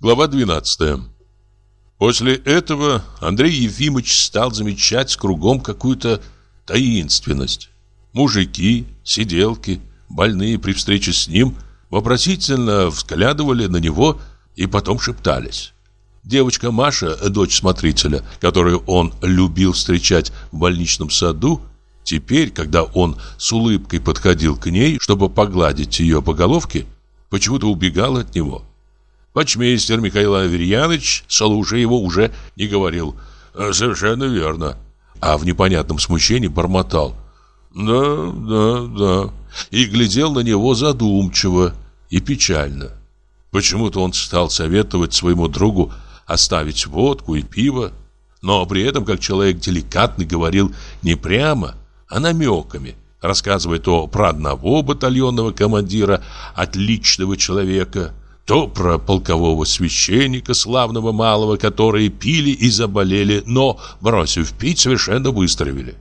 Глава 12 После этого Андрей Ефимович стал замечать кругом какую-то таинственность. Мужики, сиделки, больные при встрече с ним вопросительно взглядывали на него и потом шептались. Девочка Маша, дочь смотрителя, которую он любил встречать в больничном саду, теперь, когда он с улыбкой подходил к ней, чтобы погладить ее по головке, почему-то убегала от него. Почмейстер Михаил Аверьяныч, слушая его, уже не говорил. «Совершенно верно», а в непонятном смущении бормотал. «Да, да, да» и глядел на него задумчиво и печально. Почему-то он стал советовать своему другу оставить водку и пиво, но при этом, как человек деликатный, говорил не прямо, а намеками, рассказывая то про одного батальонного командира, отличного человека, то про полкового священника, славного малого, которые пили и заболели, но, бросив пить, совершенно выздоровели.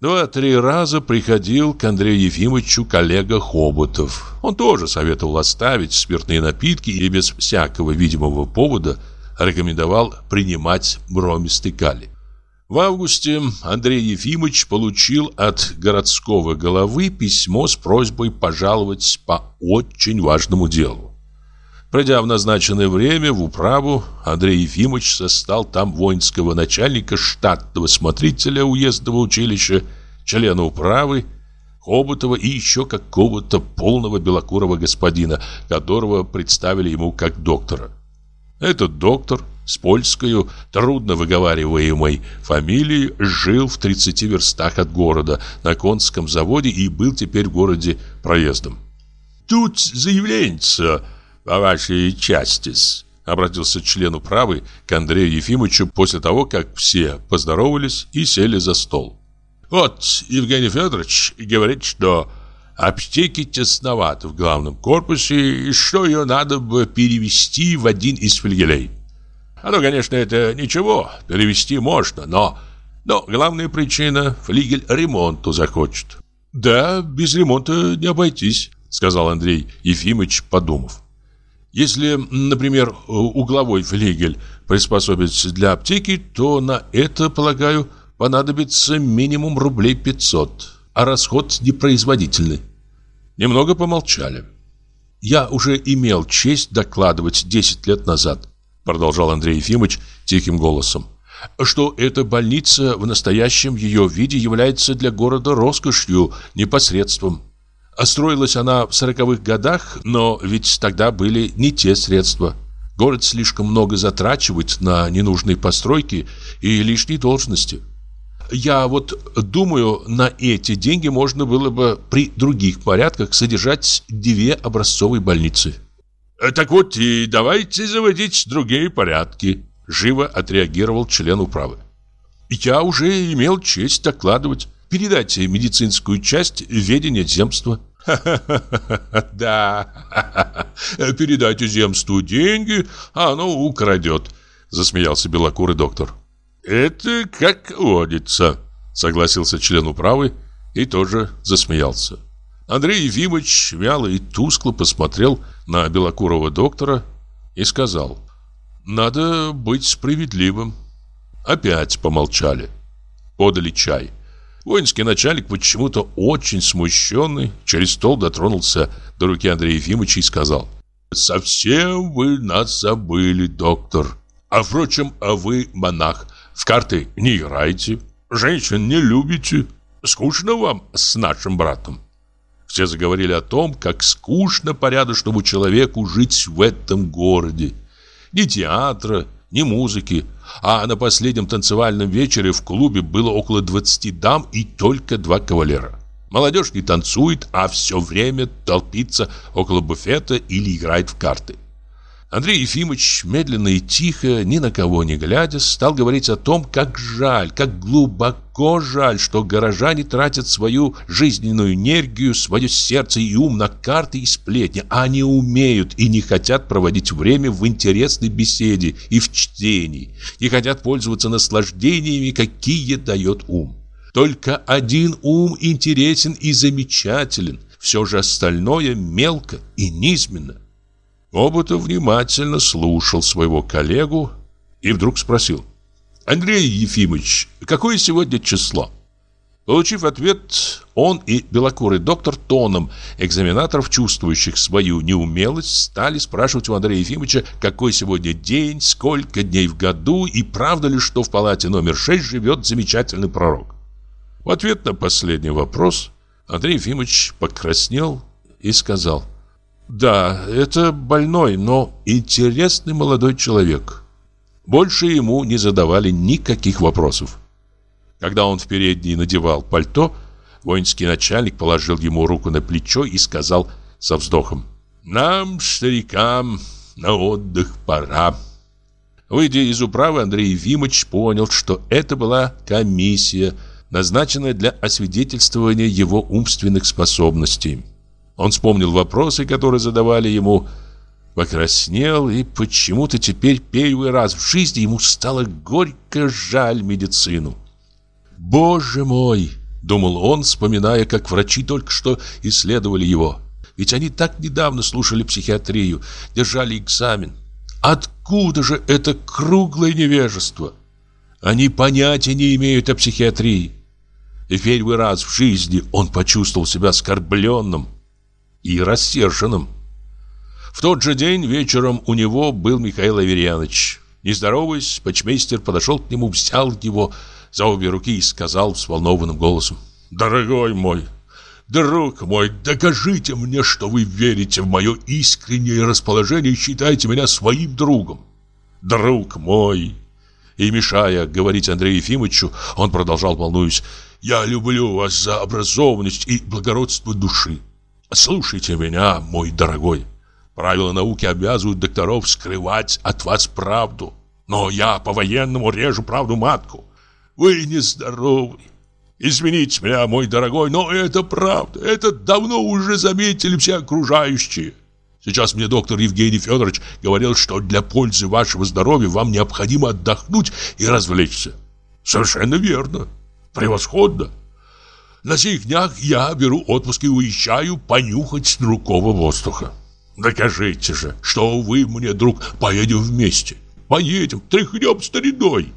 Два-три раза приходил к Андрею Ефимовичу коллега Хоботов. Он тоже советовал оставить спиртные напитки и без всякого видимого повода рекомендовал принимать бромистый калий. В августе Андрей Ефимович получил от городского головы письмо с просьбой пожаловать по очень важному делу. Пройдя в назначенное время в управу, Андрей Ефимович состал там воинского начальника, штатного смотрителя уездного училища, члена управы, Хоботова и еще какого-то полного белокурого господина, которого представили ему как доктора. Этот доктор с польской, трудно выговариваемой фамилией жил в 30 верстах от города на конском заводе и был теперь в городе проездом. «Тут заявленца», по вашей части обратился член управы к Андрею Ефимовичу после того, как все поздоровались и сели за стол. Вот Евгений Федорович говорит, что аптеки тесноваты в главном корпусе и что ее надо бы перевести в один из флигелей. А ну, конечно, это ничего, перевести можно, но... Но главная причина – флигель ремонту захочет. «Да, без ремонта не обойтись», – сказал Андрей Ефимович, подумав. Если, например, угловой флигель приспособить для аптеки, то на это, полагаю, понадобится минимум рублей 500, а расход непроизводительный. Немного помолчали. «Я уже имел честь докладывать 10 лет назад», продолжал Андрей Ефимович тихим голосом, что эта больница в настоящем ее виде является для города роскошью, непосредством. А строилась она в сороковых годах, но ведь тогда были не те средства. Город слишком много затрачивает на ненужные постройки и лишние должности. Я вот думаю, на эти деньги можно было бы при других порядках содержать две образцовые больницы. Так вот и давайте заводить другие порядки, живо отреагировал член управы. Я уже имел честь докладывать. Передайте медицинскую часть в ведение земства. Да, передайте земству деньги, а оно украдет, засмеялся белокурый доктор. Это как водится, согласился член управы и тоже засмеялся. Андрей Ефимович вяло и тускло посмотрел на белокурого доктора и сказал, «Надо быть справедливым». Опять помолчали. Подали чай. Воинский начальник почему-то очень смущенный через стол дотронулся до руки Андрея Ефимовича и сказал «Совсем вы нас забыли, доктор. А впрочем, а вы монах, в карты не играете, женщин не любите. Скучно вам с нашим братом?» Все заговорили о том, как скучно порядочному человеку жить в этом городе. Ни театра, ни музыки, а на последнем танцевальном вечере в клубе было около 20 дам и только два кавалера. Молодежь не танцует, а все время толпится около буфета или играет в карты. Андрей Ефимович медленно и тихо, ни на кого не глядя, стал говорить о том, как жаль, как глубоко жаль, что горожане тратят свою жизненную энергию, свое сердце и ум на карты и сплетни, а не умеют и не хотят проводить время в интересной беседе и в чтении, не хотят пользоваться наслаждениями, какие дает ум. Только один ум интересен и замечателен, все же остальное мелко и низменно. Оботов внимательно слушал своего коллегу и вдруг спросил. «Андрей Ефимович, какое сегодня число?» Получив ответ, он и белокурый доктор тоном экзаменаторов, чувствующих свою неумелость, стали спрашивать у Андрея Ефимовича, какой сегодня день, сколько дней в году и правда ли, что в палате номер 6 живет замечательный пророк. В ответ на последний вопрос Андрей Ефимович покраснел и сказал «Да, это больной, но интересный молодой человек». Больше ему не задавали никаких вопросов. Когда он в передней надевал пальто, воинский начальник положил ему руку на плечо и сказал со вздохом «Нам, старикам, на отдых пора». Выйдя из управы, Андрей Ефимович понял, что это была комиссия, назначенная для освидетельствования его умственных способностей. Он вспомнил вопросы, которые задавали ему, покраснел, и почему-то теперь первый раз в жизни ему стало горько жаль медицину. «Боже мой!» – думал он, вспоминая, как врачи только что исследовали его. Ведь они так недавно слушали психиатрию, держали экзамен. Откуда же это круглое невежество? Они понятия не имеют о психиатрии. И первый раз в жизни он почувствовал себя оскорбленным и рассерженным. В тот же день вечером у него был Михаил Аверьянович. Не здороваясь, почмейстер подошел к нему, взял его за обе руки и сказал взволнованным голосом. «Дорогой мой, друг мой, докажите мне, что вы верите в мое искреннее расположение и считаете меня своим другом. Друг мой!» И мешая говорить Андрею Ефимовичу, он продолжал, волнуясь, «Я люблю вас за образованность и благородство души. Слушайте меня, мой дорогой. Правила науки обязывают докторов скрывать от вас правду. Но я по-военному режу правду матку. Вы нездоровы. Извините меня, мой дорогой, но это правда. Это давно уже заметили все окружающие. Сейчас мне доктор Евгений Федорович говорил, что для пользы вашего здоровья вам необходимо отдохнуть и развлечься. Совершенно верно. Превосходно. На сих днях я беру отпуск и уезжаю понюхать другого воздуха. Докажите же, что вы мне, друг, поедем вместе. Поедем, тряхнем стариной.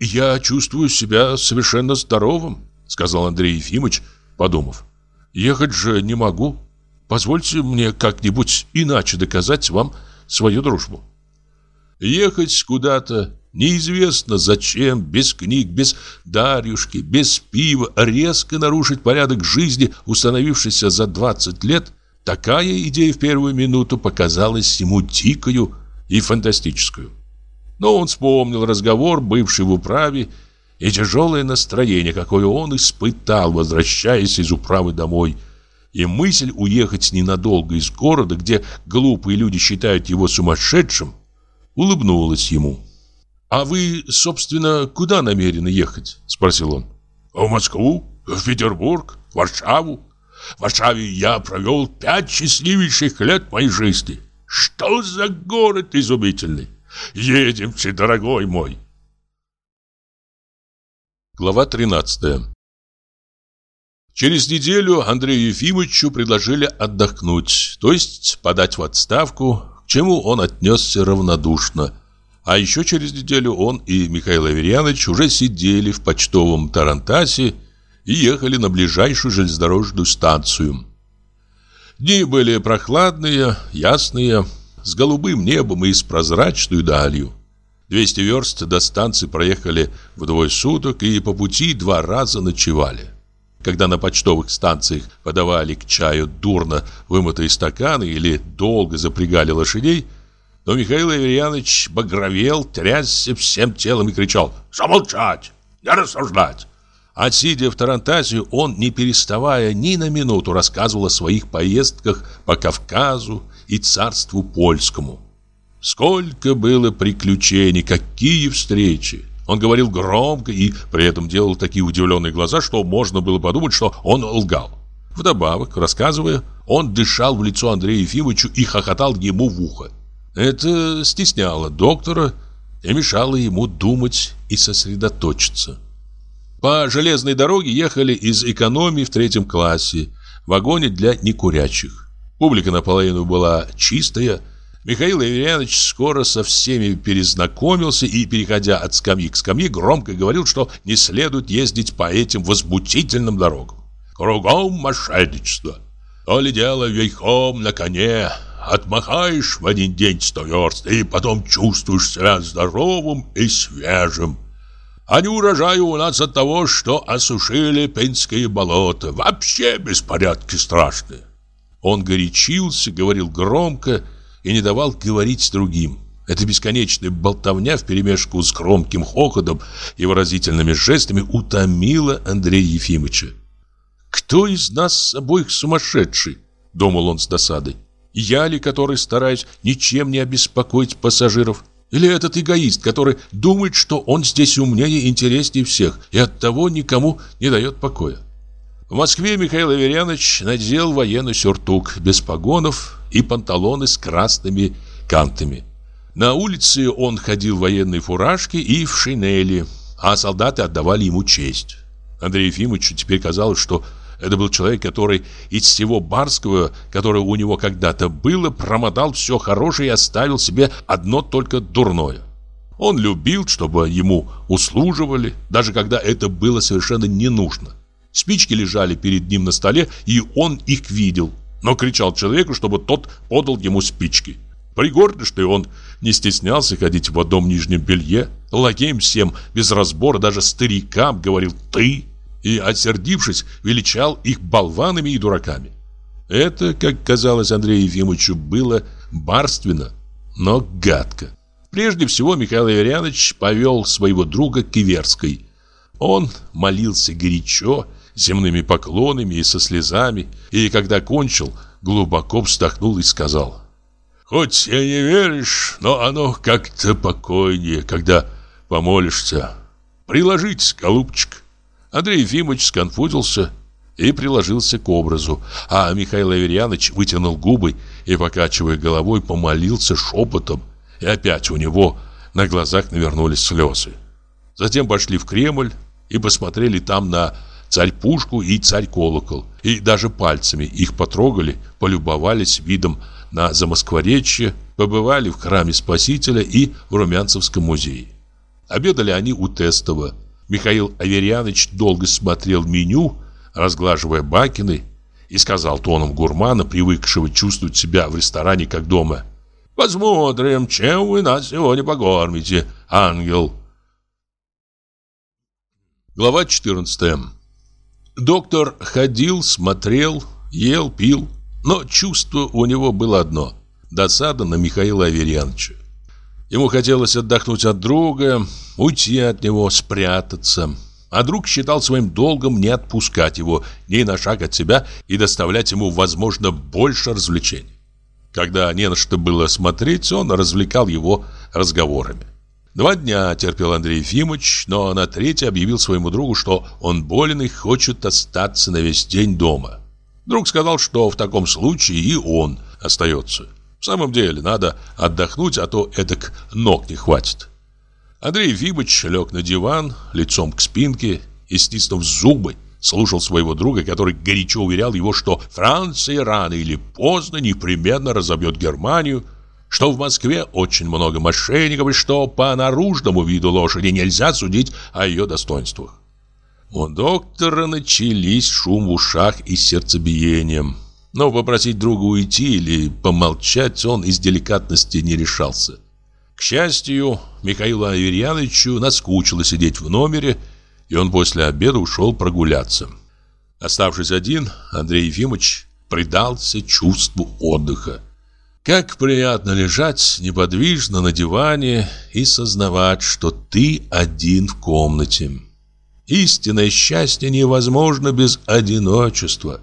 «Я чувствую себя совершенно здоровым», — сказал Андрей Ефимович, подумав. «Ехать же не могу. Позвольте мне как-нибудь иначе доказать вам свою дружбу». Ехать куда-то, неизвестно зачем, без книг, без Дарюшки, без пива, резко нарушить порядок жизни, установившийся за 20 лет, такая идея в первую минуту показалась ему дикою и фантастическую. Но он вспомнил разговор, бывший в управе, и тяжелое настроение, какое он испытал, возвращаясь из управы домой. И мысль уехать ненадолго из города, где глупые люди считают его сумасшедшим, улыбнулась ему. «А вы, собственно, куда намерены ехать?» – спросил он. «В Москву, в Петербург, в Варшаву. В Варшаве я провел пять счастливейших лет моей жизни. Что за город изумительный! Едемте, дорогой мой. Глава 13 Через неделю Андрею Ефимовичу предложили отдохнуть, то есть подать в отставку, к чему он отнесся равнодушно. А еще через неделю он и Михаил Аверьянович уже сидели в почтовом Тарантасе и ехали на ближайшую железнодорожную станцию. Дни были прохладные, ясные, с голубым небом и с прозрачной далью. 200 верст до станции проехали вдвое суток и по пути два раза ночевали. Когда на почтовых станциях подавали к чаю дурно вымытые стаканы или долго запрягали лошадей, то Михаил Аверьянович багровел, трясся всем телом и кричал «Замолчать! Не рассуждать!» А сидя в Тарантазе, он, не переставая ни на минуту, рассказывал о своих поездках по Кавказу и царству польскому. Сколько было приключений, какие встречи! Он говорил громко и при этом делал такие удивленные глаза, что можно было подумать, что он лгал. Вдобавок, рассказывая, он дышал в лицо Андрею Ефимовичу и хохотал ему в ухо. Это стесняло доктора и мешало ему думать и сосредоточиться. По железной дороге ехали из экономии в третьем классе, в вагоне для некурящих. Публика наполовину была чистая, Михаил Аверьянович скоро со всеми перезнакомился и, переходя от скамьи к скамье, громко говорил, что не следует ездить по этим возмутительным дорогам. Кругом мошенничество. То ли дело верхом на коне, отмахаешь в один день сто верст, и потом чувствуешь себя здоровым и свежим. А не урожаю у нас от того, что осушили пенские болота. Вообще беспорядки страшные. Он горячился, говорил громко и не давал говорить другим. Эта бесконечная болтовня вперемешку с громким хохотом и выразительными жестами утомила Андрея Ефимовича. «Кто из нас обоих сумасшедший?» — думал он с досадой. «Я ли, который стараюсь ничем не обеспокоить пассажиров? Или этот эгоист, который думает, что он здесь умнее и интереснее всех и оттого никому не дает покоя?» В Москве Михаил Аверьянович надел военный сюртук без погонов и панталоны с красными кантами. На улице он ходил в военной фуражке и в шинели, а солдаты отдавали ему честь. Андрею Ефимовичу теперь казалось, что это был человек, который из всего барского, которое у него когда-то было, промотал все хорошее и оставил себе одно только дурное. Он любил, чтобы ему услуживали, даже когда это было совершенно не нужно. Спички лежали перед ним на столе, и он их видел – но кричал человеку, чтобы тот подал ему спички. Пригордышный он не стеснялся ходить в одном нижнем белье, лакеем всем без разбора, даже старикам говорил «ты» и, отсердившись, величал их болванами и дураками. Это, как казалось Андрею Ефимовичу, было барственно, но гадко. Прежде всего Михаил Аверьянович повел своего друга к Иверской. Он молился горячо земными поклонами и со слезами, и когда кончил, глубоко вздохнул и сказал «Хоть и не веришь, но оно как-то покойнее, когда помолишься. Приложитесь, голубчик». Андрей Ефимович сконфузился и приложился к образу, а Михаил Аверьянович вытянул губы и, покачивая головой, помолился шепотом, и опять у него на глазах навернулись слезы. Затем пошли в Кремль и посмотрели там на царь-пушку и царь-колокол. И даже пальцами их потрогали, полюбовались видом на Замоскворечье, побывали в храме Спасителя и в Румянцевском музее. Обедали они у Тестова. Михаил Аверьянович долго смотрел меню, разглаживая бакины, и сказал тоном гурмана, привыкшего чувствовать себя в ресторане как дома. «Посмотрим, чем вы нас сегодня покормите, ангел». Глава 14 Доктор ходил, смотрел, ел, пил, но чувство у него было одно – досада на Михаила Аверьяновича. Ему хотелось отдохнуть от друга, уйти от него, спрятаться. А друг считал своим долгом не отпускать его ни на шаг от себя и доставлять ему, возможно, больше развлечений. Когда не на что было смотреть, он развлекал его разговорами. Два дня терпел Андрей Ефимович, но на третий объявил своему другу, что он болен и хочет остаться на весь день дома. Друг сказал, что в таком случае и он остается. В самом деле, надо отдохнуть, а то эдак ног не хватит. Андрей Ефимович лег на диван, лицом к спинке и, стиснув зубы, слушал своего друга, который горячо уверял его, что Франция рано или поздно непременно разобьет Германию, что в Москве очень много мошенников и что по наружному виду лошади нельзя судить о ее достоинствах. У доктора начались шум в ушах и сердцебиение. Но попросить друга уйти или помолчать он из деликатности не решался. К счастью, Михаилу Аверьяновичу наскучило сидеть в номере, и он после обеда ушел прогуляться. Оставшись один, Андрей Ефимович предался чувству отдыха. Как приятно лежать неподвижно на диване и сознавать, что ты один в комнате. Истинное счастье невозможно без одиночества.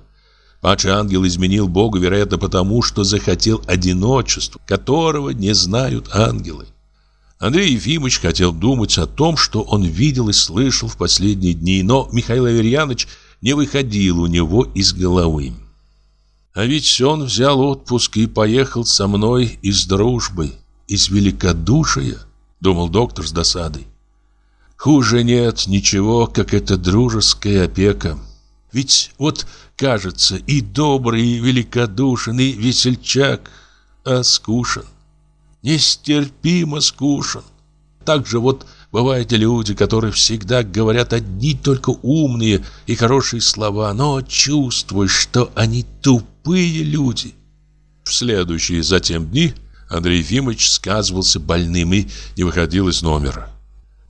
Падший ангел изменил Богу, вероятно, потому, что захотел одиночества, которого не знают ангелы. Андрей Ефимович хотел думать о том, что он видел и слышал в последние дни, но Михаил Аверьянович не выходил у него из головы. А ведь он взял отпуск и поехал со мной из дружбы, из великодушия, думал доктор с досадой. Хуже нет ничего, как эта дружеская опека. Ведь вот, кажется, и добрый, и великодушен, и весельчак, а скушен. нестерпимо скучен. Так же вот бывают люди, которые всегда говорят одни только умные и хорошие слова, но чувствуешь, что они тупые люди. В следующие затем дни Андрей Ефимович сказывался больным и не выходил из номера.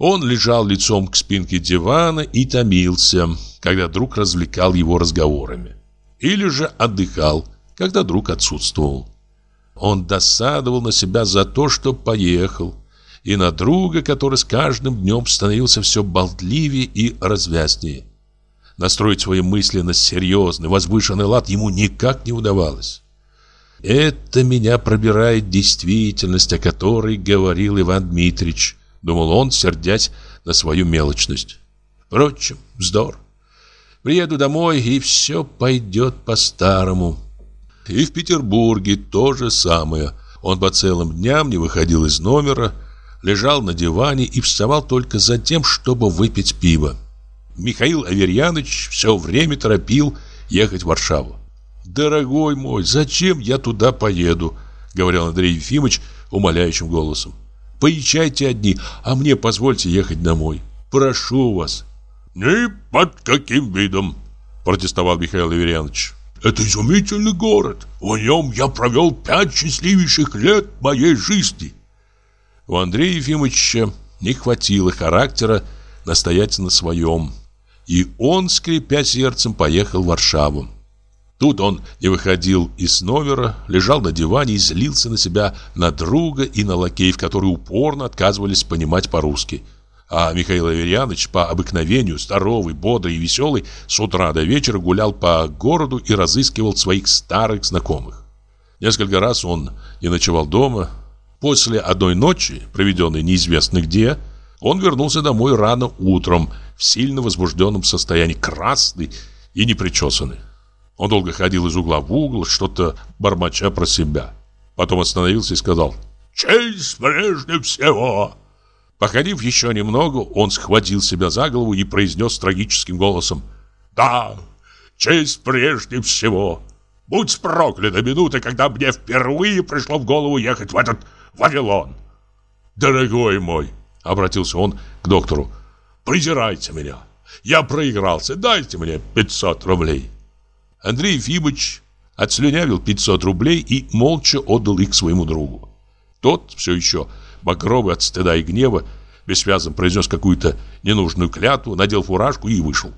Он лежал лицом к спинке дивана и томился, когда друг развлекал его разговорами. Или же отдыхал, когда друг отсутствовал. Он досадовал на себя за то, что поехал, и на друга, который с каждым днем становился все болтливее и развязнее. Настроить свои мысли на серьезный, возвышенный лад ему никак не удавалось. «Это меня пробирает действительность, о которой говорил Иван Дмитрич», думал он, сердясь на свою мелочность. Впрочем, вздор. Приеду домой, и все пойдет по-старому. И в Петербурге то же самое. Он по целым дням не выходил из номера, лежал на диване и вставал только за тем, чтобы выпить пиво. Михаил Аверьянович все время торопил ехать в Варшаву. «Дорогой мой, зачем я туда поеду?» — говорил Андрей Ефимович умоляющим голосом. «Поезжайте одни, а мне позвольте ехать домой. Прошу вас». «Ни под каким видом!» – протестовал Михаил Аверьянович. «Это изумительный город. В нем я провел пять счастливейших лет моей жизни». У Андрея Ефимовича не хватило характера настоять на своем. И он, скрипя сердцем, поехал в Варшаву. Тут он не выходил из номера, лежал на диване и злился на себя, на друга и на лакеев, которые упорно отказывались понимать по-русски – а Михаил Аверьянович по обыкновению, здоровый, бодрый и веселый, с утра до вечера гулял по городу и разыскивал своих старых знакомых. Несколько раз он не ночевал дома. После одной ночи, проведенной неизвестно где, он вернулся домой рано утром, в сильно возбужденном состоянии, красный и непричесанный. Он долго ходил из угла в угол, что-то бормоча про себя. Потом остановился и сказал «Честь прежде всего!» Походив еще немного, он схватил себя за голову и произнес трагическим голосом. «Да, честь прежде всего. Будь проклята минута, когда мне впервые пришло в голову ехать в этот Вавилон. Дорогой мой, — обратился он к доктору, — презирайте меня. Я проигрался, дайте мне 500 рублей. Андрей Ефимович отслюнявил 500 рублей и молча отдал их своему другу. Тот все еще багровый от стыда и гнева, бессвязно произнес какую-то ненужную клятву, надел фуражку и вышел.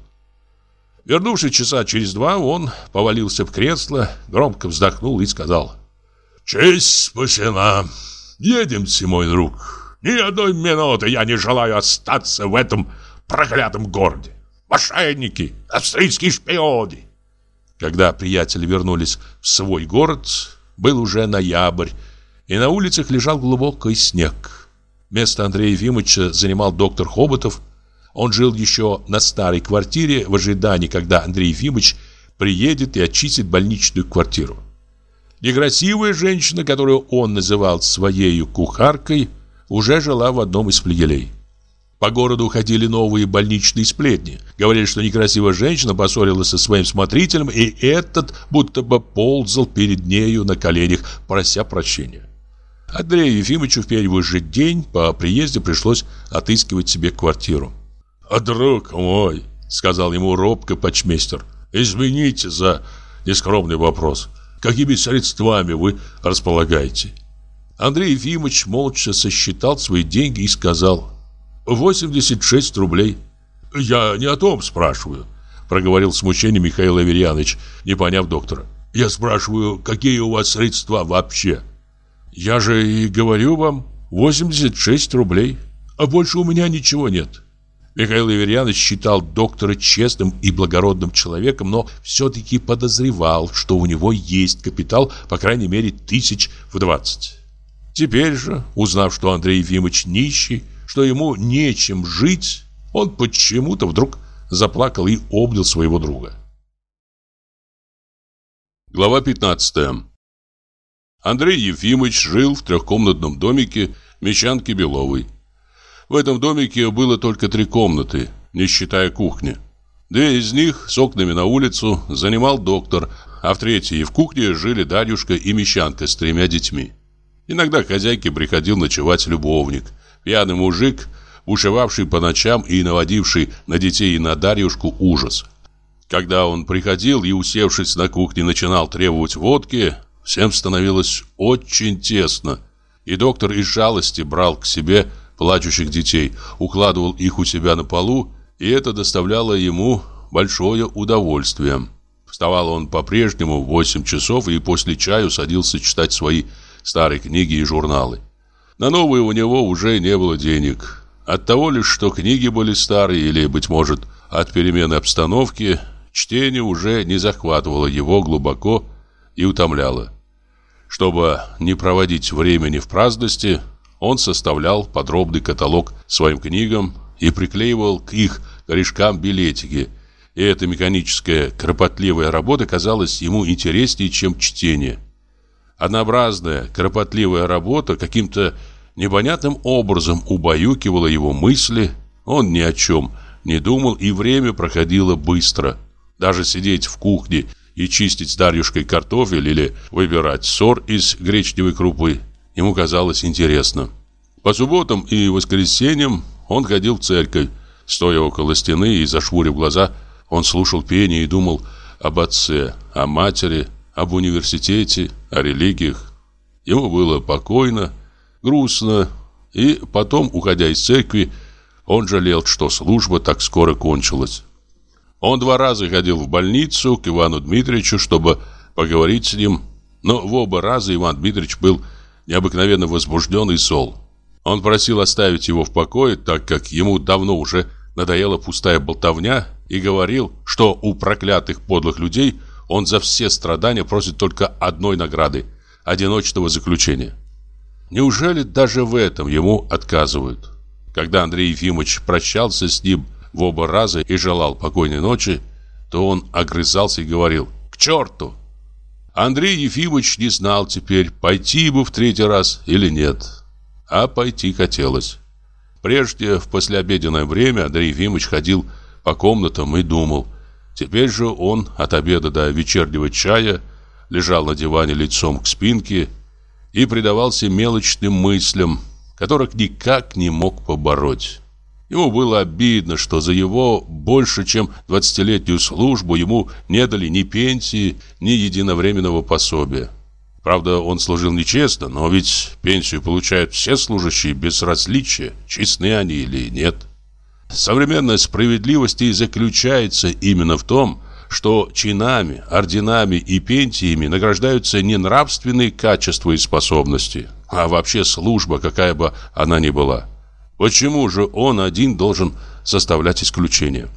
Вернувшись часа через два, он повалился в кресло, громко вздохнул и сказал «Честь спасена! Едемте, мой друг! Ни одной минуты я не желаю остаться в этом проклятом городе! Мошенники! Австрийские шпионы!» Когда приятели вернулись в свой город, был уже ноябрь, и на улицах лежал глубокий снег. Место Андрея Ефимовича занимал доктор Хоботов. Он жил еще на старой квартире в ожидании, когда Андрей Ефимович приедет и очистит больничную квартиру. Некрасивая женщина, которую он называл своей кухаркой, уже жила в одном из флигелей. По городу ходили новые больничные сплетни. Говорили, что некрасивая женщина поссорилась со своим смотрителем, и этот будто бы ползал перед нею на коленях, прося прощения. Андрею Ефимовичу в первый же день по приезде пришлось отыскивать себе квартиру. «А друг мой», — сказал ему робко почмейстер, — «извините за нескромный вопрос. Какими средствами вы располагаете?» Андрей Ефимович молча сосчитал свои деньги и сказал «86 рублей». «Я не о том спрашиваю», — проговорил в смущении Михаил Аверьянович, не поняв доктора. «Я спрашиваю, какие у вас средства вообще?» Я же и говорю вам, 86 рублей, а больше у меня ничего нет. Михаил Аверьянович считал доктора честным и благородным человеком, но все-таки подозревал, что у него есть капитал, по крайней мере, тысяч в двадцать. Теперь же, узнав, что Андрей Ефимович нищий, что ему нечем жить, он почему-то вдруг заплакал и обнял своего друга. Глава 15 Андрей Ефимович жил в трехкомнатном домике Мещанки Беловой. В этом домике было только три комнаты, не считая кухни. Две из них с окнами на улицу занимал доктор, а в третьей в кухне жили Дарюшка и Мещанка с тремя детьми. Иногда хозяйке приходил ночевать любовник, пьяный мужик, ушивавший по ночам и наводивший на детей и на Дарьюшку ужас. Когда он приходил и, усевшись на кухне, начинал требовать водки, всем становилось очень тесно, и доктор из жалости брал к себе плачущих детей, укладывал их у себя на полу, и это доставляло ему большое удовольствие. Вставал он по-прежнему в 8 часов и после чаю садился читать свои старые книги и журналы. На новые у него уже не было денег. От того лишь, что книги были старые или, быть может, от перемены обстановки, чтение уже не захватывало его глубоко и утомляло. Чтобы не проводить времени в праздности, он составлял подробный каталог своим книгам и приклеивал к их корешкам билетики – и эта механическая, кропотливая работа казалась ему интереснее, чем чтение. Однообразная, кропотливая работа каким-то непонятным образом убаюкивала его мысли, он ни о чем не думал, и время проходило быстро. Даже сидеть в кухне и чистить с Дарьюшкой картофель или выбирать сор из гречневой крупы ему казалось интересно. По субботам и воскресеньям он ходил в церковь, стоя около стены и зашвурив глаза – он слушал пение и думал об отце, о матери, об университете, о религиях. Ему было покойно, грустно, и потом, уходя из церкви, он жалел, что служба так скоро кончилась. Он два раза ходил в больницу к Ивану Дмитриевичу, чтобы поговорить с ним, но в оба раза Иван Дмитриевич был необыкновенно возбужден и зол. Он просил оставить его в покое, так как ему давно уже надоела пустая болтовня, и говорил, что у проклятых подлых людей он за все страдания просит только одной награды – одиночного заключения. Неужели даже в этом ему отказывают? Когда Андрей Ефимович прощался с ним в оба раза и желал покойной ночи, то он огрызался и говорил «К черту!». Андрей Ефимович не знал теперь, пойти ему в третий раз или нет. А пойти хотелось. Прежде, в послеобеденное время, Андрей Ефимович ходил по комнатам и думал. Теперь же он от обеда до вечернего чая лежал на диване лицом к спинке и предавался мелочным мыслям, которых никак не мог побороть. Ему было обидно, что за его больше чем 20-летнюю службу ему не дали ни пенсии, ни единовременного пособия. Правда, он служил нечестно, но ведь пенсию получают все служащие без различия, честны они или нет. Современная справедливость и заключается именно в том, что чинами, орденами и пенсиями награждаются не нравственные качества и способности, а вообще служба, какая бы она ни была. Почему же он один должен составлять исключение?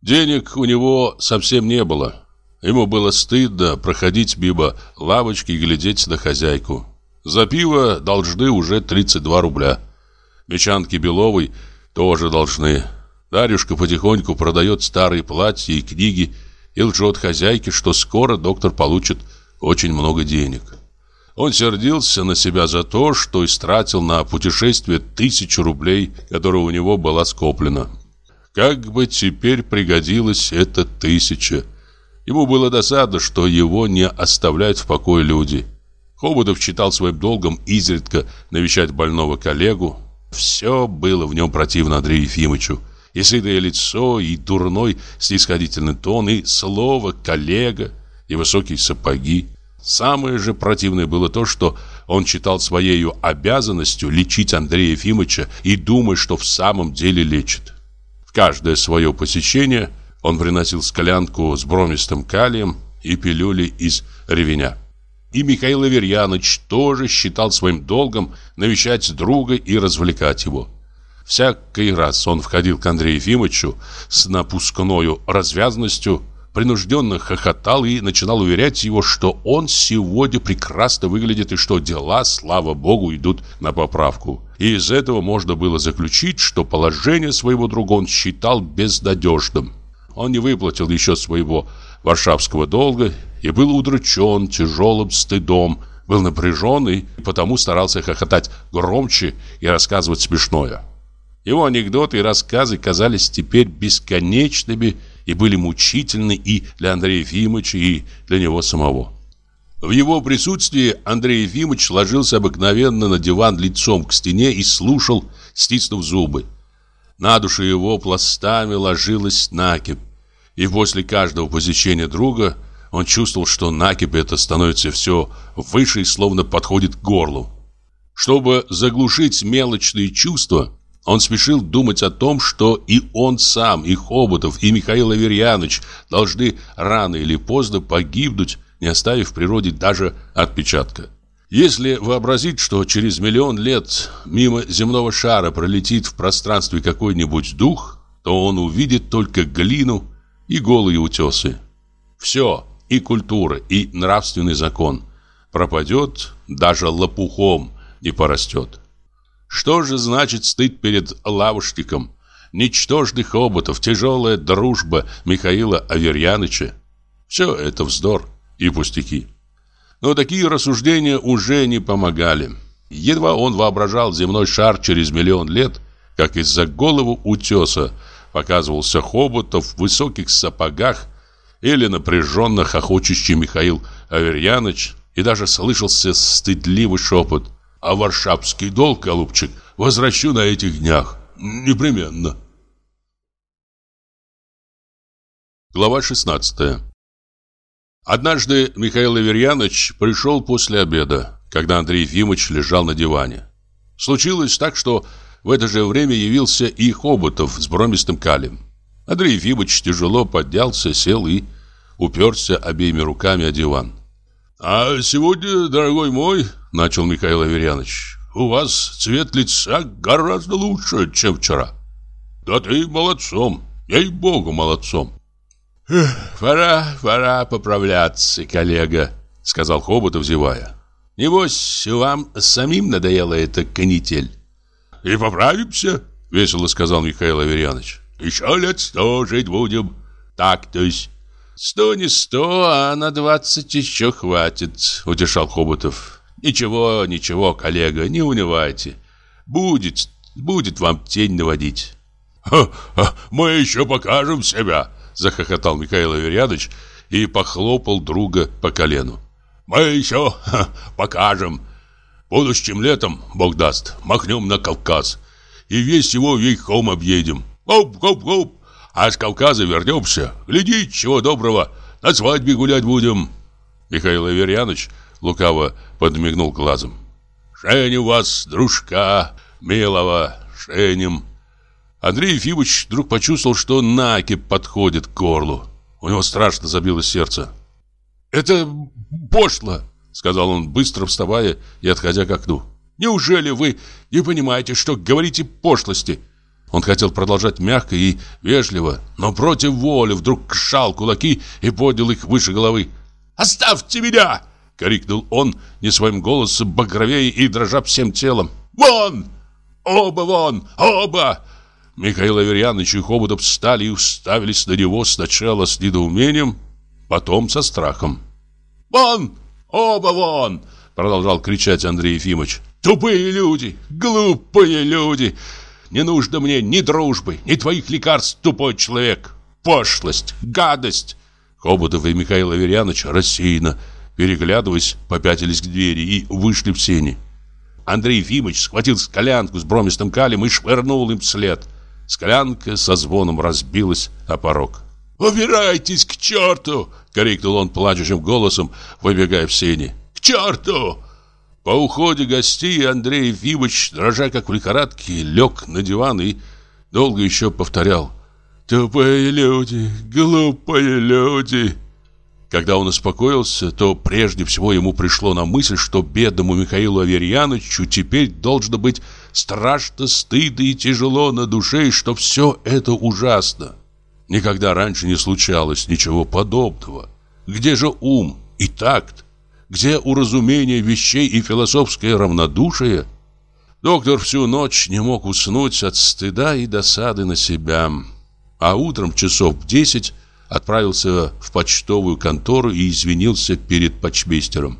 Денег у него совсем не было. Ему было стыдно проходить мимо лавочки и глядеть на хозяйку. За пиво должны уже 32 рубля. Мечанки Беловой – тоже должны. Дарюшка потихоньку продает старые платья и книги и лжет хозяйке, что скоро доктор получит очень много денег. Он сердился на себя за то, что истратил на путешествие тысячу рублей, которые у него была скоплена. Как бы теперь пригодилась эта тысяча. Ему было досадно, что его не оставляют в покое люди. Хоботов читал своим долгом изредка навещать больного коллегу, все было в нем противно Андрею Ефимовичу. И сытое лицо, и дурной снисходительный тон, и слово «коллега», и высокие сапоги. Самое же противное было то, что он читал своей обязанностью лечить Андрея Ефимовича и думая, что в самом деле лечит. В каждое свое посещение он приносил склянку с бромистым калием и пилюли из ревеня. И Михаил Аверьяныч тоже считал своим долгом навещать друга и развлекать его. Всякий раз он входил к Андрею Ефимовичу с напускною развязностью, принужденно хохотал и начинал уверять его, что он сегодня прекрасно выглядит и что дела, слава богу, идут на поправку. И из этого можно было заключить, что положение своего друга он считал безнадежным. Он не выплатил еще своего варшавского долга и был удручен тяжелым стыдом, был напряжен и потому старался хохотать громче и рассказывать смешное. Его анекдоты и рассказы казались теперь бесконечными и были мучительны и для Андрея Ефимовича, и для него самого. В его присутствии Андрей Ефимович ложился обыкновенно на диван лицом к стене и слушал, стиснув зубы. На душу его пластами ложилась накипь, и после каждого посещения друга он чувствовал, что накипь это становится все выше и словно подходит к горлу. Чтобы заглушить мелочные чувства, он спешил думать о том, что и он сам, и Хоботов, и Михаил Аверьяныч должны рано или поздно погибнуть, не оставив в природе даже отпечатка. Если вообразить, что через миллион лет мимо земного шара пролетит в пространстве какой-нибудь дух, то он увидит только глину и голые утесы. Все, и культура, и нравственный закон, пропадет, даже лопухом не порастет. Что же значит стыд перед лавушником, ничтожных хоботов, тяжелая дружба Михаила Аверьяныча? Все это вздор и пустяки. Но такие рассуждения уже не помогали. Едва он воображал земной шар через миллион лет, как из-за голову утеса показывался Хоботов в высоких сапогах или напряженно хохочущий Михаил Аверьяныч, и даже слышался стыдливый шепот «А варшавский долг, голубчик, возвращу на этих днях, непременно». Глава 16 Однажды Михаил Аверьяныч пришел после обеда, когда Андрей Ефимович лежал на диване. Случилось так, что в это же время явился и Хоботов с бромистым калием. Андрей Ефимович тяжело поднялся, сел и уперся обеими руками о диван. «А сегодня, дорогой мой, — начал Михаил Аверьяныч, — у вас цвет лица гораздо лучше, чем вчера. Да ты молодцом, ей-богу, молодцом. «Пора, пора поправляться, коллега», — сказал Хоботов, зевая. «Небось, вам самим надоела эта канитель?» «И поправимся», — весело сказал Михаил Аверьянович. «Еще лет сто жить будем. Так, то есть». «Сто не сто, а на двадцать еще хватит», — утешал Хоботов. «Ничего, ничего, коллега, не унывайте. Будет, будет вам тень наводить». «Ха -ха, «Мы еще покажем себя», Захохотал Михаил Аверьянович и похлопал друга по колену. «Мы еще ха, покажем. Будущим летом, Бог даст, махнем на Кавказ. И весь его вейхом объедем. Гоп-гоп-гоп. А с Кавказа вернемся. Гляди, чего доброго, на свадьбе гулять будем». Михаил Аверьянович лукаво подмигнул глазом. «Женим вас, дружка, милого, женим». Андрей Ефимович вдруг почувствовал, что накипь подходит к горлу. У него страшно забилось сердце. «Это пошло!» — сказал он, быстро вставая и отходя к окну. «Неужели вы не понимаете, что говорите пошлости?» Он хотел продолжать мягко и вежливо, но против воли вдруг сжал кулаки и поднял их выше головы. «Оставьте меня!» — крикнул он не своим голосом, багровее и дрожа всем телом. «Вон! Оба вон! Оба!» Михаил Аверьянович и Хоботов встали и уставились на него сначала с недоумением, потом со страхом. «Вон! Оба вон!» — продолжал кричать Андрей Ефимович. «Тупые люди! Глупые люди! Не нужно мне ни дружбы, ни твоих лекарств, тупой человек! Пошлость! Гадость!» Хоботов и Михаил Аверьянович рассеянно, переглядываясь, попятились к двери и вышли в сени. Андрей Ефимович схватил скалянку с бромистым калием и швырнул им вслед. Склянка со звоном разбилась о порог. «Убирайтесь к черту!» — крикнул он плачущим голосом, выбегая в сени. «К черту!» По уходе гостей Андрей Ефимович, дрожа как в лихорадке, лег на диван и долго еще повторял «Тупые люди, глупые люди!» Когда он успокоился, то прежде всего ему пришло на мысль, что бедному Михаилу Аверьяновичу теперь должно быть страшно, стыдно и тяжело на душе, и что все это ужасно. Никогда раньше не случалось ничего подобного. Где же ум и такт? Где уразумение вещей и философское равнодушие? Доктор всю ночь не мог уснуть от стыда и досады на себя. А утром часов в десять отправился в почтовую контору и извинился перед почмейстером.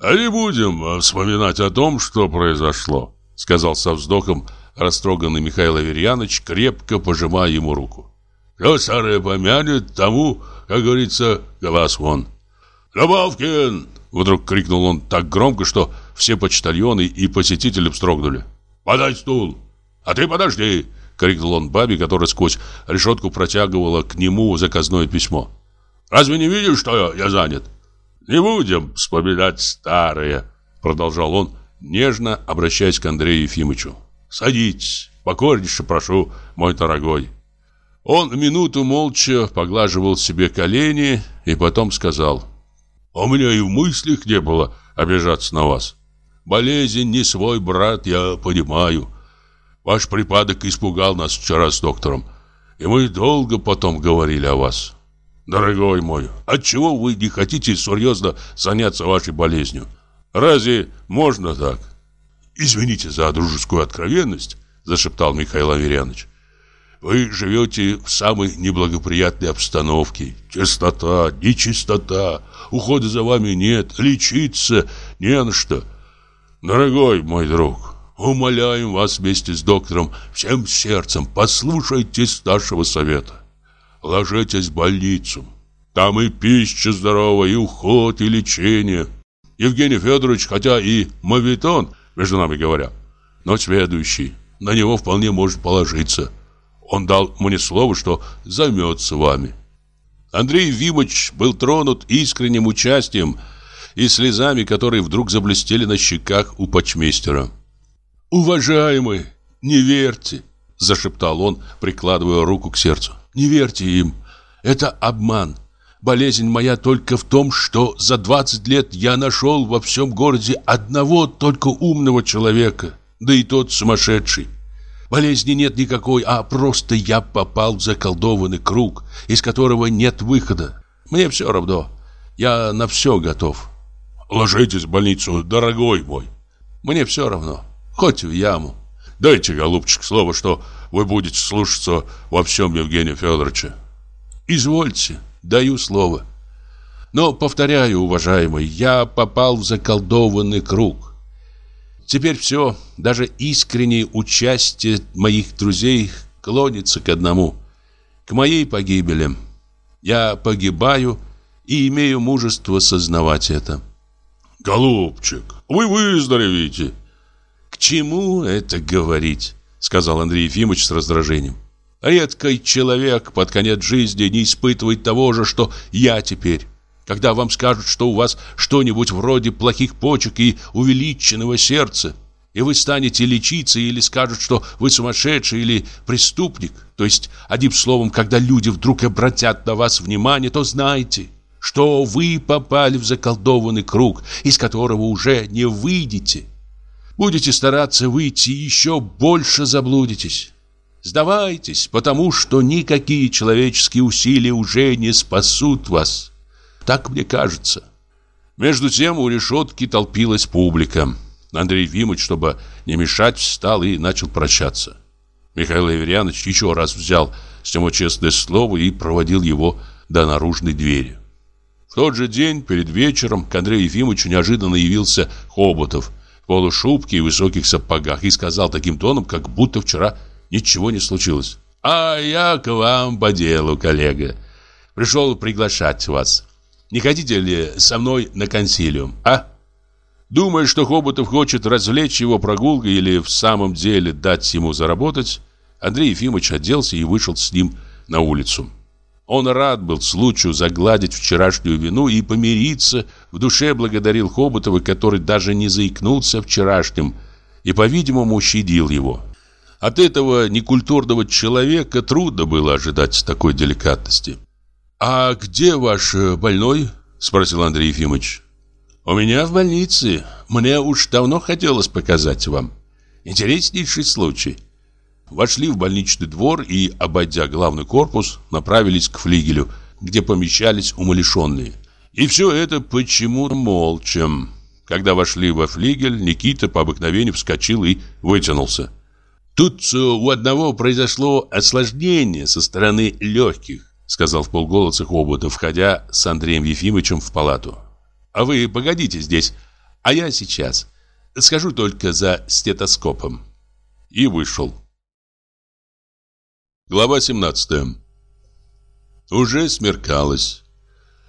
«А не будем вспоминать о том, что произошло», сказал со вздохом растроганный Михаил Аверьяныч, крепко пожимая ему руку. «Кто старое помянет, тому, как говорится, глаз вон». «Любовкин! Вдруг крикнул он так громко, что все почтальоны и посетители вздрогнули. «Подай стул! А ты подожди!» Крикнул он бабе, которая сквозь решетку протягивала к нему заказное письмо. «Разве не видишь, что я занят?» «Не будем вспоминать старое», Продолжал он, нежно обращаясь к Андрею Ефимовичу. «Садитесь, покорнейше прошу, мой дорогой». Он минуту молча поглаживал себе колени и потом сказал. «У меня и в мыслях не было обижаться на вас. Болезнь не свой брат, я понимаю. Ваш припадок испугал нас вчера с доктором, и мы долго потом говорили о вас. Дорогой мой, отчего вы не хотите серьезно заняться вашей болезнью? Разве можно так? Извините за дружескую откровенность, зашептал Михаил Аверьянович. Вы живете в самой неблагоприятной обстановке. Чистота, нечистота, ухода за вами нет, лечиться не на что. Дорогой мой друг, умоляем вас вместе с доктором всем сердцем, послушайтесь нашего совета. Ложитесь в больницу. Там и пища здоровая, и уход, и лечение. Евгений Федорович, хотя и мавитон, между нами говоря, но следующий, на него вполне может положиться. Он дал мне слово, что займется вами. Андрей Вимыч был тронут искренним участием и слезами, которые вдруг заблестели на щеках у почмейстера. «Уважаемый, не верьте!» – зашептал он, прикладывая руку к сердцу. «Не верьте им! Это обман!» Болезнь моя только в том, что за 20 лет я нашел во всем городе одного только умного человека, да и тот сумасшедший. Болезни нет никакой, а просто я попал в заколдованный круг, из которого нет выхода. Мне все равно. Я на все готов. Ложитесь в больницу, дорогой мой. Мне все равно. Хоть в яму. Дайте, голубчик, слово, что вы будете слушаться во всем Евгения Федоровича. Извольте. Даю слово. Но, повторяю, уважаемый, я попал в заколдованный круг. Теперь все, даже искреннее участие моих друзей клонится к одному. К моей погибели. Я погибаю и имею мужество сознавать это. Голубчик, вы выздоровеете. К чему это говорить? Сказал Андрей Ефимович с раздражением. Редкий человек под конец жизни не испытывает того же, что я теперь. Когда вам скажут, что у вас что-нибудь вроде плохих почек и увеличенного сердца, и вы станете лечиться или скажут, что вы сумасшедший или преступник, то есть, одним словом, когда люди вдруг обратят на вас внимание, то знайте, что вы попали в заколдованный круг, из которого уже не выйдете. Будете стараться выйти, еще больше заблудитесь. Сдавайтесь, потому что никакие человеческие усилия уже не спасут вас. Так мне кажется. Между тем у решетки толпилась публика. Андрей Ефимович, чтобы не мешать, встал и начал прощаться. Михаил Аверьянович еще раз взял с него честное слово и проводил его до наружной двери. В тот же день, перед вечером, к Андрею Ефимовичу неожиданно явился Хоботов в полушубке и высоких сапогах и сказал таким тоном, как будто вчера ничего не случилось. А я к вам по делу, коллега. Пришел приглашать вас. Не хотите ли со мной на консилиум, а? Думая, что Хоботов хочет развлечь его прогулкой или в самом деле дать ему заработать, Андрей Ефимович оделся и вышел с ним на улицу. Он рад был случаю загладить вчерашнюю вину и помириться, в душе благодарил Хоботова, который даже не заикнулся вчерашним и, по-видимому, щадил его. От этого некультурного человека трудно было ожидать такой деликатности. «А где ваш э, больной?» – спросил Андрей Ефимович. «У меня в больнице. Мне уж давно хотелось показать вам. Интереснейший случай». Вошли в больничный двор и, обойдя главный корпус, направились к флигелю, где помещались умалишенные. И все это почему-то молча. Когда вошли во флигель, Никита по обыкновению вскочил и вытянулся. Тут э, у одного произошло осложнение со стороны легких, сказал в полголоса Хоботов, входя с Андреем Ефимовичем в палату. А вы погодите здесь, а я сейчас. Скажу только за стетоскопом. И вышел. Глава 17. Уже смеркалось.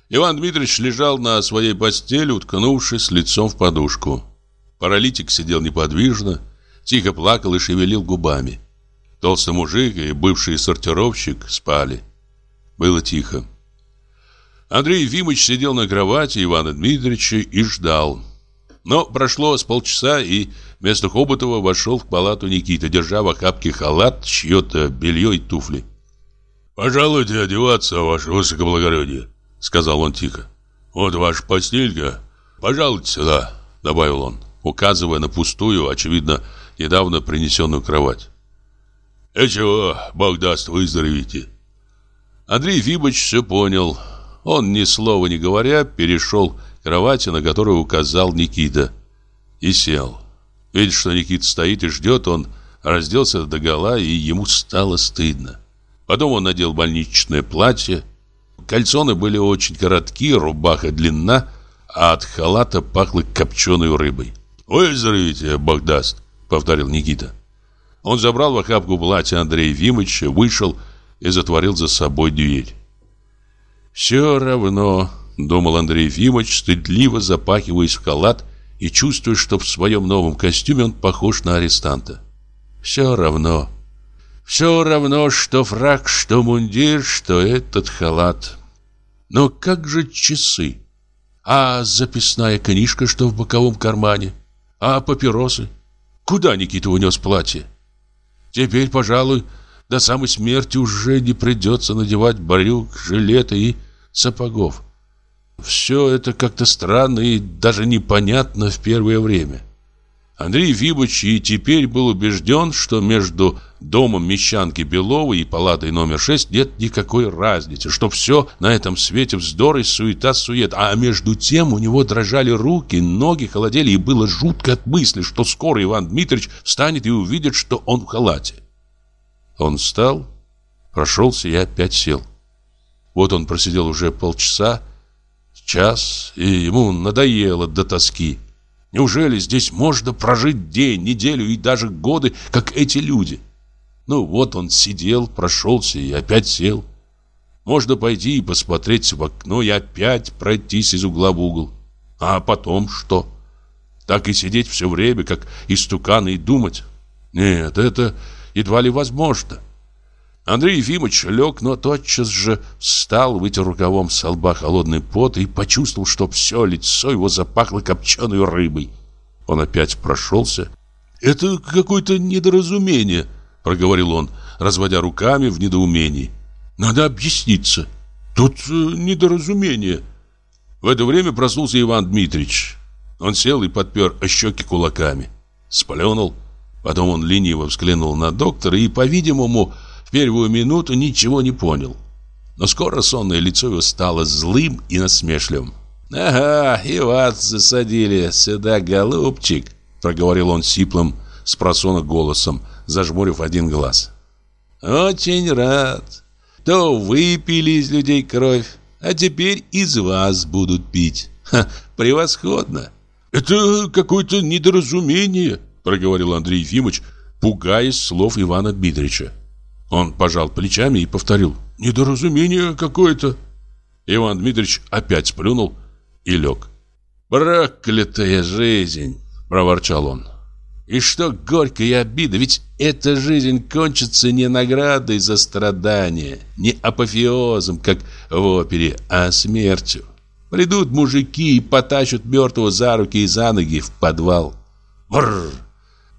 Иван Дмитриевич лежал на своей постели, уткнувшись лицом в подушку. Паралитик сидел неподвижно, тихо плакал и шевелил губами. Толстый мужик и бывший сортировщик спали. Было тихо. Андрей Ефимович сидел на кровати Ивана Дмитриевича и ждал. Но прошло с полчаса, и вместо Хоботова вошел в палату Никита, держа в охапке халат, чье-то белье и туфли. «Пожалуйте одеваться, ваше высокоблагородие», — сказал он тихо. «Вот ваша постелька. Пожалуйте сюда», — добавил он, указывая на пустую, очевидно, недавно принесенную кровать. «Ничего, Бог даст, выздоровите». Андрей Ефимович все понял. Он, ни слова не говоря, перешел к кровати, на которую указал Никита, и сел. Видя, что Никита стоит и ждет, он разделся догола, и ему стало стыдно. Потом он надел больничное платье. Кальсоны были очень короткие, рубаха длинна, а от халата пахло копченой рыбой. «Выздоровите, Бог даст», — повторил Никита. Он забрал в охапку платья Андрея Ефимовича, вышел и затворил за собой дверь. «Все равно», — думал Андрей Ефимович, стыдливо запахиваясь в халат и чувствуя, что в своем новом костюме он похож на арестанта. «Все равно. Все равно, что фраг, что мундир, что этот халат. Но как же часы? А записная книжка, что в боковом кармане? А папиросы? Куда Никита унес платье?» Теперь, пожалуй, до самой смерти уже не придется надевать брюк, жилета и сапогов. Все это как-то странно и даже непонятно в первое время. Андрей Ефимович и теперь был убежден, что между домом Мещанки Беловой и палатой номер 6 нет никакой разницы, что все на этом свете вздор и суета-сует, а между тем у него дрожали руки, ноги холодели, и было жутко от мысли, что скоро Иван Дмитриевич встанет и увидит, что он в халате. Он встал, прошелся и опять сел. Вот он просидел уже полчаса, час, и ему надоело до тоски. Неужели здесь можно прожить день, неделю и даже годы, как эти люди? Ну вот он сидел, прошелся и опять сел. Можно пойти и посмотреть в окно и опять пройтись из угла в угол. А потом что? Так и сидеть все время, как истукан, и думать? Нет, это едва ли возможно. Андрей Ефимович лег, но тотчас же встал, вытер рукавом с лба холодный пот и почувствовал, что все лицо его запахло копченой рыбой. Он опять прошелся. «Это какое-то недоразумение», — проговорил он, разводя руками в недоумении. «Надо объясниться. Тут э, недоразумение». В это время проснулся Иван Дмитриевич. Он сел и подпер щеки кулаками. Сплюнул. Потом он лениво взглянул на доктора и, по-видимому, в первую минуту ничего не понял. Но скоро сонное лицо его стало злым и насмешливым. «Ага, и вас засадили сюда, голубчик», — проговорил он сиплым, с голосом, зажмурив один глаз. «Очень рад. То выпили из людей кровь, а теперь из вас будут пить. Ха, превосходно!» «Это какое-то недоразумение», — проговорил Андрей Ефимович, пугаясь слов Ивана Дмитриевича. Он пожал плечами и повторил «Недоразумение какое-то». Иван Дмитриевич опять сплюнул и лег. «Проклятая жизнь!» – проворчал он. «И что горькая обида, ведь эта жизнь кончится не наградой за страдания, не апофеозом, как в опере, а смертью. Придут мужики и потащат мертвого за руки и за ноги в подвал. Бррр!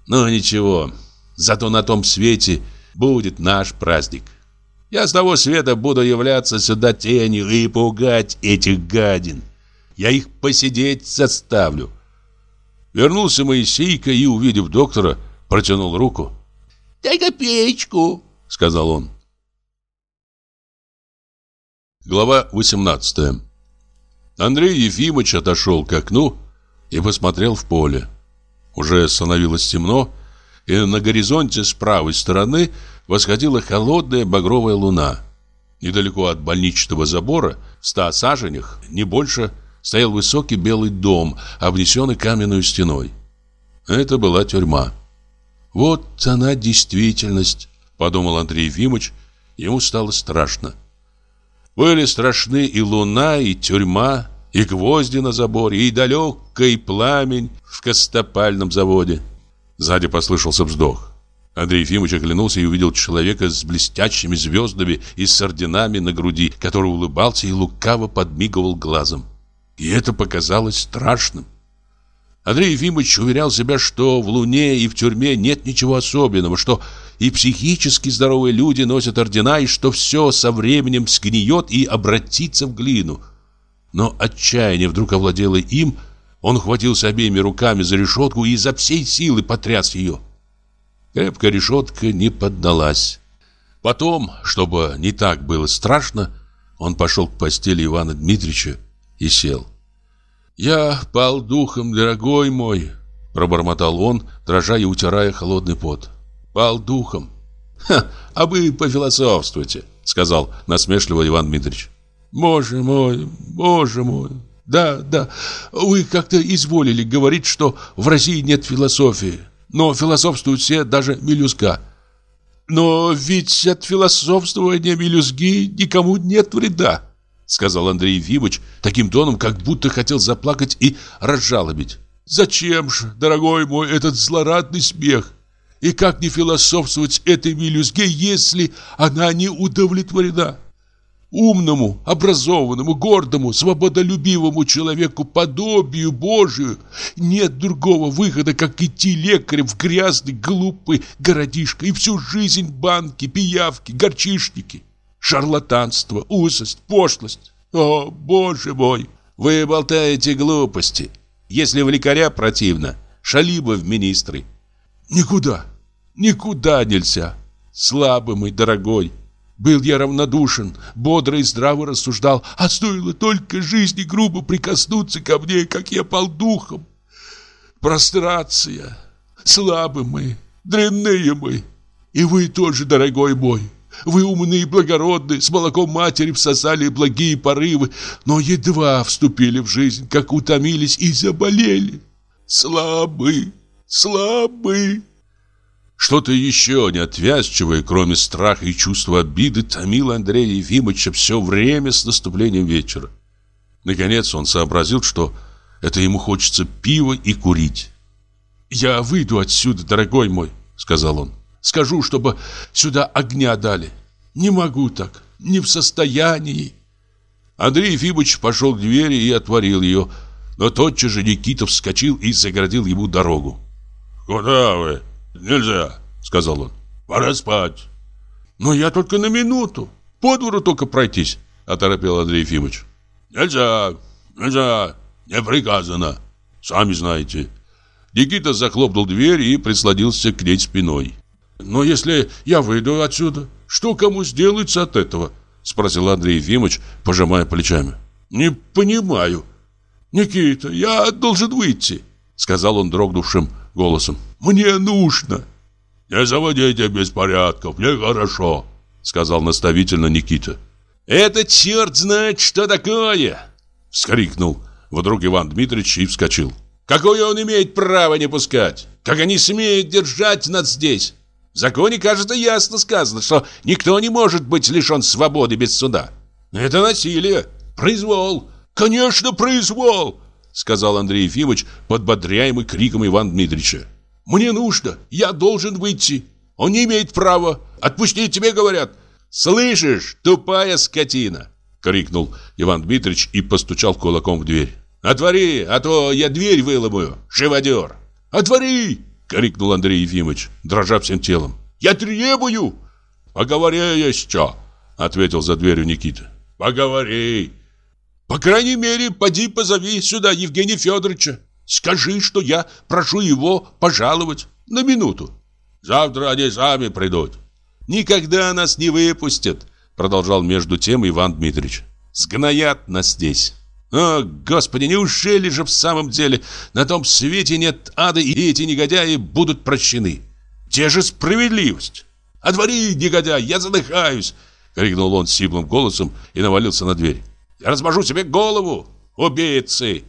Ну ничего, зато на том свете – будет наш праздник. Я с того света буду являться сюда тенью и пугать этих гадин. Я их посидеть заставлю. Вернулся Моисейка и, увидев доктора, протянул руку. «Дай копеечку», — сказал он. Глава 18 Андрей Ефимович отошел к окну и посмотрел в поле. Уже становилось темно, и на горизонте с правой стороны восходила холодная багровая луна. Недалеко от больничного забора, в ста саженях, не больше, стоял высокий белый дом, обнесенный каменной стеной. Это была тюрьма. «Вот она действительность», — подумал Андрей Ефимович, ему стало страшно. Были страшны и луна, и тюрьма, и гвозди на заборе, и далекий пламень в костопальном заводе. Сзади послышался вздох. Андрей Ефимович оглянулся и увидел человека с блестящими звездами и с орденами на груди, который улыбался и лукаво подмигивал глазом. И это показалось страшным. Андрей Ефимович уверял себя, что в Луне и в тюрьме нет ничего особенного, что и психически здоровые люди носят ордена, и что все со временем сгниет и обратится в глину. Но отчаяние вдруг овладело им, он хватился обеими руками за решетку и изо всей силы потряс ее. Крепкая решетка не поддалась. Потом, чтобы не так было страшно, он пошел к постели Ивана Дмитриевича и сел. «Я пал духом, дорогой мой», — пробормотал он, дрожа и утирая холодный пот. «Пал духом». «Ха, а вы пофилософствуйте», — сказал насмешливо Иван Дмитриевич. «Боже мой, боже мой, да, да, вы как-то изволили говорить, что в России нет философии, но философствуют все, даже мелюзга. Но ведь от философствования мелюзги никому нет вреда сказал Андрей Ефимович таким тоном, как будто хотел заплакать и разжалобить. Зачем же, дорогой мой, этот злорадный смех? И как не философствовать этой мелюзге, если она не удовлетворена? Умному, образованному, гордому, свободолюбивому человеку подобию Божию нет другого выхода, как идти лекарем в грязный, глупый городишко и всю жизнь банки, пиявки, горчишники шарлатанство, узость, пошлость. О, боже мой! Вы болтаете глупости. Если в лекаря противно, шали бы в министры. Никуда, никуда нельзя. Слабый мой дорогой. Был я равнодушен, бодро и здраво рассуждал, а стоило только жизни грубо прикоснуться ко мне, как я пал духом. Прострация. Слабы мы, дрянные мы. И вы тоже, дорогой мой. Вы умные и благородны, с молоком матери всосали благие порывы, но едва вступили в жизнь, как утомились и заболели. Слабы, слабы. Что-то еще неотвязчивое, кроме страха и чувства обиды, томило Андрея Ефимовича все время с наступлением вечера. Наконец он сообразил, что это ему хочется пива и курить. «Я выйду отсюда, дорогой мой», — сказал он. Скажу, чтобы сюда огня дали. Не могу так, не в состоянии. Андрей Ефимович пошел к двери и отворил ее, но тотчас же Никита вскочил и загородил ему дорогу. «Куда вы? Нельзя», — сказал он. «Пора спать». «Но я только на минуту. По двору только пройтись», — оторопел Андрей Ефимович. «Нельзя, нельзя, не приказано. Сами знаете». Никита захлопнул дверь и прислонился к ней спиной. Но если я выйду отсюда, что кому сделается от этого? Спросил Андрей Ефимович, пожимая плечами. Не понимаю. Никита, я должен выйти, сказал он дрогнувшим голосом. Мне нужно. Не заводите беспорядков, мне хорошо, сказал наставительно Никита. Это черт знает, что такое! Вскрикнул вдруг Иван Дмитриевич и вскочил. Какое он имеет право не пускать? Как они смеют держать нас здесь? В законе, кажется, ясно сказано, что никто не может быть лишен свободы без суда. Это насилие, произвол. Конечно, произвол, сказал Андрей Ефимович, подбодряемый криком Ивана Дмитриевича. Мне нужно, я должен выйти. Он не имеет права. Отпусти, тебе говорят. Слышишь, тупая скотина, крикнул Иван Дмитриевич и постучал кулаком в дверь. Отвори, а то я дверь выломаю, живодер. Отвори! крикнул Андрей Ефимович, дрожа всем телом. «Я требую!» «Поговори еще!» — ответил за дверью Никита. «Поговори!» «По крайней мере, поди позови сюда Евгения Федоровича. Скажи, что я прошу его пожаловать на минуту. Завтра они сами придут». «Никогда нас не выпустят!» — продолжал между тем Иван Дмитриевич. «Сгноят нас здесь». О, Господи, неужели же в самом деле на том свете нет ада, и эти негодяи будут прощены? Где же справедливость? «Отвори, негодяй, я задыхаюсь!» — крикнул он сиплым голосом и навалился на дверь. «Я размажу себе голову! Убийцы!»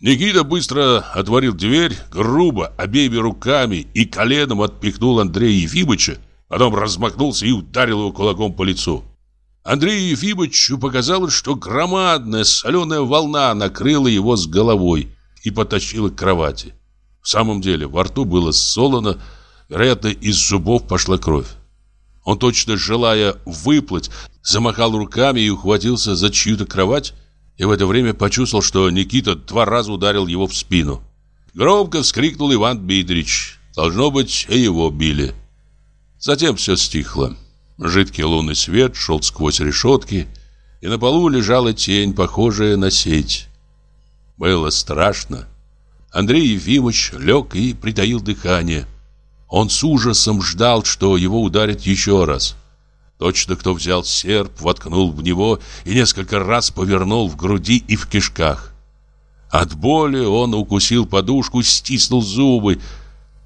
Никита быстро отворил дверь, грубо, обеими руками и коленом отпихнул Андрея Ефимовича, потом размахнулся и ударил его кулаком по лицу. Андрею Ефимовичу показалось, что громадная соленая волна накрыла его с головой и потащила к кровати. В самом деле, во рту было солоно, вероятно, из зубов пошла кровь. Он, точно желая выплыть, замахал руками и ухватился за чью-то кровать, и в это время почувствовал, что Никита два раза ударил его в спину. Громко вскрикнул Иван Дмитриевич. Должно быть, и его били. Затем все стихло. Жидкий лунный свет шел сквозь решетки, и на полу лежала тень, похожая на сеть. Было страшно. Андрей Ефимович лег и притаил дыхание. Он с ужасом ждал, что его ударят еще раз. Точно кто взял серп, воткнул в него и несколько раз повернул в груди и в кишках. От боли он укусил подушку, стиснул зубы,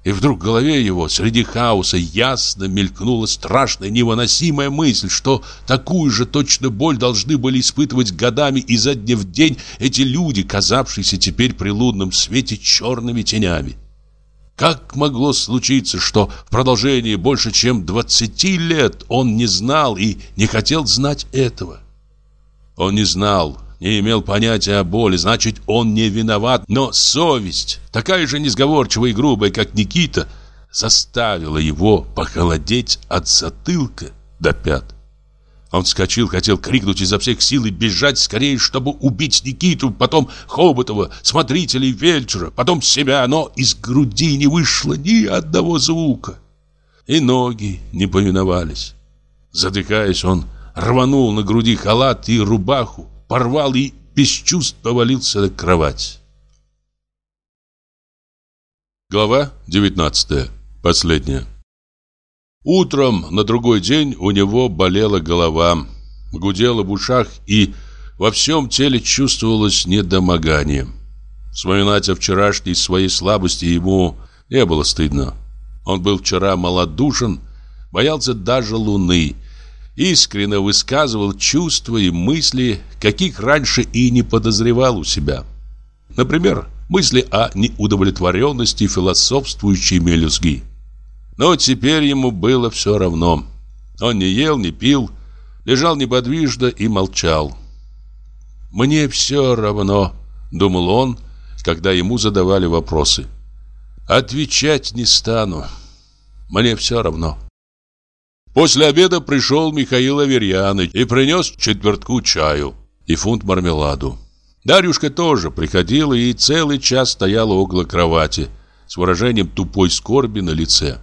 и вдруг в голове его среди хаоса ясно мелькнула страшная невыносимая мысль, что такую же точно боль должны были испытывать годами изо дня в день эти люди, казавшиеся теперь при лунном свете черными тенями. Как могло случиться, что в продолжении больше чем 20 лет он не знал и не хотел знать этого? Он не знал, не имел понятия о боли, значит, он не виноват. Но совесть, такая же несговорчивая и грубая, как Никита, заставила его похолодеть от затылка до пят. Он вскочил, хотел крикнуть изо всех сил и бежать скорее, чтобы убить Никиту, потом Хоботова, смотрителя и фельдшера, потом себя, но из груди не вышло ни одного звука. И ноги не повиновались. Задыхаясь, он рванул на груди халат и рубаху, порвал и без чувств повалился на кровать. Глава 19. Последняя. Утром на другой день у него болела голова, гудела в ушах и во всем теле чувствовалось недомогание. Вспоминать о вчерашней своей слабости ему не было стыдно. Он был вчера малодушен, боялся даже луны искренне высказывал чувства и мысли, каких раньше и не подозревал у себя. Например, мысли о неудовлетворенности философствующей мелюзги. Но теперь ему было все равно. Он не ел, не пил, лежал неподвижно и молчал. «Мне все равно», — думал он, когда ему задавали вопросы. «Отвечать не стану. Мне все равно». После обеда пришел Михаил Аверьяныч и принес четвертку чаю и фунт мармеладу. Дарюшка тоже приходила и целый час стояла около кровати с выражением тупой скорби на лице.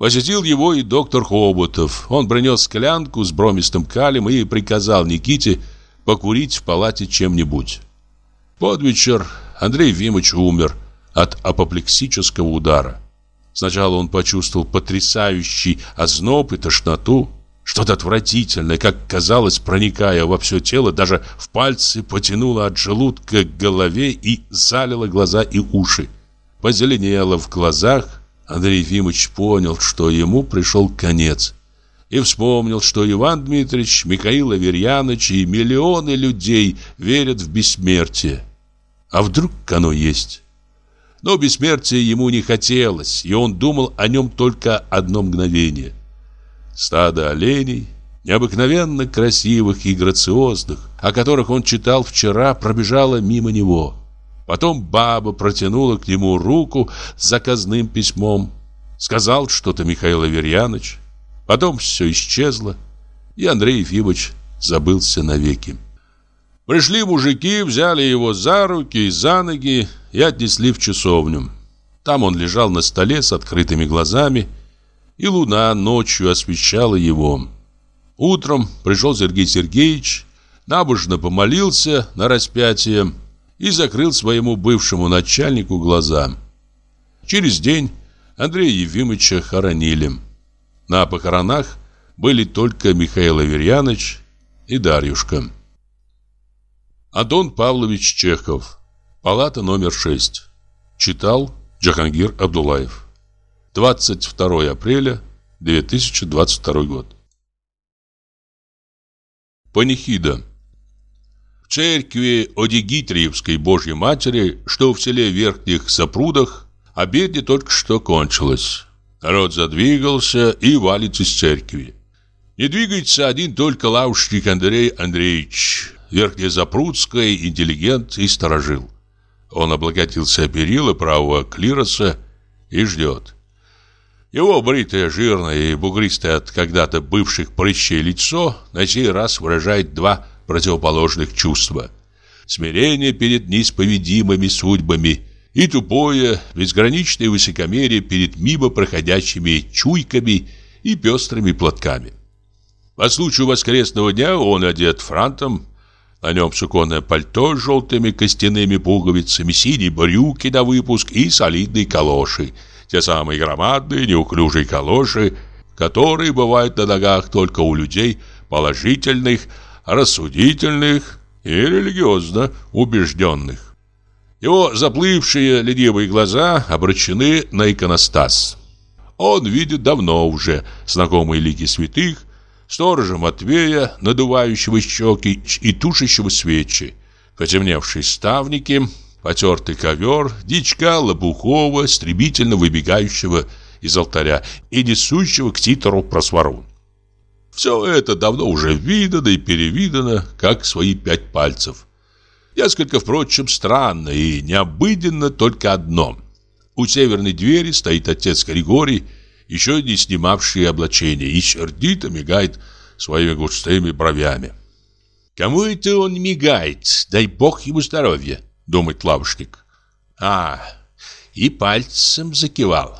Посетил его и доктор Хоботов. Он принес склянку с бромистым калием и приказал Никите покурить в палате чем-нибудь. Под вечер Андрей Вимович умер от апоплексического удара. Сначала он почувствовал потрясающий озноб и тошноту, что-то отвратительное, как казалось, проникая во все тело, даже в пальцы потянуло от желудка к голове и залило глаза и уши. Позеленело в глазах, Андрей Ефимович понял, что ему пришел конец. И вспомнил, что Иван Дмитриевич, Михаил Аверьяныч и миллионы людей верят в бессмертие. А вдруг оно есть? Но бессмертия ему не хотелось, и он думал о нем только одно мгновение. Стадо оленей, необыкновенно красивых и грациозных, о которых он читал вчера, пробежало мимо него. Потом баба протянула к нему руку с заказным письмом. Сказал что-то Михаил Аверьяныч. Потом все исчезло, и Андрей Ефимович забылся навеки. Пришли мужики, взяли его за руки и за ноги и отнесли в часовню. Там он лежал на столе с открытыми глазами, и луна ночью освещала его. Утром пришел Сергей Сергеевич, набожно помолился на распятие и закрыл своему бывшему начальнику глаза. Через день Андрея Ефимовича хоронили. На похоронах были только Михаил Аверьяныч и Дарьюшка. Антон Павлович Чехов. Палата номер 6. Читал Джахангир Абдулаев. 22 апреля 2022 год. Панихида. Церкви Одигитриевской Божьей Матери, что в селе Верхних Запрудах, обедня только что кончилась. Народ задвигался и валит из церкви. Не двигается один только лавушник Андрей Андреевич, верхнезапрудский интеллигент и сторожил. Он облокотился о перила правого клироса и ждет. Его бритое, жирное и бугристое от когда-то бывших прыщей лицо на сей раз выражает два противоположных чувства. Смирение перед неисповедимыми судьбами и тупое, безграничное высокомерие перед мимо проходящими чуйками и пестрыми платками. По случаю воскресного дня он одет франтом, на нем суконное пальто с желтыми костяными пуговицами, синие брюки на выпуск и солидные калоши. Те самые громадные, неуклюжие калоши, которые бывают на ногах только у людей положительных, рассудительных и религиозно убежденных. Его заплывшие ленивые глаза обращены на иконостас. Он видит давно уже знакомые лики святых, сторожа Матвея, надувающего щеки и тушащего свечи, потемневшие ставники, потертый ковер, дичка Лопухова, стремительно выбегающего из алтаря и несущего к титру просворун. Все это давно уже видано и перевидано, как свои пять пальцев. Несколько, впрочем, странно и необыденно только одно. У северной двери стоит отец Григорий, еще не снимавший облачение, и сердито мигает своими густыми бровями. «Кому это он мигает? Дай бог ему здоровья!» — думает лавушник. «А, и пальцем закивал,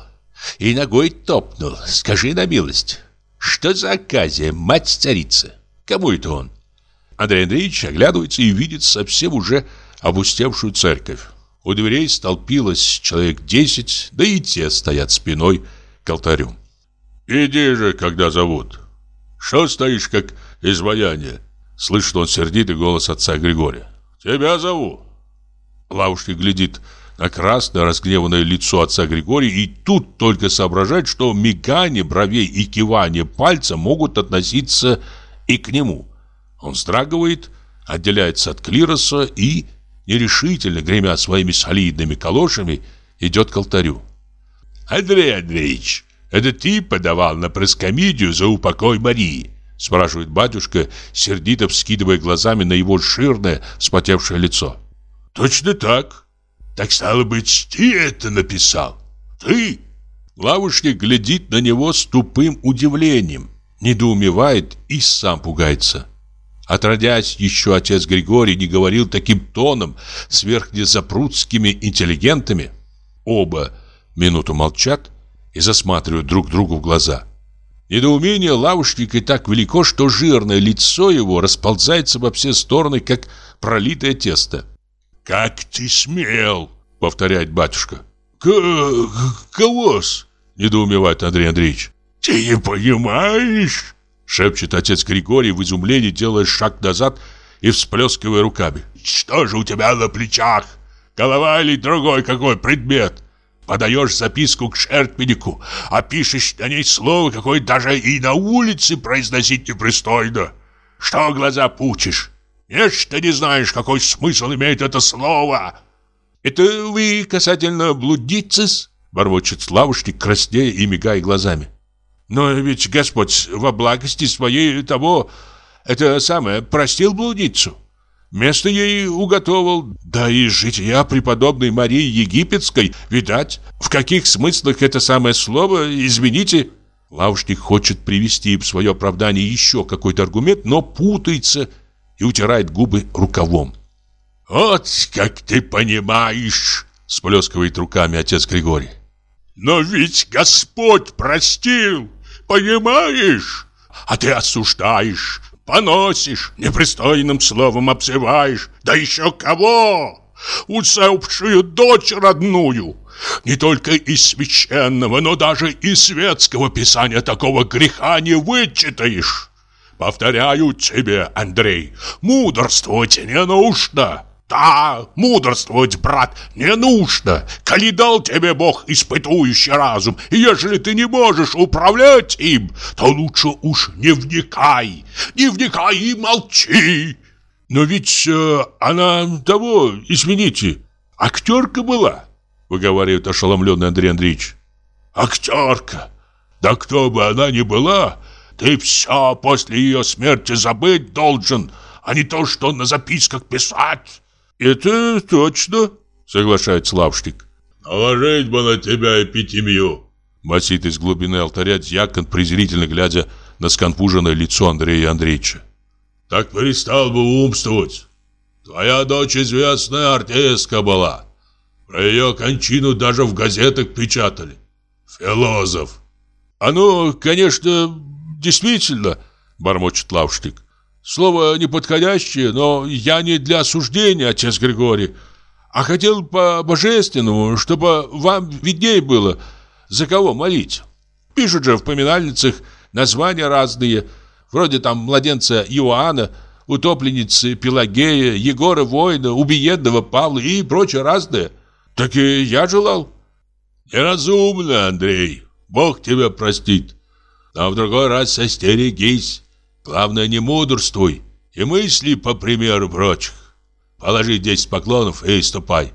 и ногой топнул. Скажи на милость, что за оказия, мать-царица? Кому это он?» Андрей Андреевич оглядывается и видит совсем уже опустевшую церковь. У дверей столпилось человек десять, да и те стоят спиной к алтарю. «Иди же, когда зовут. Что стоишь, как изваяние?» Слышит он сердитый голос отца Григория. «Тебя зову». Лавушник глядит на красное разгневанное лицо отца Григория и тут только соображает, что мигание бровей и кивание пальца могут относиться и к нему. Он вздрагивает, отделяется от клироса и, нерешительно гремя своими солидными калошами, идет к алтарю. «Андрей Андреевич, это ты подавал на проскомидию за упокой Марии?» Спрашивает батюшка, сердито вскидывая глазами на его жирное, вспотевшее лицо. «Точно так. Так стало быть, ты это написал? Ты?» Лавушник глядит на него с тупым удивлением, недоумевает и сам пугается. Отродясь, еще отец Григорий не говорил таким тоном с верхнезапрудскими интеллигентами. Оба минуту молчат и засматривают друг другу в глаза. Недоумение лавушника так велико, что жирное лицо его расползается во все стороны, как пролитое тесто. «Как ты смел!» — повторяет батюшка. «Кого-с?» — недоумевает Андрей Андреевич. «Ты не понимаешь?» — шепчет отец Григорий в изумлении, делая шаг назад и всплескивая руками. «Что же у тебя на плечах? Голова или другой какой предмет?» Подаешь записку к Шертменику, а пишешь на ней слово, какое даже и на улице произносить непристойно. Что глаза пучишь? Нечто не знаешь, какой смысл имеет это слово. Это вы касательно блудицис? Бормочет Славушник, краснея и мигая глазами. Но ведь Господь во благости своей того, это самое, простил блудницу. Место ей уготовил, да и жития преподобной Марии Египетской, видать, в каких смыслах это самое слово, извините. Лавушник хочет привести в свое оправдание еще какой-то аргумент, но путается и утирает губы рукавом. «Вот как ты понимаешь!» — сплескивает руками отец Григорий. «Но ведь Господь простил, понимаешь? А ты осуждаешь, поносишь, непристойным словом обзываешь. Да еще кого? Усопшую дочь родную. Не только из священного, но даже из светского писания такого греха не вычитаешь. Повторяю тебе, Андрей, мудрствовать не нужно. Да, мудрствовать, брат, не нужно. Коли дал тебе Бог испытующий разум, и ежели ты не можешь управлять им, то лучше уж не вникай. Не вникай и молчи. Но ведь э, она того, извините, актерка была, выговаривает ошеломленный Андрей Андреевич. Актерка? Да кто бы она ни была, Ты все после ее смерти забыть должен, а не то, что на записках писать. Это точно, соглашается Лавштик. Наложить бы на тебя эпитемию. Басит из глубины алтаря дьякон, презрительно глядя на сконфуженное лицо Андрея Андреевича. Так перестал бы умствовать. Твоя дочь известная артистка была. Про ее кончину даже в газетах печатали. Философ. Оно, конечно, действительно, бормочет Лавштик. Слово неподходящее, но я не для осуждения, отец Григорий, а хотел по-божественному, чтобы вам виднее было, за кого молить. Пишут же в поминальницах названия разные, вроде там младенца Иоанна, утопленницы Пелагея, Егора Воина, убиенного Павла и прочее разное. Так и я желал. Неразумно, Андрей. Бог тебя простит. Но в другой раз остерегись. Главное, не мудрствуй и мысли по примеру прочих. Положи десять поклонов и ступай.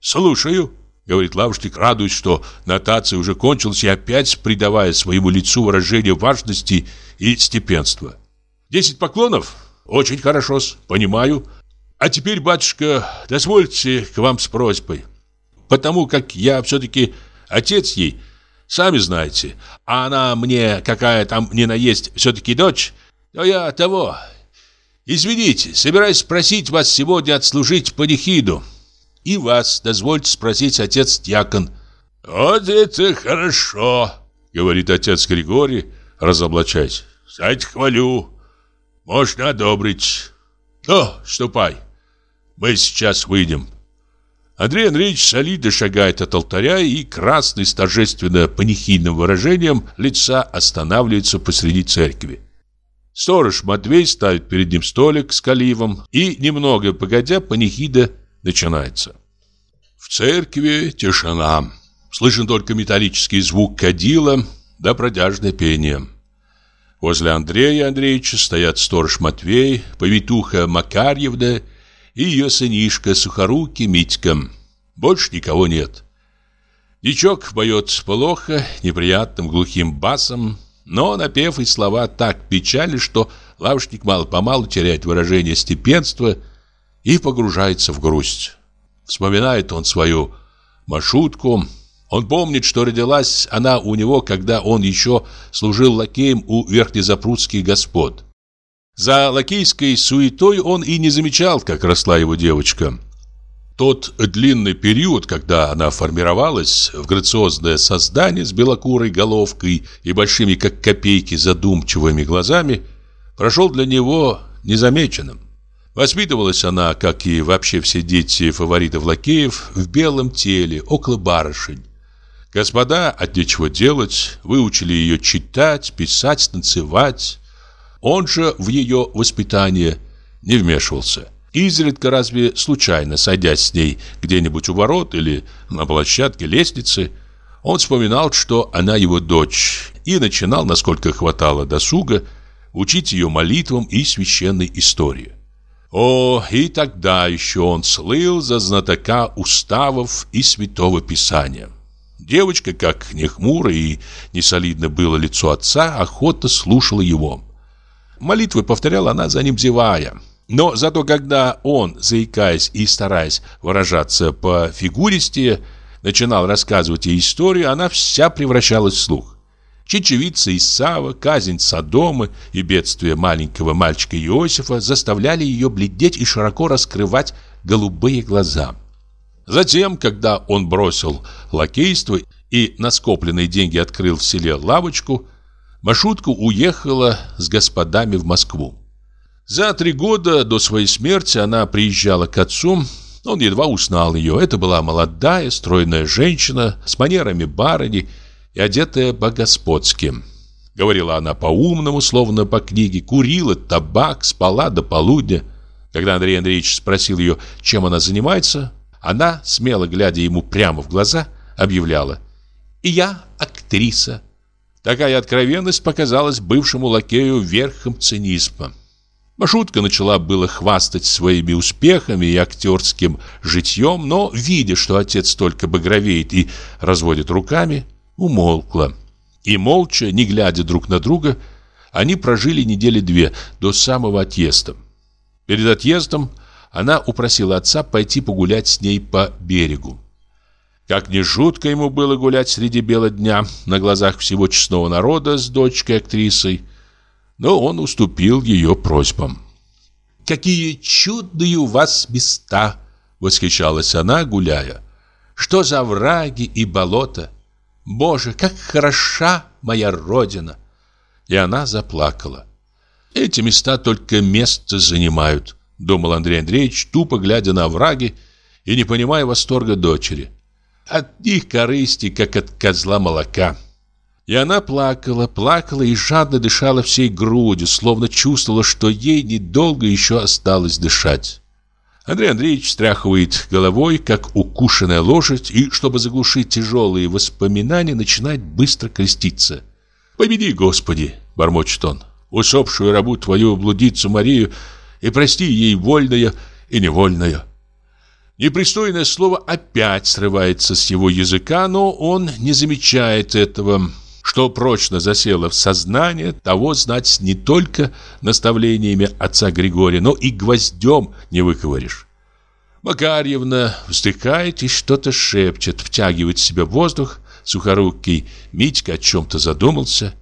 Слушаю, говорит Лавштик, радуясь, что нотация уже кончилась и опять придавая своему лицу выражение важности и степенства. Десять поклонов? Очень хорошо, понимаю. А теперь, батюшка, дозвольте к вам с просьбой. Потому как я все-таки отец ей, сами знаете, а она мне какая там не наесть все-таки дочь, то я того. Извините, собираюсь спросить вас сегодня отслужить панихиду. И вас дозвольте спросить отец-дьякон. Вот это хорошо, говорит отец Григорий, разоблачаясь. Сядь хвалю. Можно одобрить. Ну, ступай. Мы сейчас выйдем. Андрей Андреевич солидно шагает от алтаря и красный с торжественно панихидным выражением лица останавливается посреди церкви. Сторож Матвей ставит перед ним столик с каливом, и, немного погодя, панихида начинается. В церкви тишина. Слышен только металлический звук кадила да продяжное пение. Возле Андрея Андреевича стоят сторож Матвей, повитуха Макарьевна и ее сынишка Сухорукий Митька. Больше никого нет. Дичок поет плохо, неприятным глухим басом, но напев и слова так печали, что лавочник мало-помалу теряет выражение степенства и погружается в грусть. Вспоминает он свою маршрутку. Он помнит, что родилась она у него, когда он еще служил лакеем у верхнезапрудских господ. За лакейской суетой он и не замечал, как росла его девочка. Тот длинный период, когда она формировалась в грациозное создание с белокурой головкой и большими, как копейки, задумчивыми глазами, прошел для него незамеченным. Воспитывалась она, как и вообще все дети фаворитов лакеев, в белом теле, около барышень. Господа от нечего делать выучили ее читать, писать, танцевать, он же в ее воспитание не вмешивался. Изредка разве случайно, садясь с ней где-нибудь у ворот или на площадке лестницы, он вспоминал, что она его дочь, и начинал, насколько хватало досуга, учить ее молитвам и священной истории. О, и тогда еще он слыл за знатока уставов и святого писания. Девочка, как не хмуро и не солидно было лицо отца, охотно слушала его. Молитвы повторяла она за ним зевая. Но зато когда он, заикаясь и стараясь выражаться по фигуристе, начинал рассказывать ей историю, она вся превращалась в слух. Чечевица Исава, казнь Содома и бедствие маленького мальчика Иосифа заставляли ее бледеть и широко раскрывать голубые глаза. Затем, когда он бросил лакейство и на скопленные деньги открыл в селе лавочку, Машутка уехала с господами в Москву. За три года до своей смерти она приезжала к отцу, он едва узнал ее. Это была молодая, стройная женщина с манерами барыни и одетая по-господски. Говорила она по-умному, словно по книге, курила табак, спала до полудня. Когда Андрей Андреевич спросил ее, чем она занимается, она, смело глядя ему прямо в глаза, объявляла «И я актриса». Такая откровенность показалась бывшему лакею верхом цинизма. Машутка начала было хвастать своими успехами и актерским житьем, но, видя, что отец только багровеет и разводит руками, умолкла. И молча, не глядя друг на друга, Они прожили недели две до самого отъезда. Перед отъездом она упросила отца пойти погулять с ней по берегу. Как ни жутко ему было гулять среди бела дня на глазах всего честного народа с дочкой-актрисой, но он уступил ее просьбам. «Какие чудные у вас места!» — восхищалась она, гуляя. «Что за враги и болота! Боже, как хороша моя родина!» И она заплакала. «Эти места только место занимают», — думал Андрей Андреевич, тупо глядя на враги и не понимая восторга дочери. От них корысти, как от козла молока. И она плакала, плакала и жадно дышала всей грудью, словно чувствовала, что ей недолго еще осталось дышать. Андрей Андреевич стряхивает головой, как укушенная лошадь, и, чтобы заглушить тяжелые воспоминания, начинает быстро креститься. «Победи, Господи!» — бормочет он. «Усопшую рабу твою блудицу Марию и прости ей вольное и невольное». Непристойное слово опять срывается с его языка, но он не замечает этого, что прочно засело в сознание, того знать не только наставлениями отца Григория, но и гвоздем не выковыришь. Макарьевна вздыхает и что-то шепчет, втягивает в себя воздух. Сухорукий Митька о чем-то задумался.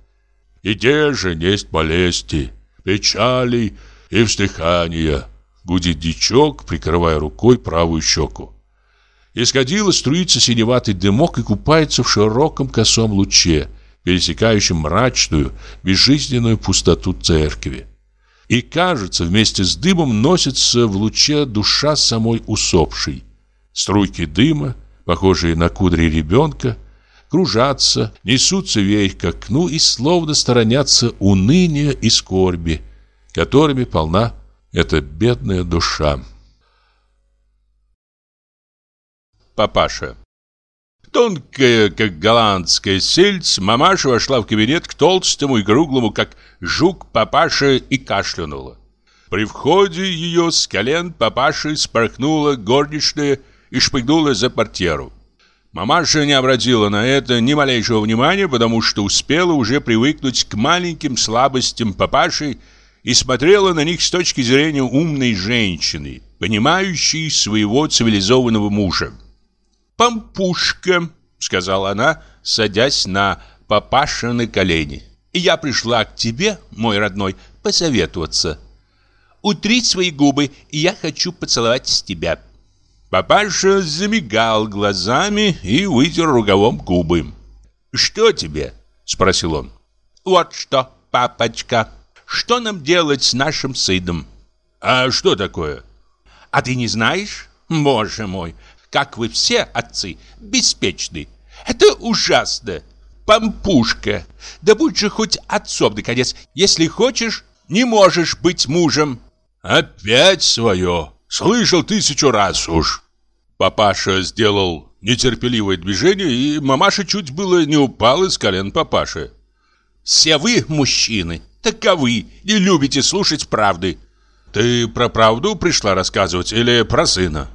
«И те же несть болезни, печали и вздыхания», Гудит дичок, прикрывая рукой правую щеку. Из кадила струится синеватый дымок и купается в широком косом луче, пересекающем мрачную, безжизненную пустоту церкви. И кажется, вместе с дымом носится в луче душа самой усопшей. Струйки дыма, похожие на кудри ребенка, кружатся, несутся вверх к окну и словно сторонятся уныния и скорби, которыми полна эта бедная душа. Папаша. Тонкая, как голландская сельдь, мамаша вошла в кабинет к толстому и круглому, как жук папаше, и кашлянула. При входе ее с колен папаши спорхнула горничная и шпыгнула за портьеру. Мамаша не обратила на это ни малейшего внимания, потому что успела уже привыкнуть к маленьким слабостям папаши и смотрела на них с точки зрения умной женщины, понимающей своего цивилизованного мужа. «Пампушка», — сказала она, садясь на папашины колени. «Я пришла к тебе, мой родной, посоветоваться. Утри свои губы, и я хочу поцеловать тебя». Папаша замигал глазами и вытер рукавом губы. «Что тебе?» — спросил он. «Вот что, папочка», что нам делать с нашим сыном? А что такое? А ты не знаешь? Боже мой, как вы все, отцы, беспечны. Это ужасно. Пампушка. Да будь же хоть отцом, наконец. Если хочешь, не можешь быть мужем. Опять свое. Слышал тысячу раз уж. Папаша сделал нетерпеливое движение, и мамаша чуть было не упала с колен папаши. «Все вы, мужчины, таковы, не любите слушать правды. Ты про правду пришла рассказывать или про сына?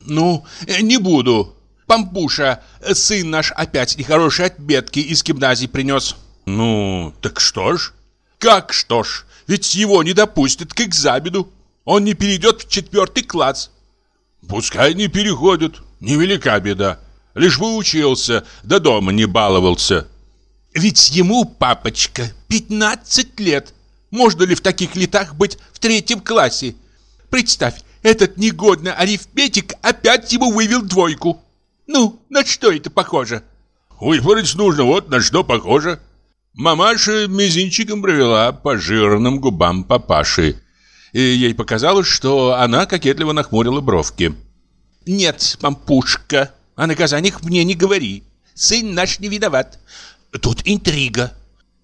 Ну, э, не буду. Пампуша, сын наш опять нехорошие отметки из гимназии принес. Ну, так что ж? Как что ж? Ведь его не допустят к экзамену. Он не перейдет в четвертый класс. Пускай не переходит, невелика беда. Лишь бы учился, да дома не баловался. Ведь ему, папочка, 15 лет. Можно ли в таких летах быть в третьем классе? Представь, этот негодный арифметик опять ему вывел двойку. Ну, на что это похоже? Выбрать нужно, вот на что похоже. Мамаша мизинчиком провела по жирным губам папаши. И ей показалось, что она кокетливо нахмурила бровки. «Нет, мампушка, о наказаниях мне не говори. Сын наш не виноват. Тут интрига.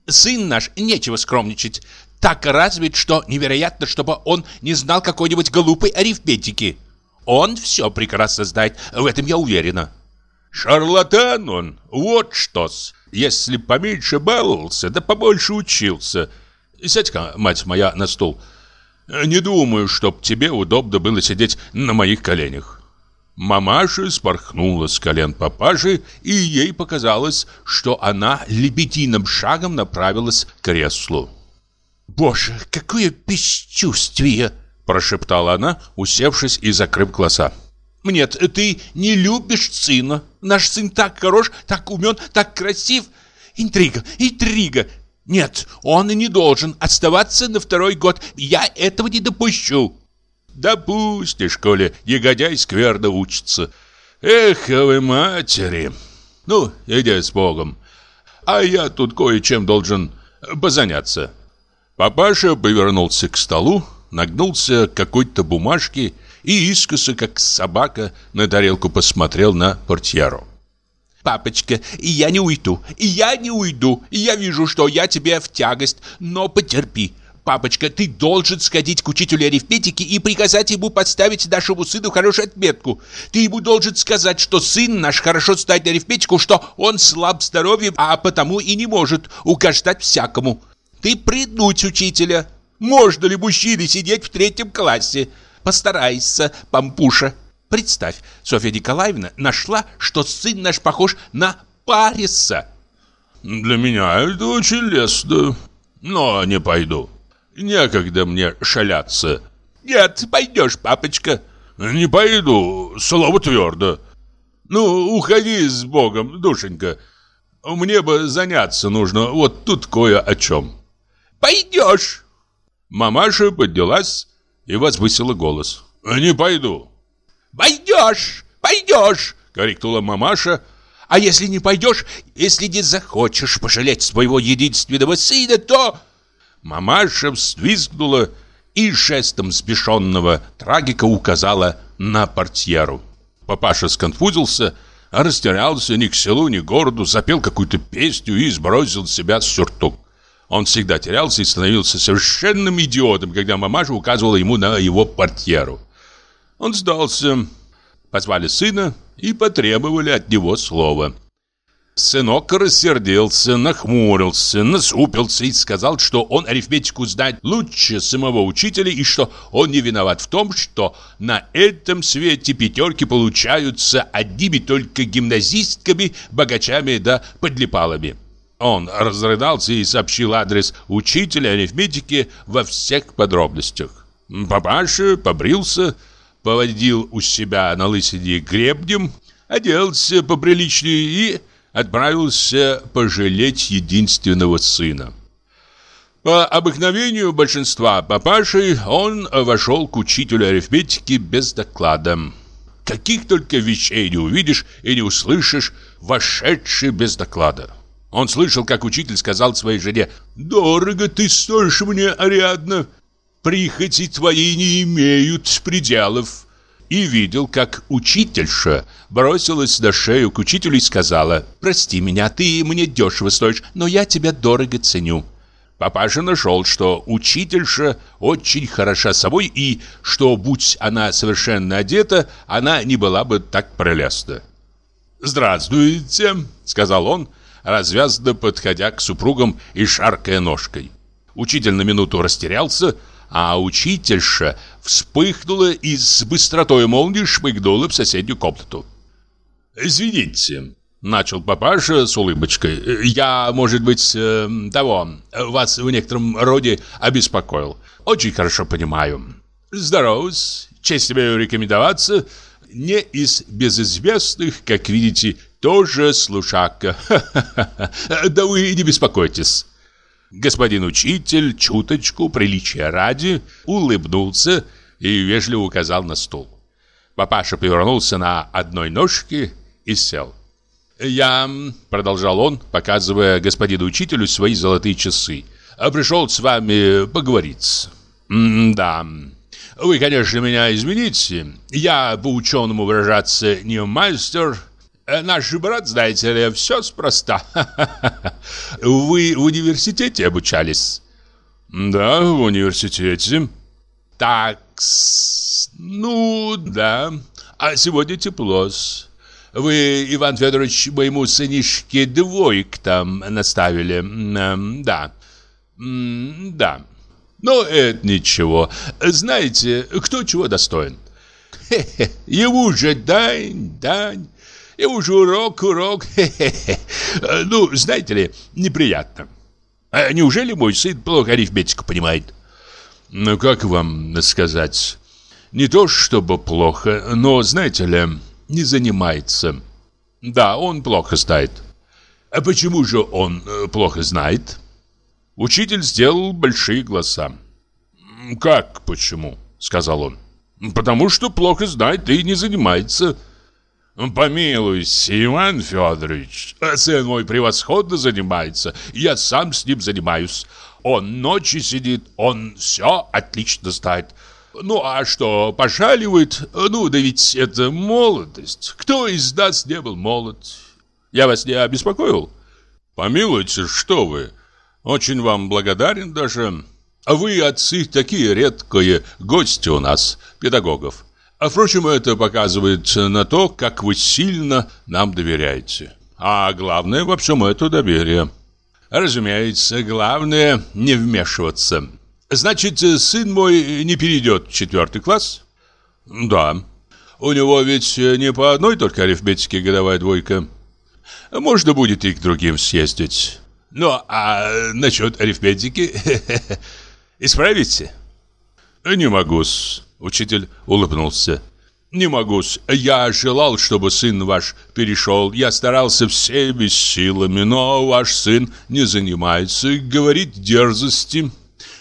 Сын наш, нечего скромничать. Так развит, что невероятно, чтобы он не знал какой-нибудь глупой арифметики. Он все прекрасно знает, в этом я уверена. Шарлатан он, вот что-с. Если поменьше баловался, да побольше учился. Сядь-ка, мать моя, на стул. Не думаю, чтоб тебе удобно было сидеть на моих коленях. Мамаша спорхнула с колен папаши, и ей показалось, что она лебединым шагом направилась к креслу. боже, какое бесчувствие!» Прошептала она, усевшись и закрыв глаза. «Нет, ты не любишь сына. Наш сын так хорош, так умен, так красив. Интрига, интрига. Нет, он и не должен оставаться на второй год. Я этого не допущу». «Допустишь, коли негодяй скверно учится. Эх, вы матери! Ну, иди с Богом. А я тут кое-чем должен позаняться». Папаша повернулся к столу, нагнулся к какой-то бумажке и искоса, как собака, на тарелку посмотрел на портьеру. «Папочка, я не уйду, я не уйду. Я вижу, что я тебе в тягость, но потерпи. Папочка, ты должен сходить к учителю арифметики и приказать ему подставить нашему сыну хорошую отметку. Ты ему должен сказать, что сын наш хорошо знает арифметику, что он слаб здоровьем, а потому и не может угождать всякому. Ты принуть учителя. Можно ли мужчине сидеть в третьем классе? Постарайся, пампуша. Представь, Софья Николаевна нашла, что сын наш похож на Париса. Для меня это очень лестно, но не пойду. Некогда мне шаляться. Нет, пойдешь, папочка. Не пойду, слово твердо. Ну, уходи с Богом, душенька. Мне бы заняться нужно вот тут кое о чем. Пойдешь. Мамаша поднялась и возвысила голос. Не пойду. Пойдешь, пойдешь, крикнула мамаша. А если не пойдешь, если не захочешь пожалеть своего единственного сына, то... Мамаша взвизгнула и жестом сбешенного трагика указала на портьеру. Папаша сконфузился, растерялся ни к селу, ни к городу, запел какую-то песню и сбросил с себя сюртук. Он всегда терялся и становился совершенным идиотом, когда мамаша указывала ему на его портьеру. Он сдался, позвали сына и потребовали от него слова – Сынок рассердился, нахмурился, насупился и сказал, что он арифметику знает лучше самого учителя и что он не виноват в том, что на этом свете пятерки получаются одними только гимназистками, богачами да подлипалами. Он разрыдался и сообщил адрес учителя арифметики во всех подробностях. Папаша побрился, поводил у себя на лысине гребнем, оделся поприличнее и отправился пожалеть единственного сына. По обыкновению большинства папашей он вошел к учителю арифметики без доклада. Каких только вещей не увидишь и не услышишь, вошедший без доклада. Он слышал, как учитель сказал своей жене «Дорого ты стоишь мне, Ариадна, прихоти твои не имеют пределов» и видел, как учительша бросилась на шею к учителю и сказала «Прости меня, ты мне дешево стоишь, но я тебя дорого ценю». Папаша нашел, что учительша очень хороша собой и что, будь она совершенно одета, она не была бы так прелестна. «Здравствуйте», — сказал он, развязно подходя к супругам и шаркая ножкой. Учитель на минуту растерялся, а учительша вспыхнула и с быстротой молнии шмыгнула в соседнюю комнату. «Извините», — начал папаша с улыбочкой, «я, может быть, э, того, вас в некотором роде обеспокоил. Очень хорошо понимаю. Здоровс, честь имею рекомендоваться. Не из безызвестных, как видите, тоже слушака. Да вы не беспокойтесь». Господин учитель, чуточку, приличия ради, улыбнулся и вежливо указал на стул. Папаша повернулся на одной ножке и сел. «Я», — продолжал он, показывая господину учителю свои золотые часы, «пришел с вами поговорить». «Да, вы, конечно, меня извините. Я, по ученому выражаться, не мастер, наш брат, знаете ли, все спроста. Вы в университете обучались? Да, в университете. Так, ну да. А сегодня тепло -с. Вы, Иван Федорович, моему сынишке двоек там наставили. Да. Да. Но это ничего. Знаете, кто чего достоин? Хе -хе, ему же дань, дань. И уж урок, урок, хе-хе-хе. Ну, знаете ли, неприятно. А неужели мой сын плохо арифметику понимает? Ну, как вам сказать? Не то чтобы плохо, но, знаете ли, не занимается. Да, он плохо знает. А почему же он э, плохо знает? Учитель сделал большие глаза. «Как почему?» — сказал он. «Потому что плохо знает и не занимается». «Помилуйся, Иван Федорович, сын мой превосходно занимается, я сам с ним занимаюсь. Он ночи сидит, он все отлично знает. Ну, а что, пошаливает? Ну, да ведь это молодость. Кто из нас не был молод? Я вас не обеспокоил? Помилуйте, что вы. Очень вам благодарен даже. А вы, отцы, такие редкие гости у нас, педагогов. А впрочем, это показывает на то, как вы сильно нам доверяете. А главное во всем это доверие. Разумеется, главное не вмешиваться. Значит, сын мой не перейдет в четвертый класс? Да. У него ведь не по одной только арифметике годовая двойка. Можно будет и к другим съездить. Ну, а насчет арифметики исправите? Не могу-с. Учитель улыбнулся. «Не могу-с. Я желал, чтобы сын ваш перешел. Я старался всеми силами, но ваш сын не занимается, говорит дерзости.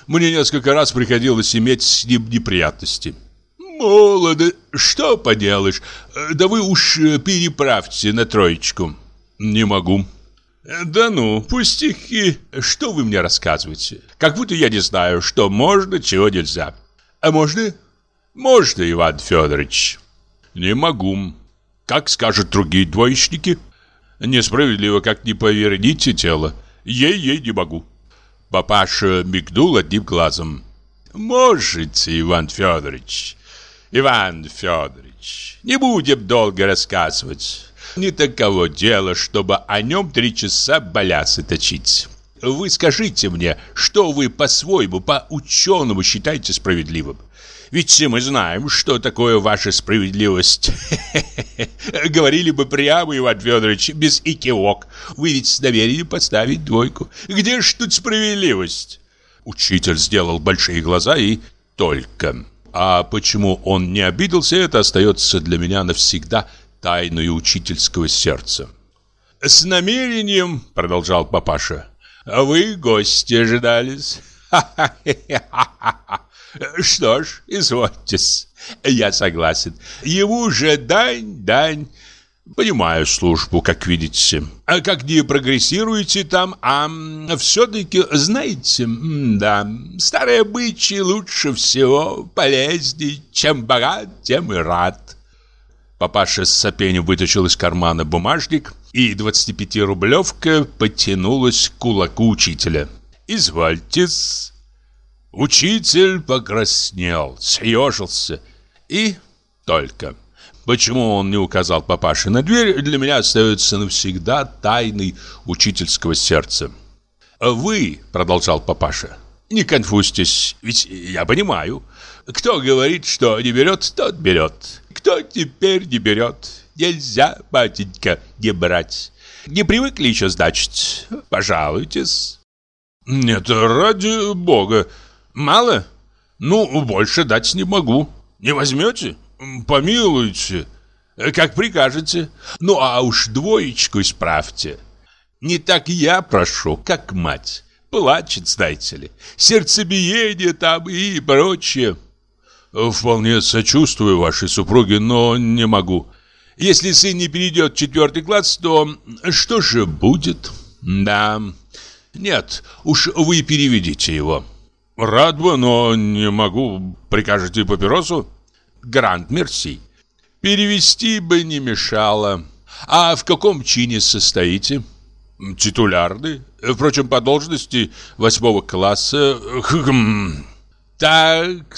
Мне несколько раз приходилось иметь с ним неприятности». «Молодо, что поделаешь? Да вы уж переправьте на троечку». «Не могу». «Да ну, пустяки. Что вы мне рассказываете? Как будто я не знаю, что можно, чего нельзя». «А можно?» Можно, Иван Федорович? Не могу. Как скажут другие двоечники? Несправедливо, как не поверните тело. Ей-ей не могу. Папаша мигнул одним глазом. Можете, Иван Федорович. Иван Федорович, не будем долго рассказывать. Не таково дело, чтобы о нем три часа балясы точить. Вы скажите мне, что вы по-своему, по-ученому считаете справедливым? Ведь все мы знаем, что такое ваша справедливость. Говорили бы прямо, Иван Федорович, без икивок. Вы ведь с намерением поставить двойку. Где ж тут справедливость? Учитель сделал большие глаза и только. А почему он не обиделся, это остается для меня навсегда тайной учительского сердца. «С намерением», — продолжал папаша, — «вы гости ожидались». Что ж, извольтесь. Я согласен. Ему же дань, дань. Понимаю службу, как видите. А как не прогрессируете там, а все-таки, знаете, да, старые бычьи лучше всего, полезней. Чем богат, тем и рад. Папаша с сопением вытащил из кармана бумажник, и 25-рублевка потянулась к кулаку учителя. «Извольтесь». Учитель покраснел, съежился и только. Почему он не указал папаше на дверь, для меня остается навсегда тайной учительского сердца. «Вы», — продолжал папаша, — «не конфузьтесь, ведь я понимаю. Кто говорит, что не берет, тот берет. Кто теперь не берет? Нельзя, батенька, не брать. Не привыкли еще, значит? Пожалуйтесь». «Нет, ради бога», Мало? Ну, больше дать не могу. Не возьмете? Помилуйте. Как прикажете. Ну, а уж двоечку исправьте. Не так я прошу, как мать. Плачет, знаете ли. Сердцебиение там и прочее. Вполне сочувствую вашей супруге, но не могу. Если сын не перейдет в четвертый класс, то что же будет? Да, нет, уж вы переведите его. Рад бы, но не могу. Прикажете папиросу? Гранд мерси. Перевести бы не мешало. А в каком чине состоите? Титулярный. Впрочем, по должности восьмого класса. Хм. Так,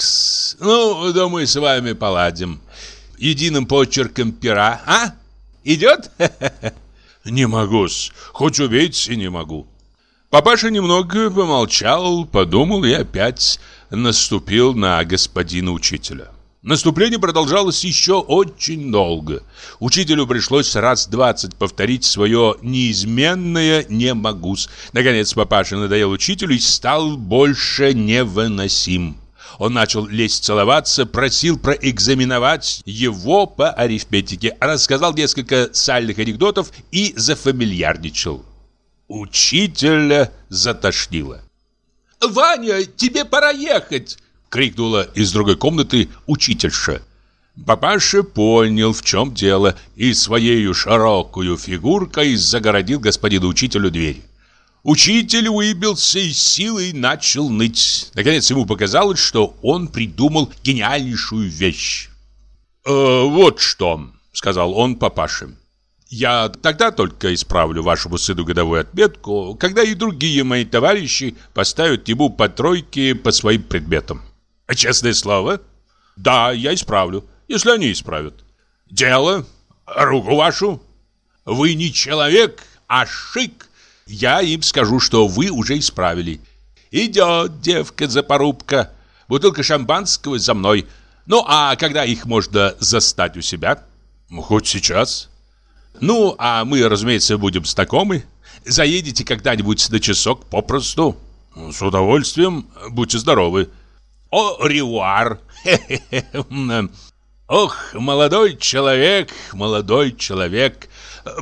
ну, да мы с вами поладим. Единым почерком пера, а? Идет? Не могу-с. Хоть убейте, не могу. Папаша немного помолчал, подумал и опять наступил на господина учителя. Наступление продолжалось еще очень долго. Учителю пришлось раз двадцать повторить свое неизменное «не могу-с». Наконец папаша надоел учителю и стал больше невыносим. Он начал лезть целоваться, просил проэкзаменовать его по арифметике, рассказал несколько сальных анекдотов и зафамильярничал. Учителя затошнило. «Ваня, тебе пора ехать!» — крикнула из другой комнаты учительша. Папаша понял, в чем дело, и своей широкую фигуркой загородил господину учителю дверь. Учитель выбился из силы и начал ныть. Наконец ему показалось, что он придумал гениальнейшую вещь. «Э, «Вот что», — сказал он папаше. «Я тогда только исправлю вашему сыну годовую отметку, когда и другие мои товарищи поставят ему по тройке по своим предметам». «Честное слово?» «Да, я исправлю, если они исправят». «Дело? Руку вашу?» «Вы не человек, а шик я им скажу, что вы уже исправили. Идет девка за порубка. Бутылка шампанского за мной. Ну, а когда их можно застать у себя? Ну, хоть сейчас. Ну, а мы, разумеется, будем знакомы. Заедете когда-нибудь на часок попросту. С удовольствием. Будьте здоровы. О, ревуар. Ох, молодой человек, молодой человек.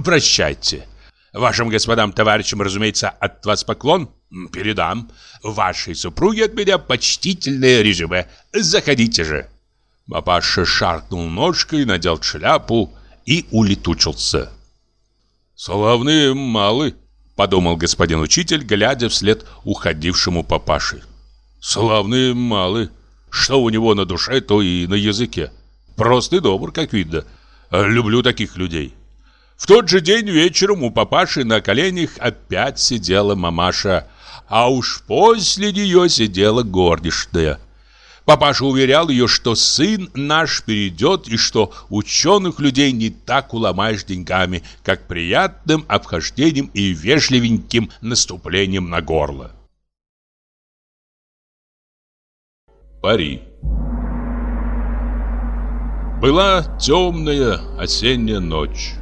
Прощайте. Вашим господам товарищам, разумеется, от вас поклон. Передам. Вашей супруге от меня почтительное резюме. Заходите же. Папаша шаркнул ножкой, надел шляпу и улетучился. «Славные малы», — подумал господин учитель, глядя вслед уходившему папаше. «Славные малы. Что у него на душе, то и на языке. Прост и добр, как видно. Люблю таких людей». В тот же день вечером у папаши на коленях опять сидела мамаша, а уж после нее сидела горничная. Папаша уверял ее, что сын наш перейдет и что ученых людей не так уломаешь деньгами, как приятным обхождением и вежливеньким наступлением на горло. Пари Была темная осенняя ночь.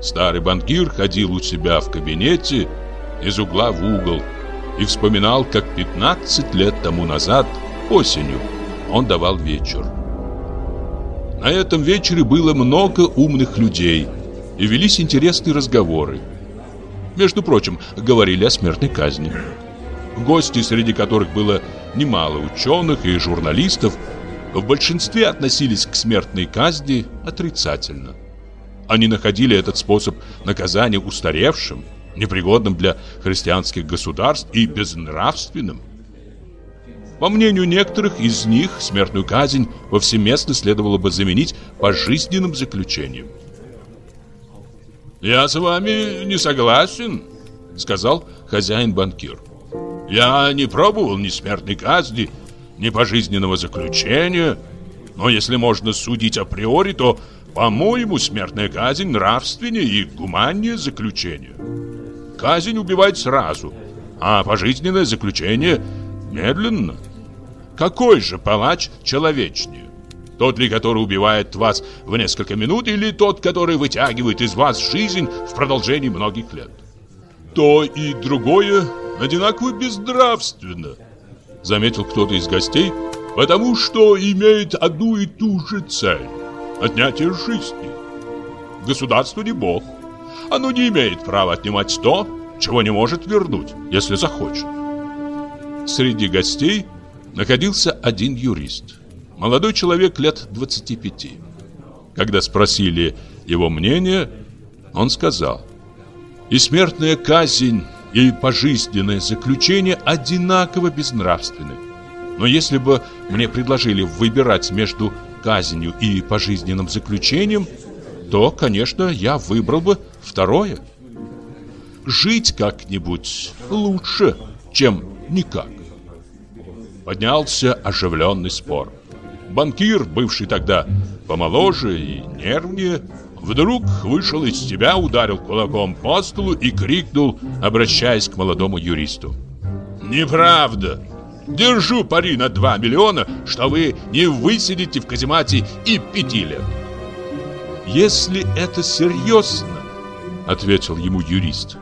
Старый банкир ходил у себя в кабинете из угла в угол и вспоминал, как 15 лет тому назад, осенью, он давал вечер. На этом вечере было много умных людей и велись интересные разговоры. Между прочим, говорили о смертной казни. Гости, среди которых было немало ученых и журналистов, в большинстве относились к смертной казни отрицательно. Они находили этот способ наказания устаревшим, непригодным для христианских государств и безнравственным. По мнению некоторых из них, смертную казнь повсеместно следовало бы заменить пожизненным заключением. «Я с вами не согласен», — сказал хозяин-банкир. «Я не пробовал ни смертной казни, ни пожизненного заключения, но если можно судить априори, то по-моему, смертная казнь нравственнее и гуманнее заключения. Казнь убивает сразу, а пожизненное заключение медленно. Какой же палач человечнее? Тот ли, который убивает вас в несколько минут, или тот, который вытягивает из вас жизнь в продолжении многих лет? То и другое одинаково безнравственно, заметил кто-то из гостей, потому что имеет одну и ту же цель отнятие жизни. Государство не бог. Оно не имеет права отнимать то, чего не может вернуть, если захочет. Среди гостей находился один юрист. Молодой человек лет 25. Когда спросили его мнение, он сказал, «И смертная казнь, и пожизненное заключение одинаково безнравственны. Но если бы мне предложили выбирать между казнью и пожизненным заключением, то, конечно, я выбрал бы второе. Жить как-нибудь лучше, чем никак. Поднялся оживленный спор. Банкир, бывший тогда помоложе и нервнее, вдруг вышел из себя, ударил кулаком по столу и крикнул, обращаясь к молодому юристу. «Неправда! Держу пари на 2 миллиона, что вы не высидите в каземате и пяти лет. Если это серьезно, ответил ему юрист,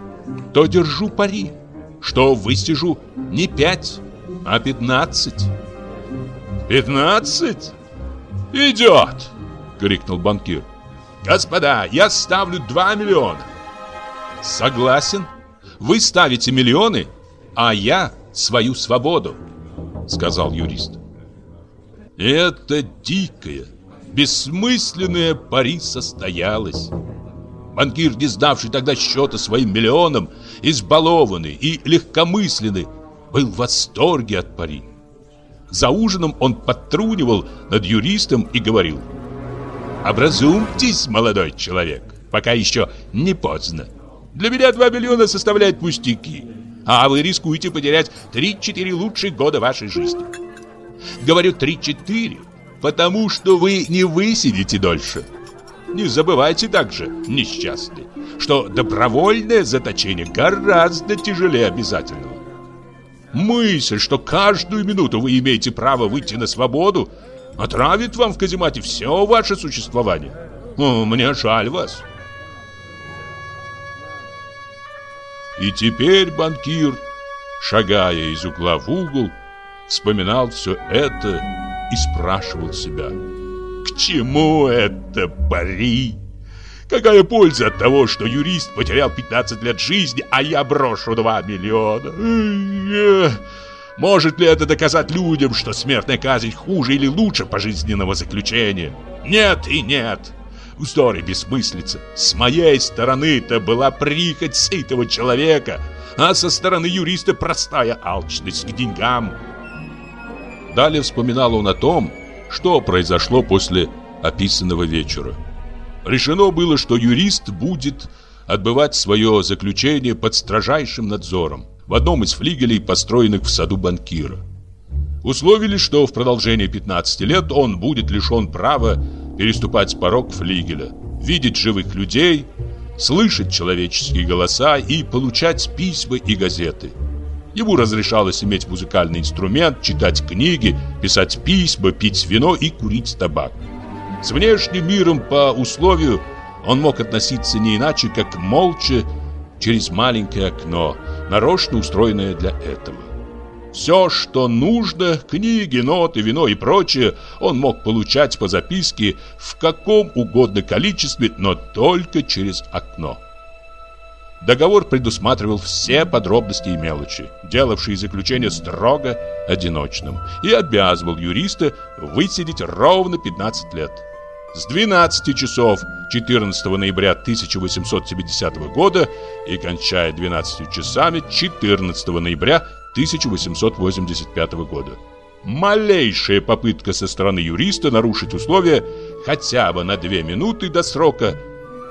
то держу пари, что высижу не пять, а пятнадцать. «Пятнадцать? Идет!» — крикнул банкир. «Господа, я ставлю два миллиона!» «Согласен. Вы ставите миллионы, а я свою свободу», — сказал юрист. Это дикое, бессмысленное пари состоялось. Банкир, не сдавший тогда счета своим миллионам, избалованный и легкомысленный, был в восторге от пари. За ужином он подтрунивал над юристом и говорил «Образумьтесь, молодой человек, пока еще не поздно. Для меня 2 миллиона составляет пустяки, а вы рискуете потерять 3-4 лучших года вашей жизни. Говорю 3-4, потому что вы не высидите дольше. Не забывайте также, несчастный, что добровольное заточение гораздо тяжелее обязательного. Мысль, что каждую минуту вы имеете право выйти на свободу, отравит вам в каземате все ваше существование. Мне жаль вас. И теперь банкир, шагая из угла в угол, вспоминал все это и спрашивал себя, к чему это пари? Какая польза от того, что юрист потерял 15 лет жизни, а я брошу 2 миллиона? Может ли это доказать людям, что смертная казнь хуже или лучше пожизненного заключения? Нет и нет. Вздор и бессмыслица. С моей стороны это была прихоть сытого человека, а со стороны юриста простая алчность к деньгам. Далее вспоминал он о том, что произошло после описанного вечера. Решено было, что юрист будет отбывать свое заключение под строжайшим надзором в одном из флигелей, построенных в саду банкира. Условили, что в продолжении 15 лет он будет лишен права переступать порог флигеля, видеть живых людей, слышать человеческие голоса и получать письма и газеты. Ему разрешалось иметь музыкальный инструмент, читать книги, писать письма, пить вино и курить табак. С внешним миром по условию он мог относиться не иначе, как молча через маленькое окно, нарочно устроенное для этого. Все, что нужно, книги, ноты, вино и прочее, он мог получать по записке в каком угодно количестве, но только через окно. Договор предусматривал все подробности и мелочи, делавшие заключение строго одиночным, и обязывал юриста высидеть ровно 15 лет. С 12 часов 14 ноября 1870 года и кончая 12 часами 14 ноября 1885 года. Малейшая попытка со стороны юриста нарушить условия хотя бы на 2 минуты до срока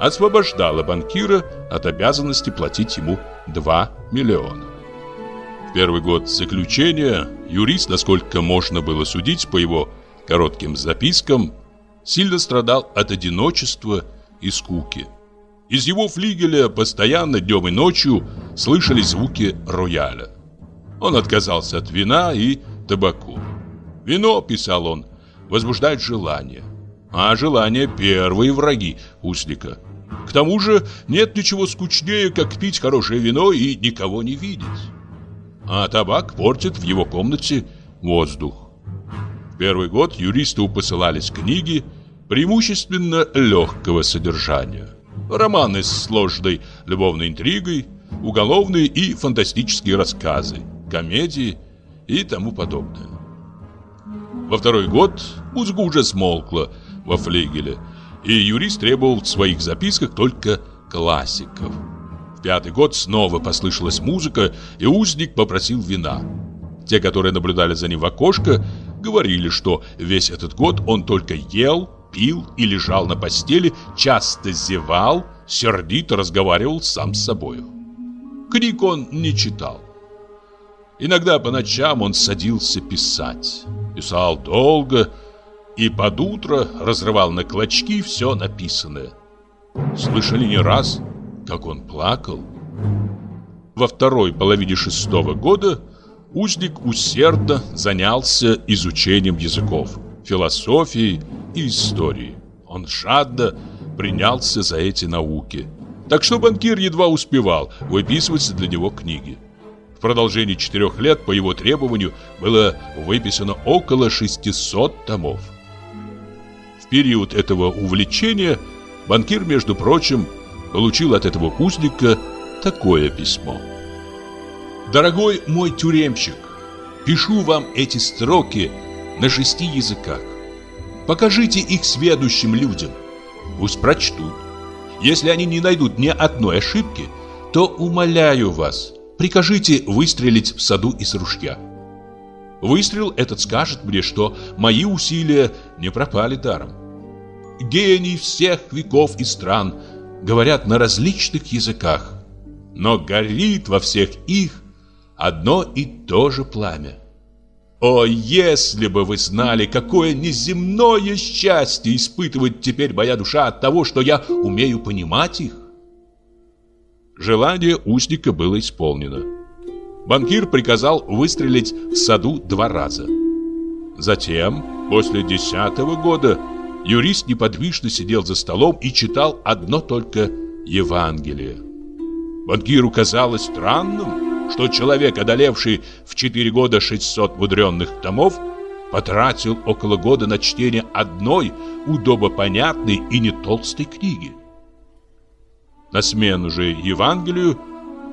освобождала банкира от обязанности платить ему 2 миллиона. В первый год заключения юрист, насколько можно было судить по его коротким запискам, сильно страдал от одиночества и скуки. Из его флигеля постоянно днем и ночью слышались звуки рояля. Он отказался от вина и табаку. Вино, писал он, возбуждает желание, а желание – первые враги узника. К тому же нет ничего скучнее, как пить хорошее вино и никого не видеть. А табак портит в его комнате воздух. В первый год юристу посылались книги – преимущественно легкого содержания. Романы с сложной любовной интригой, уголовные и фантастические рассказы, комедии и тому подобное. Во второй год музыка уже смолкла во флигеле, и юрист требовал в своих записках только классиков. В пятый год снова послышалась музыка, и узник попросил вина. Те, которые наблюдали за ним в окошко, говорили, что весь этот год он только ел, пил и лежал на постели, часто зевал, сердито разговаривал сам с собою. Книг он не читал. Иногда по ночам он садился писать. Писал долго и под утро разрывал на клочки все написанное. Слышали не раз, как он плакал. Во второй половине шестого года узник усердно занялся изучением языков, философией и историей. Он жадно принялся за эти науки. Так что банкир едва успевал выписывать для него книги. В продолжении четырех лет по его требованию было выписано около 600 томов. В период этого увлечения банкир, между прочим, получил от этого узника такое письмо. «Дорогой мой тюремщик, пишу вам эти строки на шести языках. Покажите их сведущим людям. Пусть прочтут. Если они не найдут ни одной ошибки, то умоляю вас, прикажите выстрелить в саду из ружья. Выстрел этот скажет мне, что мои усилия не пропали даром. Гений всех веков и стран говорят на различных языках, но горит во всех их одно и то же пламя. О, если бы вы знали, какое неземное счастье испытывает теперь моя душа от того, что я умею понимать их. Желание узника было исполнено. Банкир приказал выстрелить в саду два раза. Затем, после десятого года, юрист неподвижно сидел за столом и читал одно только Евангелие. Банкиру казалось странным, что человек, одолевший в 4 года 600 мудренных томов, потратил около года на чтение одной удобопонятной и не толстой книги. На смену же Евангелию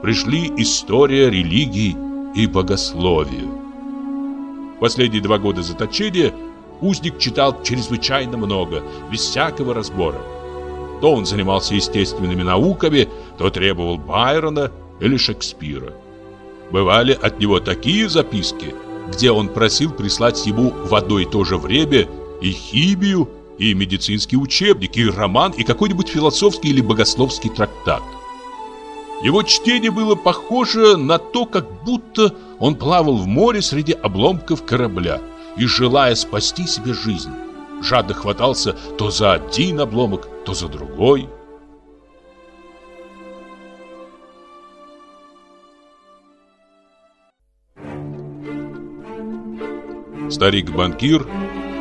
пришли история религии и богословию. Последние два года заточения узник читал чрезвычайно много, без всякого разбора. То он занимался естественными науками, то требовал Байрона или Шекспира. Бывали от него такие записки, где он просил прислать ему в одно и то же время и химию, и медицинский учебник, и роман, и какой-нибудь философский или богословский трактат. Его чтение было похоже на то, как будто он плавал в море среди обломков корабля и, желая спасти себе жизнь, жадно хватался то за один обломок, то за другой. Старик-банкир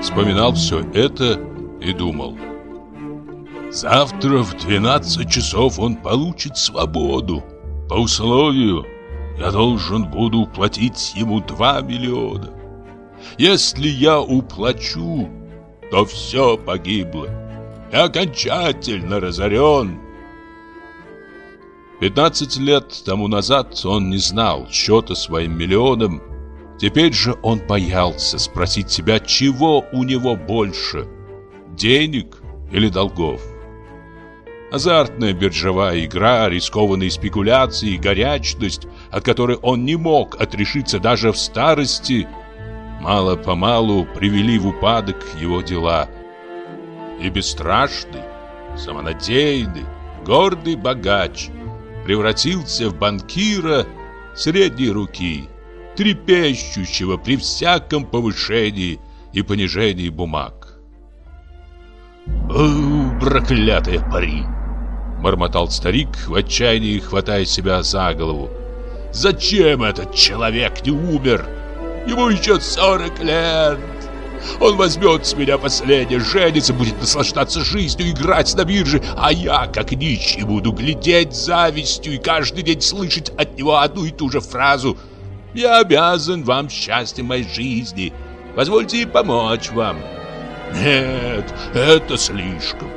вспоминал все это и думал. Завтра в 12 часов он получит свободу. По условию я должен буду уплатить ему 2 миллиона. Если я уплачу, то все погибло. Я окончательно разорен. 15 лет тому назад он не знал счета своим миллионам Теперь же он боялся спросить себя, чего у него больше – денег или долгов. Азартная биржевая игра, рискованные спекуляции, горячность, от которой он не мог отрешиться даже в старости, мало-помалу привели в упадок его дела. И бесстрашный, самонадеянный, гордый богач превратился в банкира средней руки – трепещущего при всяком повышении и понижении бумаг. «О, проклятая пари!» — бормотал старик, в отчаянии хватая себя за голову. «Зачем этот человек не умер? Ему еще сорок лет!» Он возьмет с меня последнее, женится, будет наслаждаться жизнью, играть на бирже, а я, как нищий, буду глядеть завистью и каждый день слышать от него одну и ту же фразу — я обязан вам счастьем моей жизни. Позвольте помочь вам. Нет, это слишком.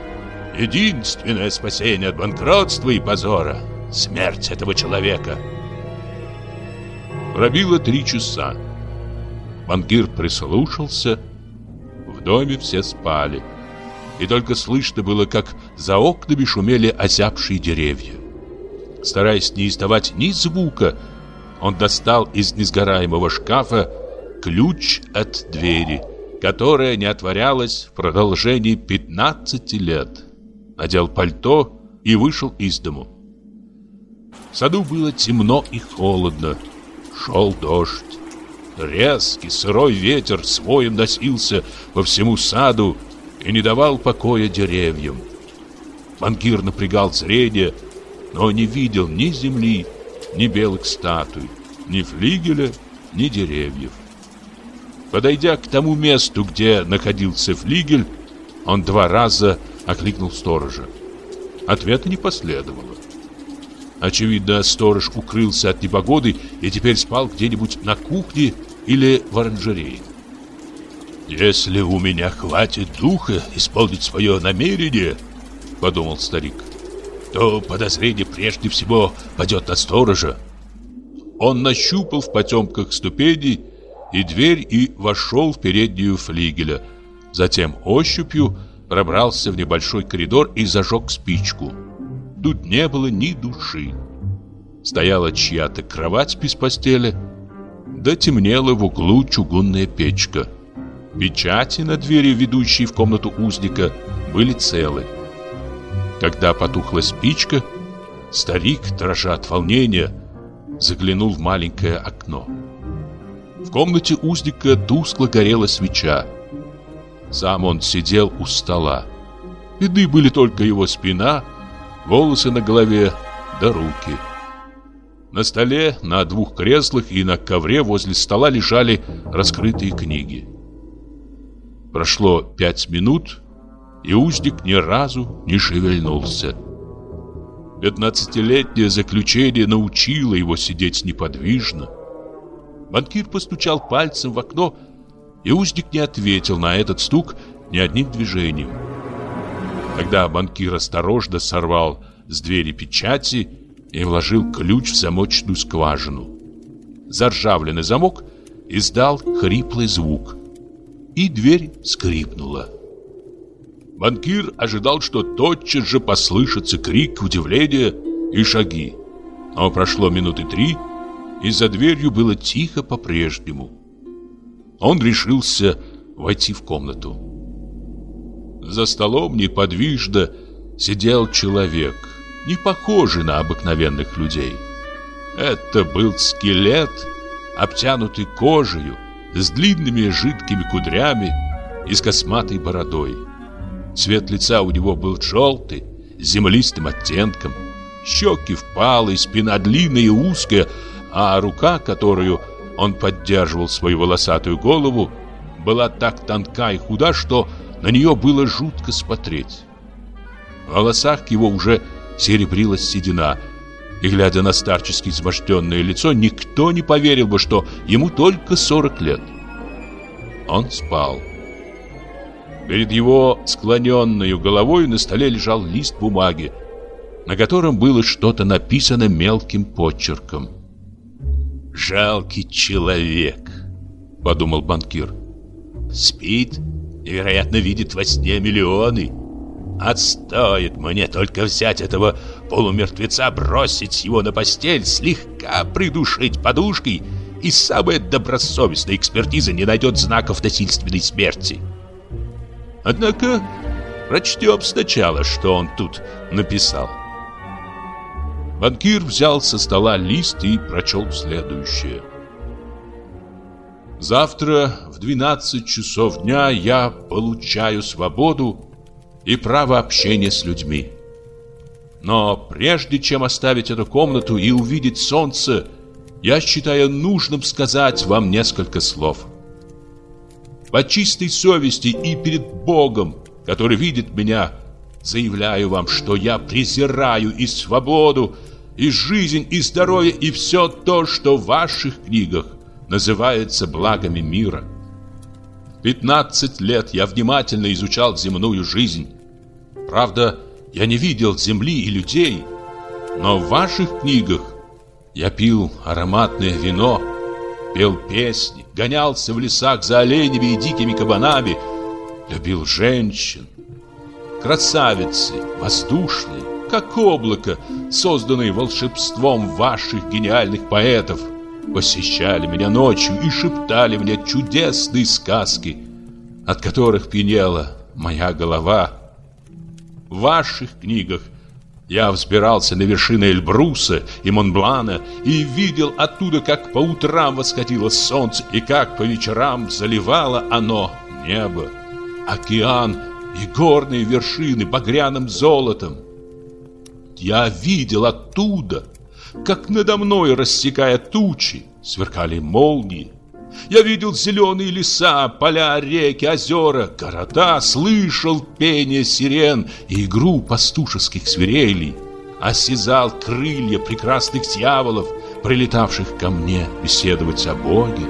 Единственное спасение от банкротства и позора — смерть этого человека. Пробило три часа. Банкир прислушался. В доме все спали. И только слышно было, как за окнами шумели озябшие деревья. Стараясь не издавать ни звука, он достал из несгораемого шкафа ключ от двери, которая не отворялась в продолжении 15 лет. Надел пальто и вышел из дому. В саду было темно и холодно. Шел дождь. Резкий сырой ветер своим носился по всему саду и не давал покоя деревьям. Банкир напрягал зрение, но не видел ни земли, ни белых статуй, ни флигеля, ни деревьев. Подойдя к тому месту, где находился флигель, он два раза окликнул сторожа. Ответа не последовало. Очевидно, сторож укрылся от непогоды и теперь спал где-нибудь на кухне или в оранжерее. «Если у меня хватит духа исполнить свое намерение, — подумал старик, — то подозрение прежде всего падет на сторожа. Он нащупал в потемках ступени и дверь и вошел в переднюю флигеля. Затем ощупью пробрался в небольшой коридор и зажег спичку. Тут не было ни души. Стояла чья-то кровать без постели, да темнела в углу чугунная печка. Печати на двери, ведущей в комнату узника, были целы. Когда потухла спичка, старик, дрожа от волнения, заглянул в маленькое окно. В комнате узника тускло горела свеча. Сам он сидел у стола. Видны были только его спина, волосы на голове да руки. На столе, на двух креслах и на ковре возле стола лежали раскрытые книги. Прошло пять минут, и узник ни разу не шевельнулся. Пятнадцатилетнее заключение научило его сидеть неподвижно. Банкир постучал пальцем в окно, и узник не ответил на этот стук ни одним движением. Тогда банкир осторожно сорвал с двери печати и вложил ключ в замочную скважину. Заржавленный замок издал хриплый звук, и дверь скрипнула. Банкир ожидал, что тотчас же послышится крик удивления и шаги. Но прошло минуты три, и за дверью было тихо по-прежнему. Он решился войти в комнату. За столом неподвижно сидел человек, не похожий на обыкновенных людей. Это был скелет, обтянутый кожей, с длинными жидкими кудрями и с косматой бородой. Цвет лица у него был желтый, с землистым оттенком. Щеки впалые, спина длинная и узкая, а рука, которую он поддерживал свою волосатую голову, была так тонка и худа, что на нее было жутко смотреть. В волосах его уже серебрилась седина, и, глядя на старчески изможденное лицо, никто не поверил бы, что ему только 40 лет. Он спал. Перед его склоненной головой на столе лежал лист бумаги, на котором было что-то написано мелким почерком. «Жалкий человек», — подумал банкир. «Спит и, вероятно, видит во сне миллионы. Отстоит мне только взять этого полумертвеца, бросить его на постель, слегка придушить подушкой, и самая добросовестная экспертиза не найдет знаков насильственной смерти». Однако прочтем сначала, что он тут написал. Банкир взял со стола лист и прочел следующее. Завтра в 12 часов дня я получаю свободу и право общения с людьми. Но прежде чем оставить эту комнату и увидеть солнце, я считаю нужным сказать вам несколько слов. По чистой совести и перед Богом, который видит меня, заявляю вам, что я презираю и свободу, и жизнь, и здоровье, и все то, что в ваших книгах называется благами мира. 15 лет я внимательно изучал земную жизнь. Правда, я не видел земли и людей, но в ваших книгах я пил ароматное вино, пел песни, гонялся в лесах за оленями и дикими кабанами, любил женщин. Красавицы, воздушные, как облако, созданные волшебством ваших гениальных поэтов, посещали меня ночью и шептали мне чудесные сказки, от которых пьянела моя голова. В ваших книгах – я взбирался на вершины Эльбруса и Монблана и видел оттуда, как по утрам восходило солнце и как по вечерам заливало оно небо, океан и горные вершины багряным золотом. Я видел оттуда, как надо мной, рассекая тучи, сверкали молнии. Я видел зеленые леса, поля, реки, озера, города, слышал пение сирен и игру пастушеских свирелей, осязал крылья прекрасных дьяволов, прилетавших ко мне беседовать о Боге.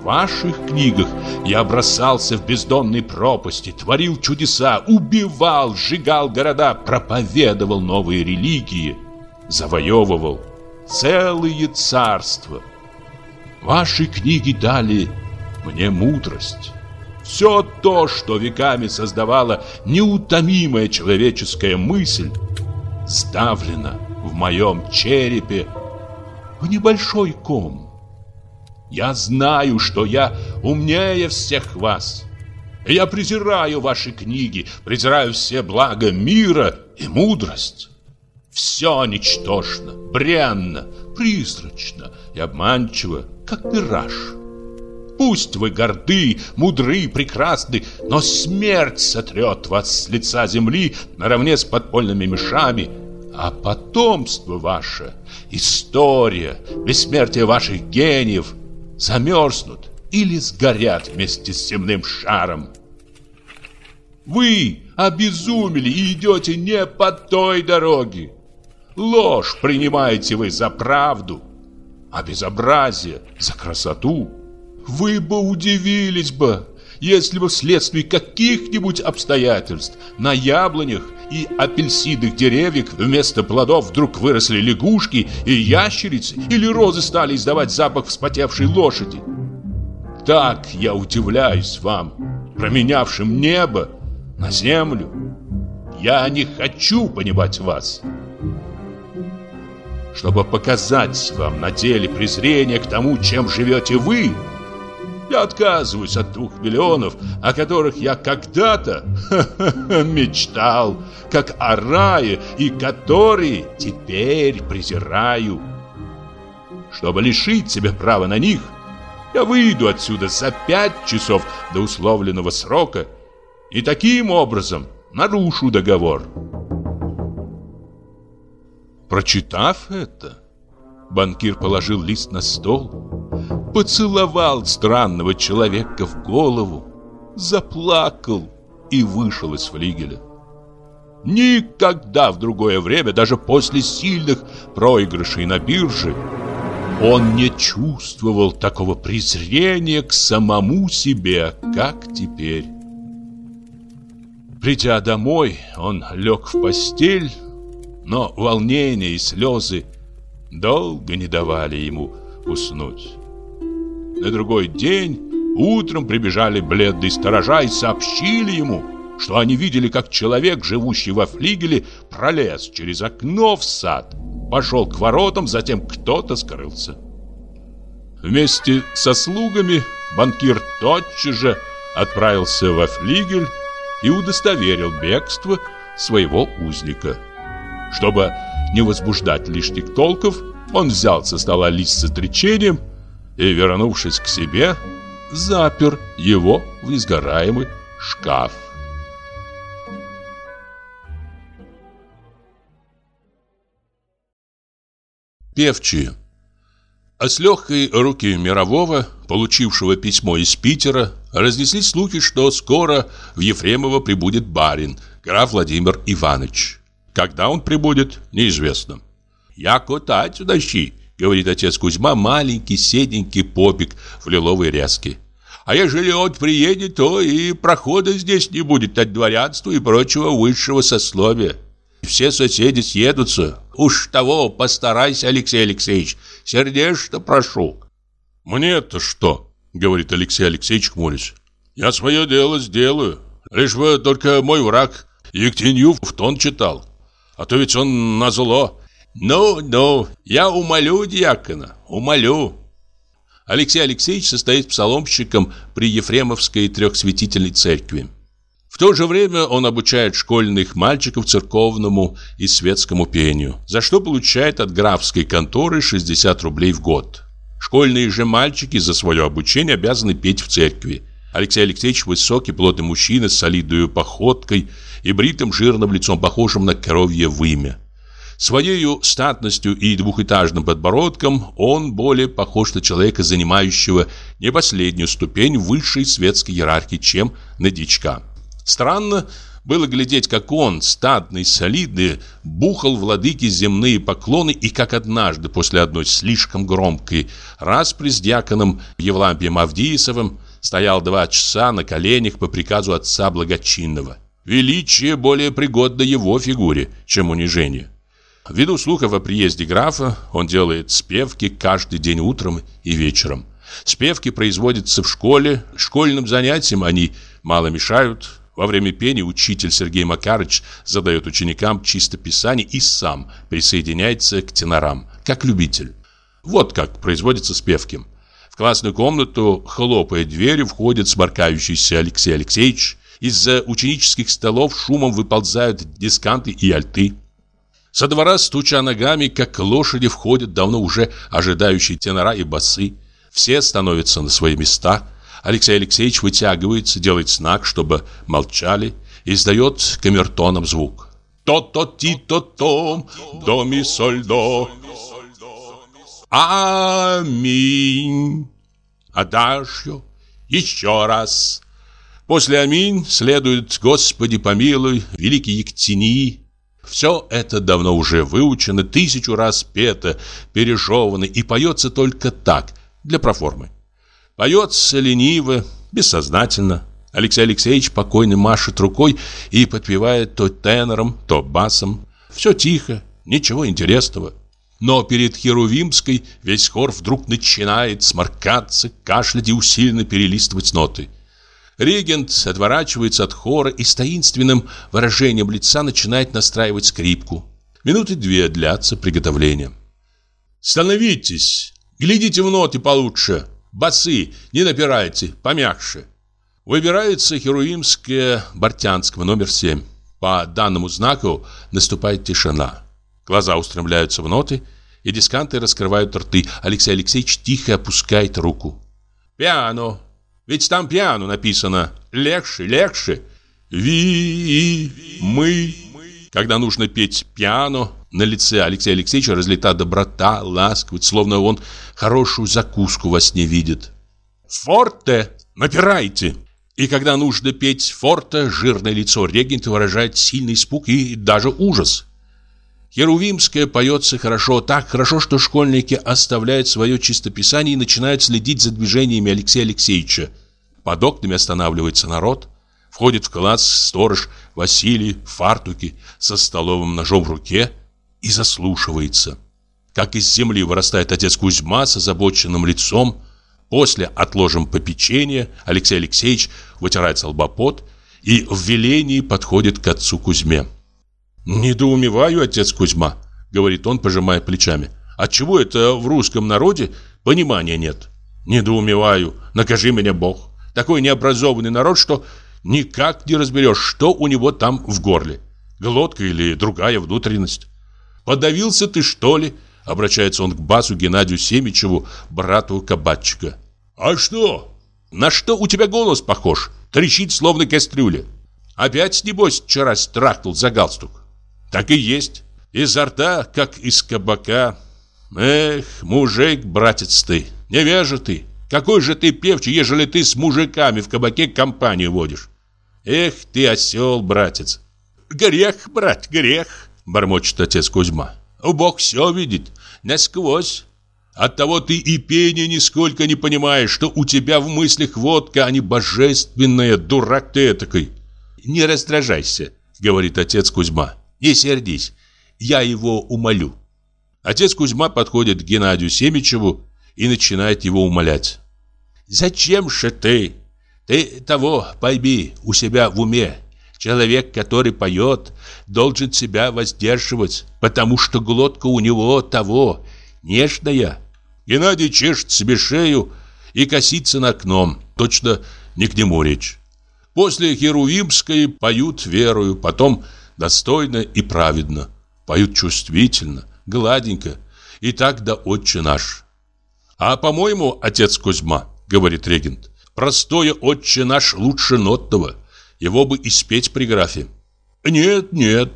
В ваших книгах я бросался в бездонные пропасти, творил чудеса, убивал, сжигал города, проповедовал новые религии, завоевывал целые царства. Ваши книги дали мне мудрость. Все то, что веками создавала неутомимая человеческая мысль, сдавлено в моем черепе в небольшой ком. Я знаю, что я умнее всех вас. Я презираю ваши книги, презираю все блага мира и мудрость. Все ничтожно, бренно, призрачно и обманчиво, как мираж. Пусть вы горды, мудры, прекрасны, но смерть сотрет вас с лица земли наравне с подпольными мешами, а потомство ваше, история, бессмертие ваших гениев замерзнут или сгорят вместе с земным шаром. Вы обезумели и идете не по той дороге. Ложь принимаете вы за правду, а безобразие за красоту. Вы бы удивились бы, если бы вследствие каких-нибудь обстоятельств на яблонях и апельсинных деревьях вместо плодов вдруг выросли лягушки и ящерицы, или розы стали издавать запах вспотевшей лошади. Так я удивляюсь вам, променявшим небо на землю. Я не хочу понимать вас. Чтобы показать вам на деле презрение к тому, чем живете вы, я отказываюсь от двух миллионов, о которых я когда-то мечтал, как о рае, и которые теперь презираю. Чтобы лишить себя права на них, я выйду отсюда за пять часов до условленного срока и таким образом нарушу договор. Прочитав это, банкир положил лист на стол, поцеловал странного человека в голову, заплакал и вышел из флигеля. Никогда в другое время, даже после сильных проигрышей на бирже, он не чувствовал такого презрения к самому себе, как теперь. Придя домой, он лег в постель, но волнение и слезы долго не давали ему уснуть. На другой день утром прибежали бледные сторожа и сообщили ему, что они видели, как человек, живущий во флигеле, пролез через окно в сад, пошел к воротам, затем кто-то скрылся. Вместе со слугами банкир тотчас же отправился во флигель и удостоверил бегство своего узника. Чтобы не возбуждать лишних толков, он взял со стола лист с отречением и, вернувшись к себе, запер его в несгораемый шкаф. Певчие А с легкой руки Мирового, получившего письмо из Питера, разнеслись слухи, что скоро в Ефремово прибудет барин, граф Владимир Иванович. Когда он прибудет, неизвестно. «Яко тать удащи», — говорит отец Кузьма, маленький седенький попик в лиловой ряске. «А ежели он приедет, то и прохода здесь не будет от дворянства и прочего высшего сословия. Все соседи съедутся. Уж того постарайся, Алексей Алексеевич, сердечно прошу». «Мне-то что?» — говорит Алексей Алексеевич хмурясь. «Я свое дело сделаю. Лишь бы только мой враг Ектенью в тон читал. А то ведь он на зло. Ну, ну, я умолю диакона, умолю. Алексей Алексеевич состоит псаломщиком при Ефремовской трехсвятительной церкви. В то же время он обучает школьных мальчиков церковному и светскому пению, за что получает от графской конторы 60 рублей в год. Школьные же мальчики за свое обучение обязаны петь в церкви. Алексей Алексеевич высокий, плотный мужчина с солидной походкой и бритым жирным лицом, похожим на коровье вымя. Своею статностью и двухэтажным подбородком он более похож на человека, занимающего не последнюю ступень высшей светской иерархии, чем на дичка. Странно было глядеть, как он, статный, солидный, бухал владыке земные поклоны и как однажды после одной слишком громкой распри с дьяконом Евлампием Авдиисовым стоял два часа на коленях по приказу отца благочинного. Величие более пригодно его фигуре, чем унижение. Ввиду слухов о приезде графа, он делает спевки каждый день утром и вечером. Спевки производятся в школе, школьным занятиям они мало мешают. Во время пения учитель Сергей Макарыч задает ученикам чистописание и сам присоединяется к тенорам, как любитель. Вот как производятся спевки. В классную комнату, хлопая дверью, входит сморкающийся Алексей Алексеевич. Из-за ученических столов шумом выползают дисканты и альты. Со двора, стуча ногами, как лошади, входят давно уже ожидающие тенора и басы. Все становятся на свои места. Алексей Алексеевич вытягивается, делает знак, чтобы молчали, и издает камертоном звук. То-то-ти-то-том, до-ми-соль-до. Аминь. Адажьо. Еще раз. После аминь следует «Господи помилуй», «Великий Ектинии», все это давно уже выучено, тысячу раз пето, пережевано и поется только так, для проформы. Поется лениво, бессознательно. Алексей Алексеевич спокойно машет рукой и подпевает то тенором, то басом. Все тихо, ничего интересного. Но перед Херувимской весь хор вдруг начинает сморкаться, кашлять и усиленно перелистывать ноты. Регент отворачивается от хора и с таинственным выражением лица начинает настраивать скрипку. Минуты две длятся приготовления. «Становитесь! Глядите в ноты получше! Басы! Не напирайте! Помягче!» Выбирается Херувимская Бортянского, номер 7. По данному знаку наступает тишина. Глаза устремляются в ноты, и дисканты раскрывают рты. Алексей Алексеевич тихо опускает руку. «Пиано! Ведь там пиано написано. Легче, легче. Ви, мы. Когда нужно петь пиано, на лице Алексея Алексеевича разлета доброта, ласковость, словно он хорошую закуску во сне видит. Форте, напирайте. И когда нужно петь форте, жирное лицо регента выражает сильный испуг и даже ужас. Херувимская поется хорошо, так хорошо, что школьники оставляют свое чистописание и начинают следить за движениями Алексея Алексеевича. Под окнами останавливается народ. Входит в класс сторож Василий в фартуке со столовым ножом в руке и заслушивается. Как из земли вырастает отец Кузьма с озабоченным лицом. После отложим попечение Алексей Алексеевич вытирает солбопот и в велении подходит к отцу Кузьме. «Недоумеваю, отец Кузьма», — говорит он, пожимая плечами. «Отчего это в русском народе понимания нет?» «Недоумеваю, накажи меня Бог. Такой необразованный народ, что никак не разберешь, что у него там в горле. Глотка или другая внутренность. «Подавился ты, что ли?» — обращается он к басу Геннадию Семичеву, брату кабачика. «А что?» «На что у тебя голос похож? Трещит, словно кастрюля. Опять, небось, вчера страхнул за галстук?» Так и есть. Изо рта, как из кабака. Эх, мужик, братец ты, невежа ты. Какой же ты певчий, ежели ты с мужиками в кабаке компанию водишь? Эх ты осел, братец. Грех, брат, грех, бормочет отец Кузьма. Бог все видит, насквозь. Оттого ты и пение нисколько не понимаешь, что у тебя в мыслях водка, а не божественная, дурак ты этакой. Не раздражайся, говорит отец Кузьма. Не сердись, я его умолю. Отец Кузьма подходит к Геннадию Семичеву и начинает его умолять. «Зачем же ты? Ты того пойми у себя в уме. Человек, который поет, должен себя воздерживать, потому что глотка у него того нежная». Геннадий чешет себе шею и косится на окном, точно не к нему речь. После Херувимской поют верою, потом достойно и праведно, поют чувствительно, гладенько, и так да отче наш. А по-моему, отец Кузьма, говорит регент, простое отче наш лучше нотного, его бы и спеть при графе. Нет, нет,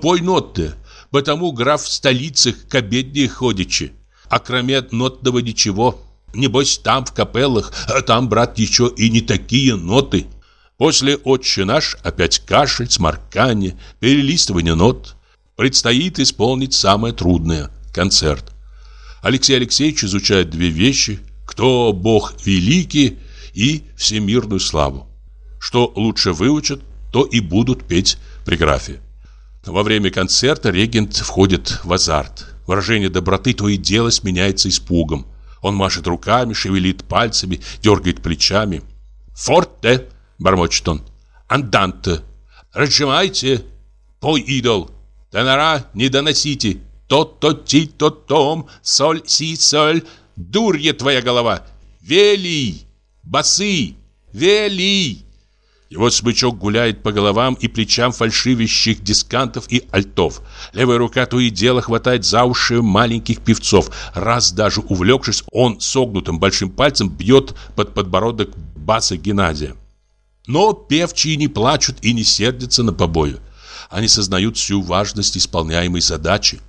пой ноты, Потому граф в столицах к обедне ходячи. А кроме нотного ничего. Небось, там в капеллах, а там, брат, еще и не такие ноты. После «Отче наш» опять кашель, сморкание, перелистывание нот. Предстоит исполнить самое трудное – концерт. Алексей Алексеевич изучает две вещи – кто Бог великий и всемирную славу. Что лучше выучат, то и будут петь при графе. Во время концерта регент входит в азарт. Выражение доброты то и дело сменяется испугом. Он машет руками, шевелит пальцами, дергает плечами. «Форте!» – бормочет он. «Анданте! Разжимайте! Пой, идол! Тенора не доносите! То-то-ти-то-том! Соль-си-соль! Дурья твоя голова! Вели! Басы! Вели!» Его смычок гуляет по головам и плечам фальшивящих дискантов и альтов. Левая рука то и дело хватает за уши маленьких певцов. Раз даже увлекшись, он согнутым большим пальцем бьет под подбородок баса Геннадия. Но певчие не плачут и не сердятся на побою. Они сознают всю важность исполняемой задачи.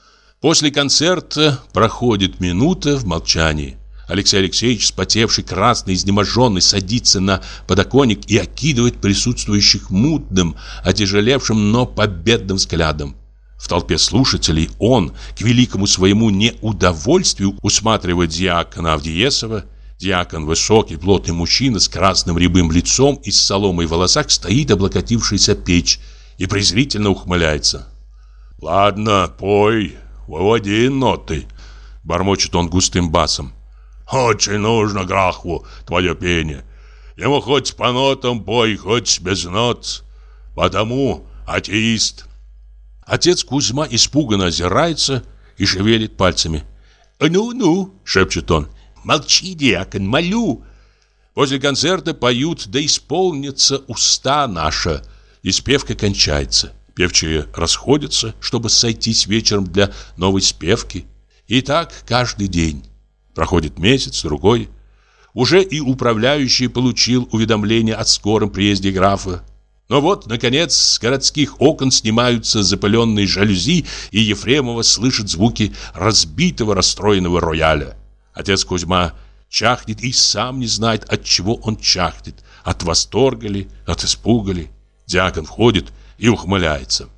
После концерта проходит минута в молчании. Алексей Алексеевич, спотевший, красный, изнеможенный, садится на подоконник и окидывает присутствующих мутным, отяжелевшим, но победным взглядом. В толпе слушателей он, к великому своему неудовольствию, усматривает диакона Авдиесова. Диакон, высокий, плотный мужчина с красным рябым лицом и с соломой в волосах, стоит облокотившийся печь и презрительно ухмыляется. «Ладно, пой, выводи ноты», — бормочет он густым басом. Очень нужно Грахву твое пение. Ему хоть по нотам пой, хоть без нот. Потому атеист. Отец Кузьма испуганно озирается и шевелит пальцами. «Ну-ну», — шепчет он, — «молчи, диакон, молю». После концерта поют «Да исполнится уста наша», и спевка кончается. Певчие расходятся, чтобы сойтись вечером для новой спевки. И так каждый день. Проходит месяц, другой. Уже и управляющий получил уведомление о скором приезде графа. Но вот, наконец, с городских окон снимаются запыленные жалюзи, и Ефремова слышит звуки разбитого, расстроенного рояля. Отец Кузьма чахнет и сам не знает, от чего он чахнет. От восторга ли, от испуга ли. Диакон входит и ухмыляется.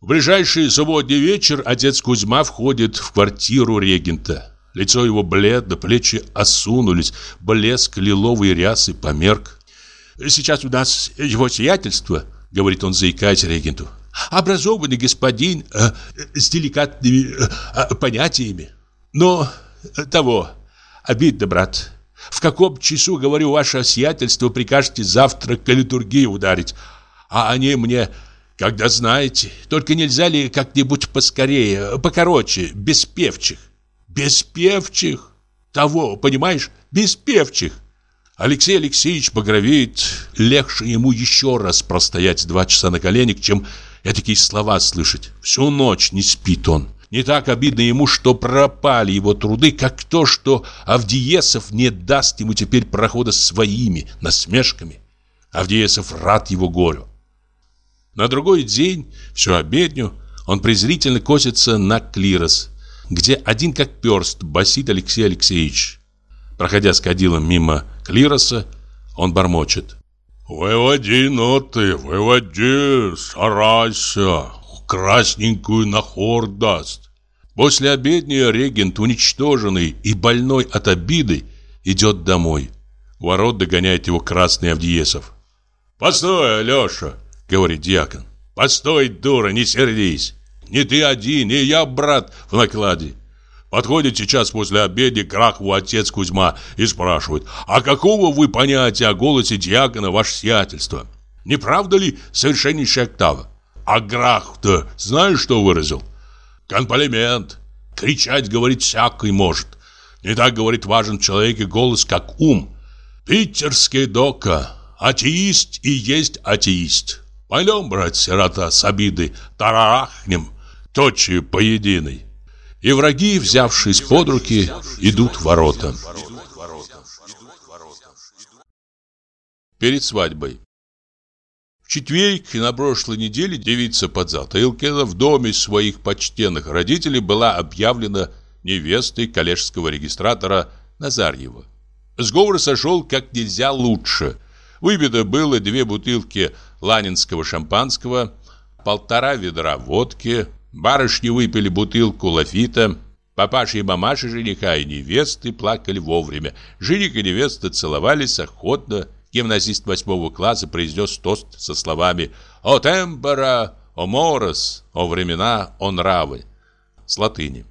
В ближайший субботний вечер отец Кузьма входит в квартиру регента. Лицо его бледно, плечи осунулись, блеск лиловой рясы померк. «Сейчас у нас его сиятельство», — говорит он, заикаясь регенту. «Образованный господин э, с деликатными э, понятиями. Но того, обидно, брат. В каком часу, говорю, ваше сиятельство прикажете завтра к литургии ударить, а они мне...» Когда знаете, только нельзя ли как-нибудь поскорее, покороче, без певчих? Без певчих. Того, понимаешь, без певчих. Алексей Алексеевич багровеет. Легче ему еще раз простоять два часа на коленях, чем такие слова слышать. Всю ночь не спит он. Не так обидно ему, что пропали его труды, как то, что Авдиесов не даст ему теперь прохода своими насмешками. Авдиесов рад его горю. На другой день, всю обедню, он презрительно косится на клирос, где один как перст басит Алексей Алексеевич. Проходя с кадилом мимо клироса, он бормочет. «Выводи ноты, выводи, старайся, красненькую на хор даст». После обедня регент, уничтоженный и больной от обиды, идет домой. Ворот догоняет его красный Авдиесов. «Постой, Алеша!» — говорит дьякон. «Постой, дура, не сердись! Не ты один, и я, брат, в накладе. Подходит сейчас после обеда к отец Кузьма и спрашивает, а какого вы понятия о голосе диакона ваше сиятельство? Не правда ли совершеннейшая октава? А Грах-то знаешь, что выразил? Конполимент. Кричать, говорит, всякий может. Не так, говорит, важен в человеке голос, как ум. Питерский дока. Атеист и есть атеист. Пойдем, брат, сирота, с обиды, тарарахнем точью поединой. И враги, взявшись под руки, идут в ворота. Перед свадьбой четверг на прошлой неделе девица Подзатылкина в доме своих почтенных родителей была объявлена невестой коллежского регистратора Назарьева. Сговор сошел как нельзя лучше. Выпито было две бутылки ланинского шампанского, полтора ведра водки, барышни выпили бутылку лафита, папаша и мамаша жениха и невесты плакали вовремя. Жених и невеста целовались охотно. Гимназист восьмого класса произнес тост со словами «О темпора, о морос, о времена, о нравы» с латыни.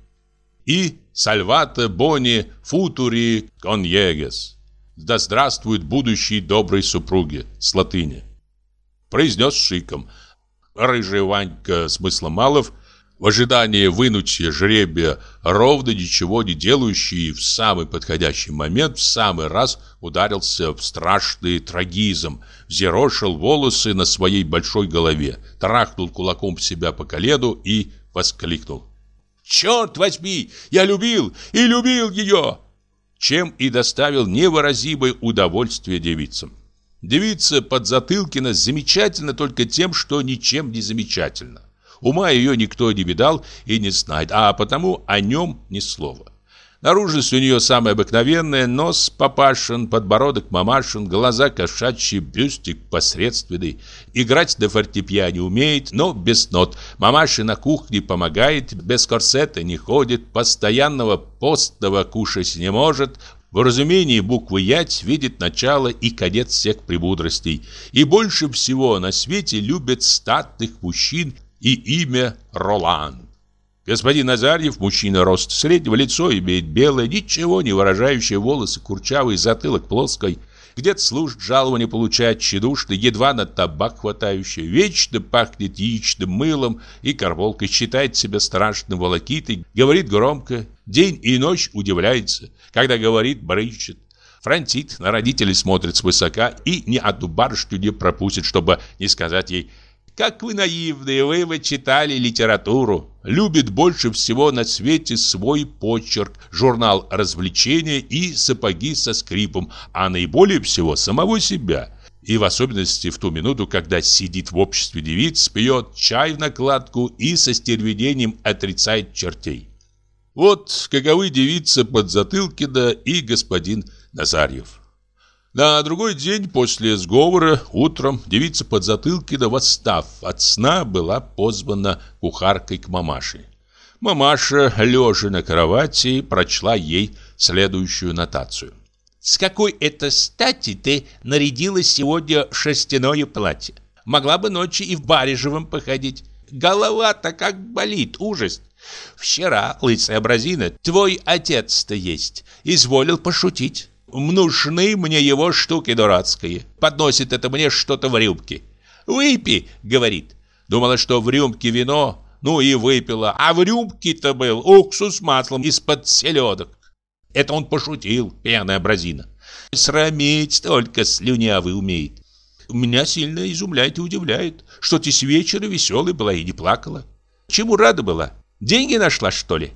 И «Сальвате бони футури коньегес» «Да здравствуют будущие добрые супруги» с латыни. Произнес шиком – Рыжий Ванька Смысломалов в ожидании вынутия жребия, ровно ничего не делающий, в самый подходящий момент, в самый раз ударился в страшный трагизм, взъерошил волосы на своей большой голове, трахнул кулаком себя по колену и воскликнул. «Черт возьми! Я любил и любил ее!» Чем и доставил невыразимое удовольствие девицам. Девица Подзатылкина замечательна только тем, что ничем не замечательна. Ума ее никто не видал и не знает, а потому о нем ни слова. Наружность у нее самая обыкновенная, нос папашин, подбородок мамашин, глаза кошачьи, бюстик посредственный. Играть на фортепиане умеет, но без нот. Мамаша на кухне помогает, без корсета не ходит, постоянного постного кушать не может, в разумении буквы «ять» видит начало и конец всех премудростей. И больше всего на свете любят статных мужчин и имя Ролан. Господин Назарьев, мужчина рост среднего, лицо имеет белое, ничего не выражающее волосы, курчавый, затылок плоской, где-то служит, жалование получает тщедушный, едва на табак хватающий, вечно пахнет яичным мылом и карболкой, считает себя страшным волокитой, говорит громко, день и ночь удивляется, когда говорит, брычет. Франтит на родителей смотрит свысока и ни одну барышню не пропустит, чтобы не сказать ей как вы наивные, вы вы читали литературу. Любит больше всего на свете свой почерк, журнал развлечения и сапоги со скрипом, а наиболее всего самого себя. И в особенности в ту минуту, когда сидит в обществе девиц, пьет чай в накладку и со стервенением отрицает чертей. Вот каковы девица Подзатылкина и господин Назарьев. На другой день после сговора утром девица под Подзатылкина, восстав от сна, была позвана кухаркой к мамаше. Мамаша, лежа на кровати, прочла ей следующую нотацию. «С какой это стати ты нарядила сегодня шерстяное платье? Могла бы ночью и в барежевом походить. Голова-то как болит, ужас. Вчера, лысая бразина, твой отец-то есть, изволил пошутить. Нужны мне его штуки дурацкие. Подносит это мне что-то в рюмке. «Выпей», — говорит. Думала, что в рюмке вино, ну и выпила. А в рюмке-то был уксус с маслом из-под селедок. Это он пошутил, пьяная бразина. Срамить только слюнявый умеет. Меня сильно изумляет и удивляет, что ты с вечера веселой была и не плакала. Чему рада была? Деньги нашла, что ли?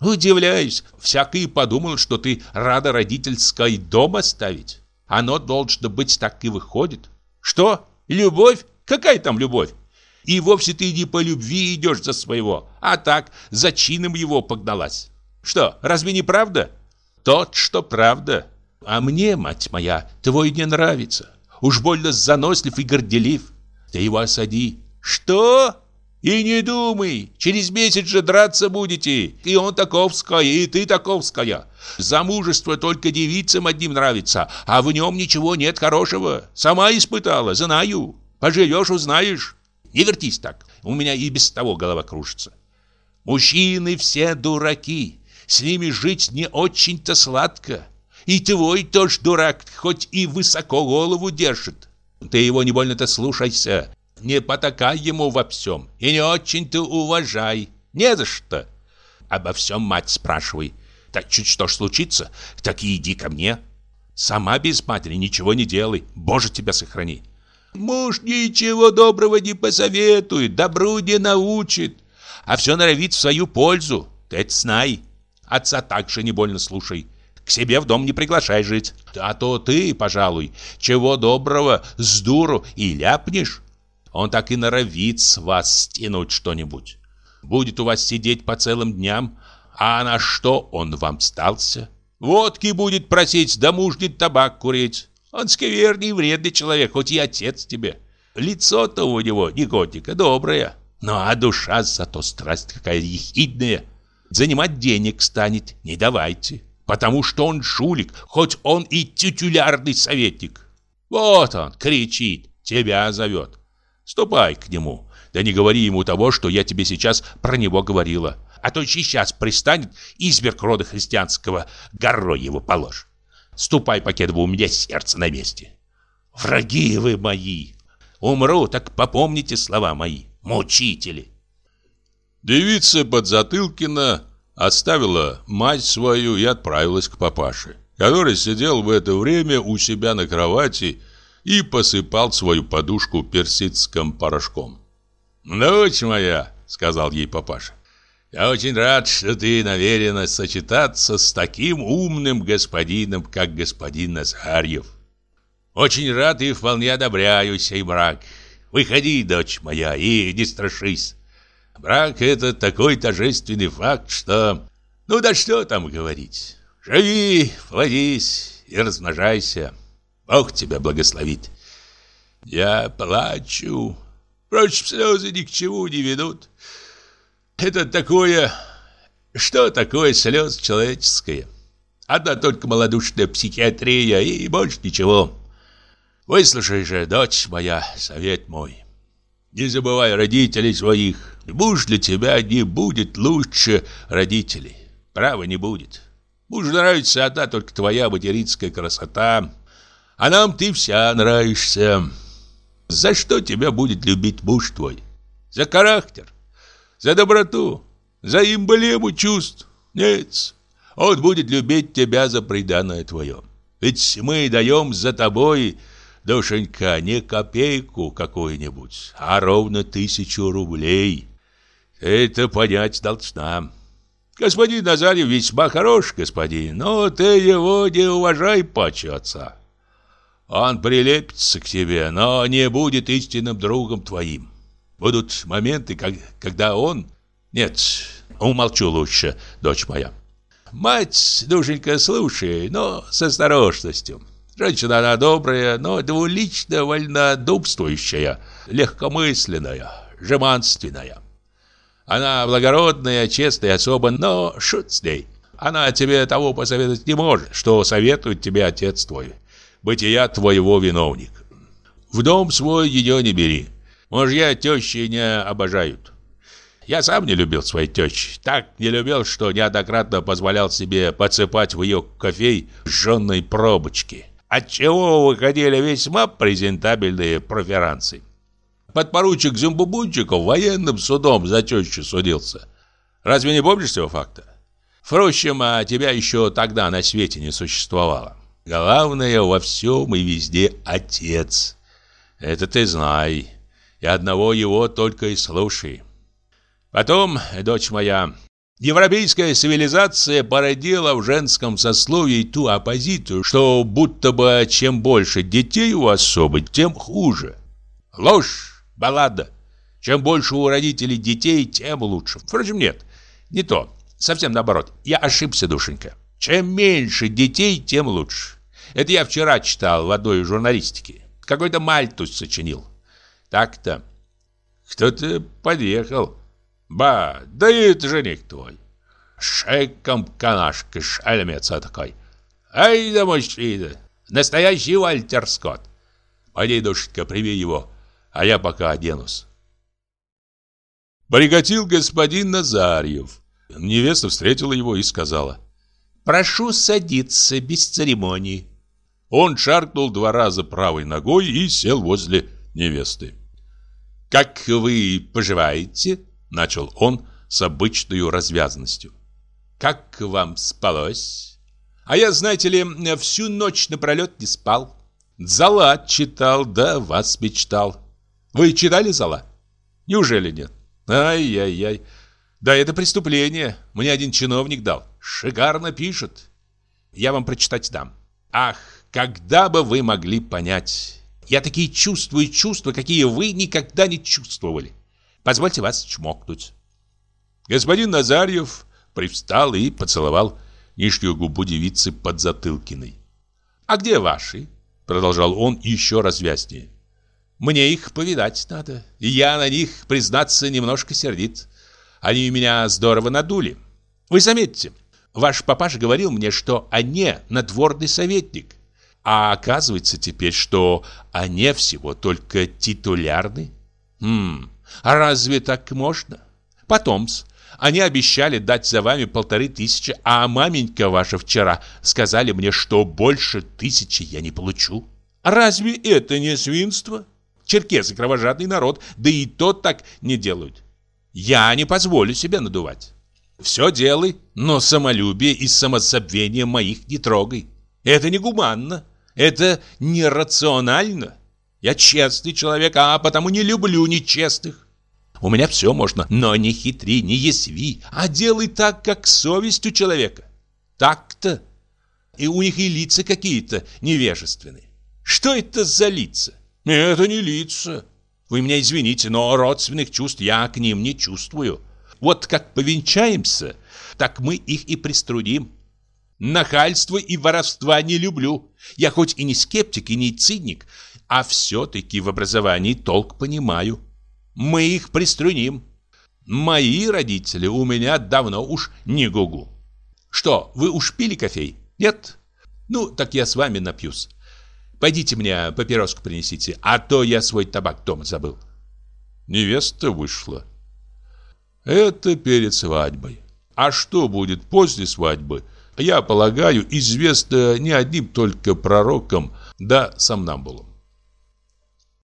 Удивляюсь, всякий подумал, что ты рада родительской дом оставить. Оно должно быть так и выходит. Что? Любовь? Какая там любовь? И вовсе ты не по любви идешь за своего, а так, за чином его погналась. Что, разве не правда? Тот, что правда. А мне, мать моя, твой не нравится. Уж больно занослив и горделив. Ты его осади. Что? И не думай, через месяц же драться будете. И он таковская, и ты таковская. Замужество только девицам одним нравится, а в нем ничего нет хорошего. Сама испытала, знаю. Поживешь, узнаешь. Не вертись так, у меня и без того голова кружится. Мужчины все дураки, с ними жить не очень-то сладко. И твой тоже дурак, хоть и высоко голову держит. Ты его не больно-то слушайся не потакай ему во всем и не очень ты уважай. Не за что. Обо всем мать спрашивай. Так чуть что ж случится, так и иди ко мне. Сама без матери ничего не делай. Боже, тебя сохрани. Муж ничего доброго не посоветует, добру не научит, а все норовит в свою пользу. Ты это знай. Отца также не больно слушай. К себе в дом не приглашай жить. А то ты, пожалуй, чего доброго, с дуру и ляпнешь. Он так и норовит с вас стянуть что-нибудь. Будет у вас сидеть по целым дням, а на что он вам стался? Водки будет просить, да мужнит табак курить. Он скверный и вредный человек, хоть и отец тебе. Лицо-то у него не котика, доброе. Ну а душа зато страсть какая ехидная. Занимать денег станет, не давайте. Потому что он шулик, хоть он и титулярный советник. Вот он, кричит, тебя зовет. Ступай к нему, да не говори ему того, что я тебе сейчас про него говорила. А то сейчас пристанет изверг рода христианского, горой его положь. Ступай, Покедова, у меня сердце на месте. Враги вы мои! Умру, так попомните слова мои, мучители. Девица Подзатылкина оставила мать свою и отправилась к папаше, который сидел в это время у себя на кровати и посыпал свою подушку персидским порошком. «Дочь моя», — сказал ей папаша, — «я очень рад, что ты намерена сочетаться с таким умным господином, как господин Назарьев. Очень рад и вполне одобряю сей брак. Выходи, дочь моя, и не страшись. Брак — это такой торжественный факт, что... Ну да что там говорить. Живи, плодись и размножайся. Бог тебя благословит. Я плачу, Впрочем, слезы ни к чему не ведут. Это такое... Что такое слез человеческое? Одна только малодушная психиатрия и больше ничего. Выслушай же, дочь моя, совет мой. Не забывай родителей своих. Муж для тебя не будет лучше родителей. Права не будет. Мужу нравится одна только твоя материнская красота. А нам ты вся нравишься. За что тебя будет любить муж твой? За характер? За доброту? За эмблему чувств? Нет, он будет любить тебя за преданное твое. Ведь мы даем за тобой, душенька, не копейку какую-нибудь, а ровно тысячу рублей. Это понять должна. Господин Назарев весьма хорош господин, но ты его не уважай паче отца. Он прилепится к тебе, но не будет истинным другом твоим. Будут моменты, как, когда он... Нет, умолчу лучше, дочь моя. Мать, душенька, слушай, но с осторожностью. Женщина она добрая, но двулично вольнодумствующая, легкомысленная, жеманственная. Она благородная, честная особа, но шут с ней. Она тебе того посоветовать не может, что советует тебе отец твой бытия твоего виновник. В дом свой ее не бери. Мужья тещи не обожают. Я сам не любил своей тещи. Так не любил, что неоднократно позволял себе подсыпать в ее кофей жженой пробочки. Отчего выходили весьма презентабельные проферансы. Подпоручик Зюмбубунчиков военным судом за тещу судился. Разве не помнишь этого факта? Впрочем, а тебя еще тогда на свете не существовало. Главное во всем и везде отец. Это ты знай. И одного его только и слушай. Потом, дочь моя, европейская цивилизация породила в женском сословии ту оппозицию, что будто бы чем больше детей у особы, тем хуже. Ложь, баллада. Чем больше у родителей детей, тем лучше. Впрочем, нет, не то. Совсем наоборот. Я ошибся, душенька. Чем меньше детей, тем лучше. Это я вчера читал в одной журналистике. Какой-то мальтус сочинил. Так-то. Кто-то подъехал. Ба, да это жених твой. Шеком канашка, шальмец такой. Ай да мужчина. Настоящий Вальтер Скотт. Пойди, душечка, прими его, а я пока оденусь. Прикатил господин Назарьев. Невеста встретила его и сказала. «Прошу садиться без церемоний». Он шаркнул два раза правой ногой и сел возле невесты. «Как вы поживаете?» – начал он с обычной развязанностью. «Как вам спалось?» «А я, знаете ли, всю ночь напролет не спал. Зала читал, да вас мечтал. Вы читали Зала? Неужели нет? Ай-яй-яй. Да это преступление. Мне один чиновник дал. Шикарно пишет. Я вам прочитать дам. Ах, когда бы вы могли понять. Я такие чувствую чувства, какие вы никогда не чувствовали. Позвольте вас чмокнуть. Господин Назарьев привстал и поцеловал нижнюю губу девицы под затылкиной. «А где ваши?» Продолжал он еще развязнее. «Мне их повидать надо, и я на них, признаться, немножко сердит. Они меня здорово надули. Вы заметьте, ваш папаша говорил мне, что они надворный советник, а оказывается теперь, что они всего только титулярный. Хм, а разве так можно? Потомс, они обещали дать за вами полторы тысячи, а маменька ваша вчера сказали мне, что больше тысячи я не получу. Разве это не свинство? Черкесы кровожадный народ, да и тот так не делают. Я не позволю себя надувать. Все делай, но самолюбие и самозабвение моих не трогай. Это не гуманно, это нерационально. Я честный человек, а потому не люблю нечестных. У меня все можно, но не хитри, не ясви, а делай так, как совесть у человека. Так-то. И у них и лица какие-то невежественные. Что это за лица? Это не лица. Вы меня извините, но родственных чувств я к ним не чувствую. Вот как повенчаемся, так мы их и приструним. Нахальство и воровства не люблю. Я хоть и не скептик, и не циник, а все-таки в образовании толк понимаю. Мы их приструним. Мои родители у меня давно уж не гугу. Что, вы уж пили кофей? Нет? Ну, так я с вами напьюсь. Пойдите мне папироску принесите, а то я свой табак дома забыл. Невеста вышла. Это перед свадьбой. А что будет после свадьбы, я полагаю, известно не одним только пророкам да сомнамбулам.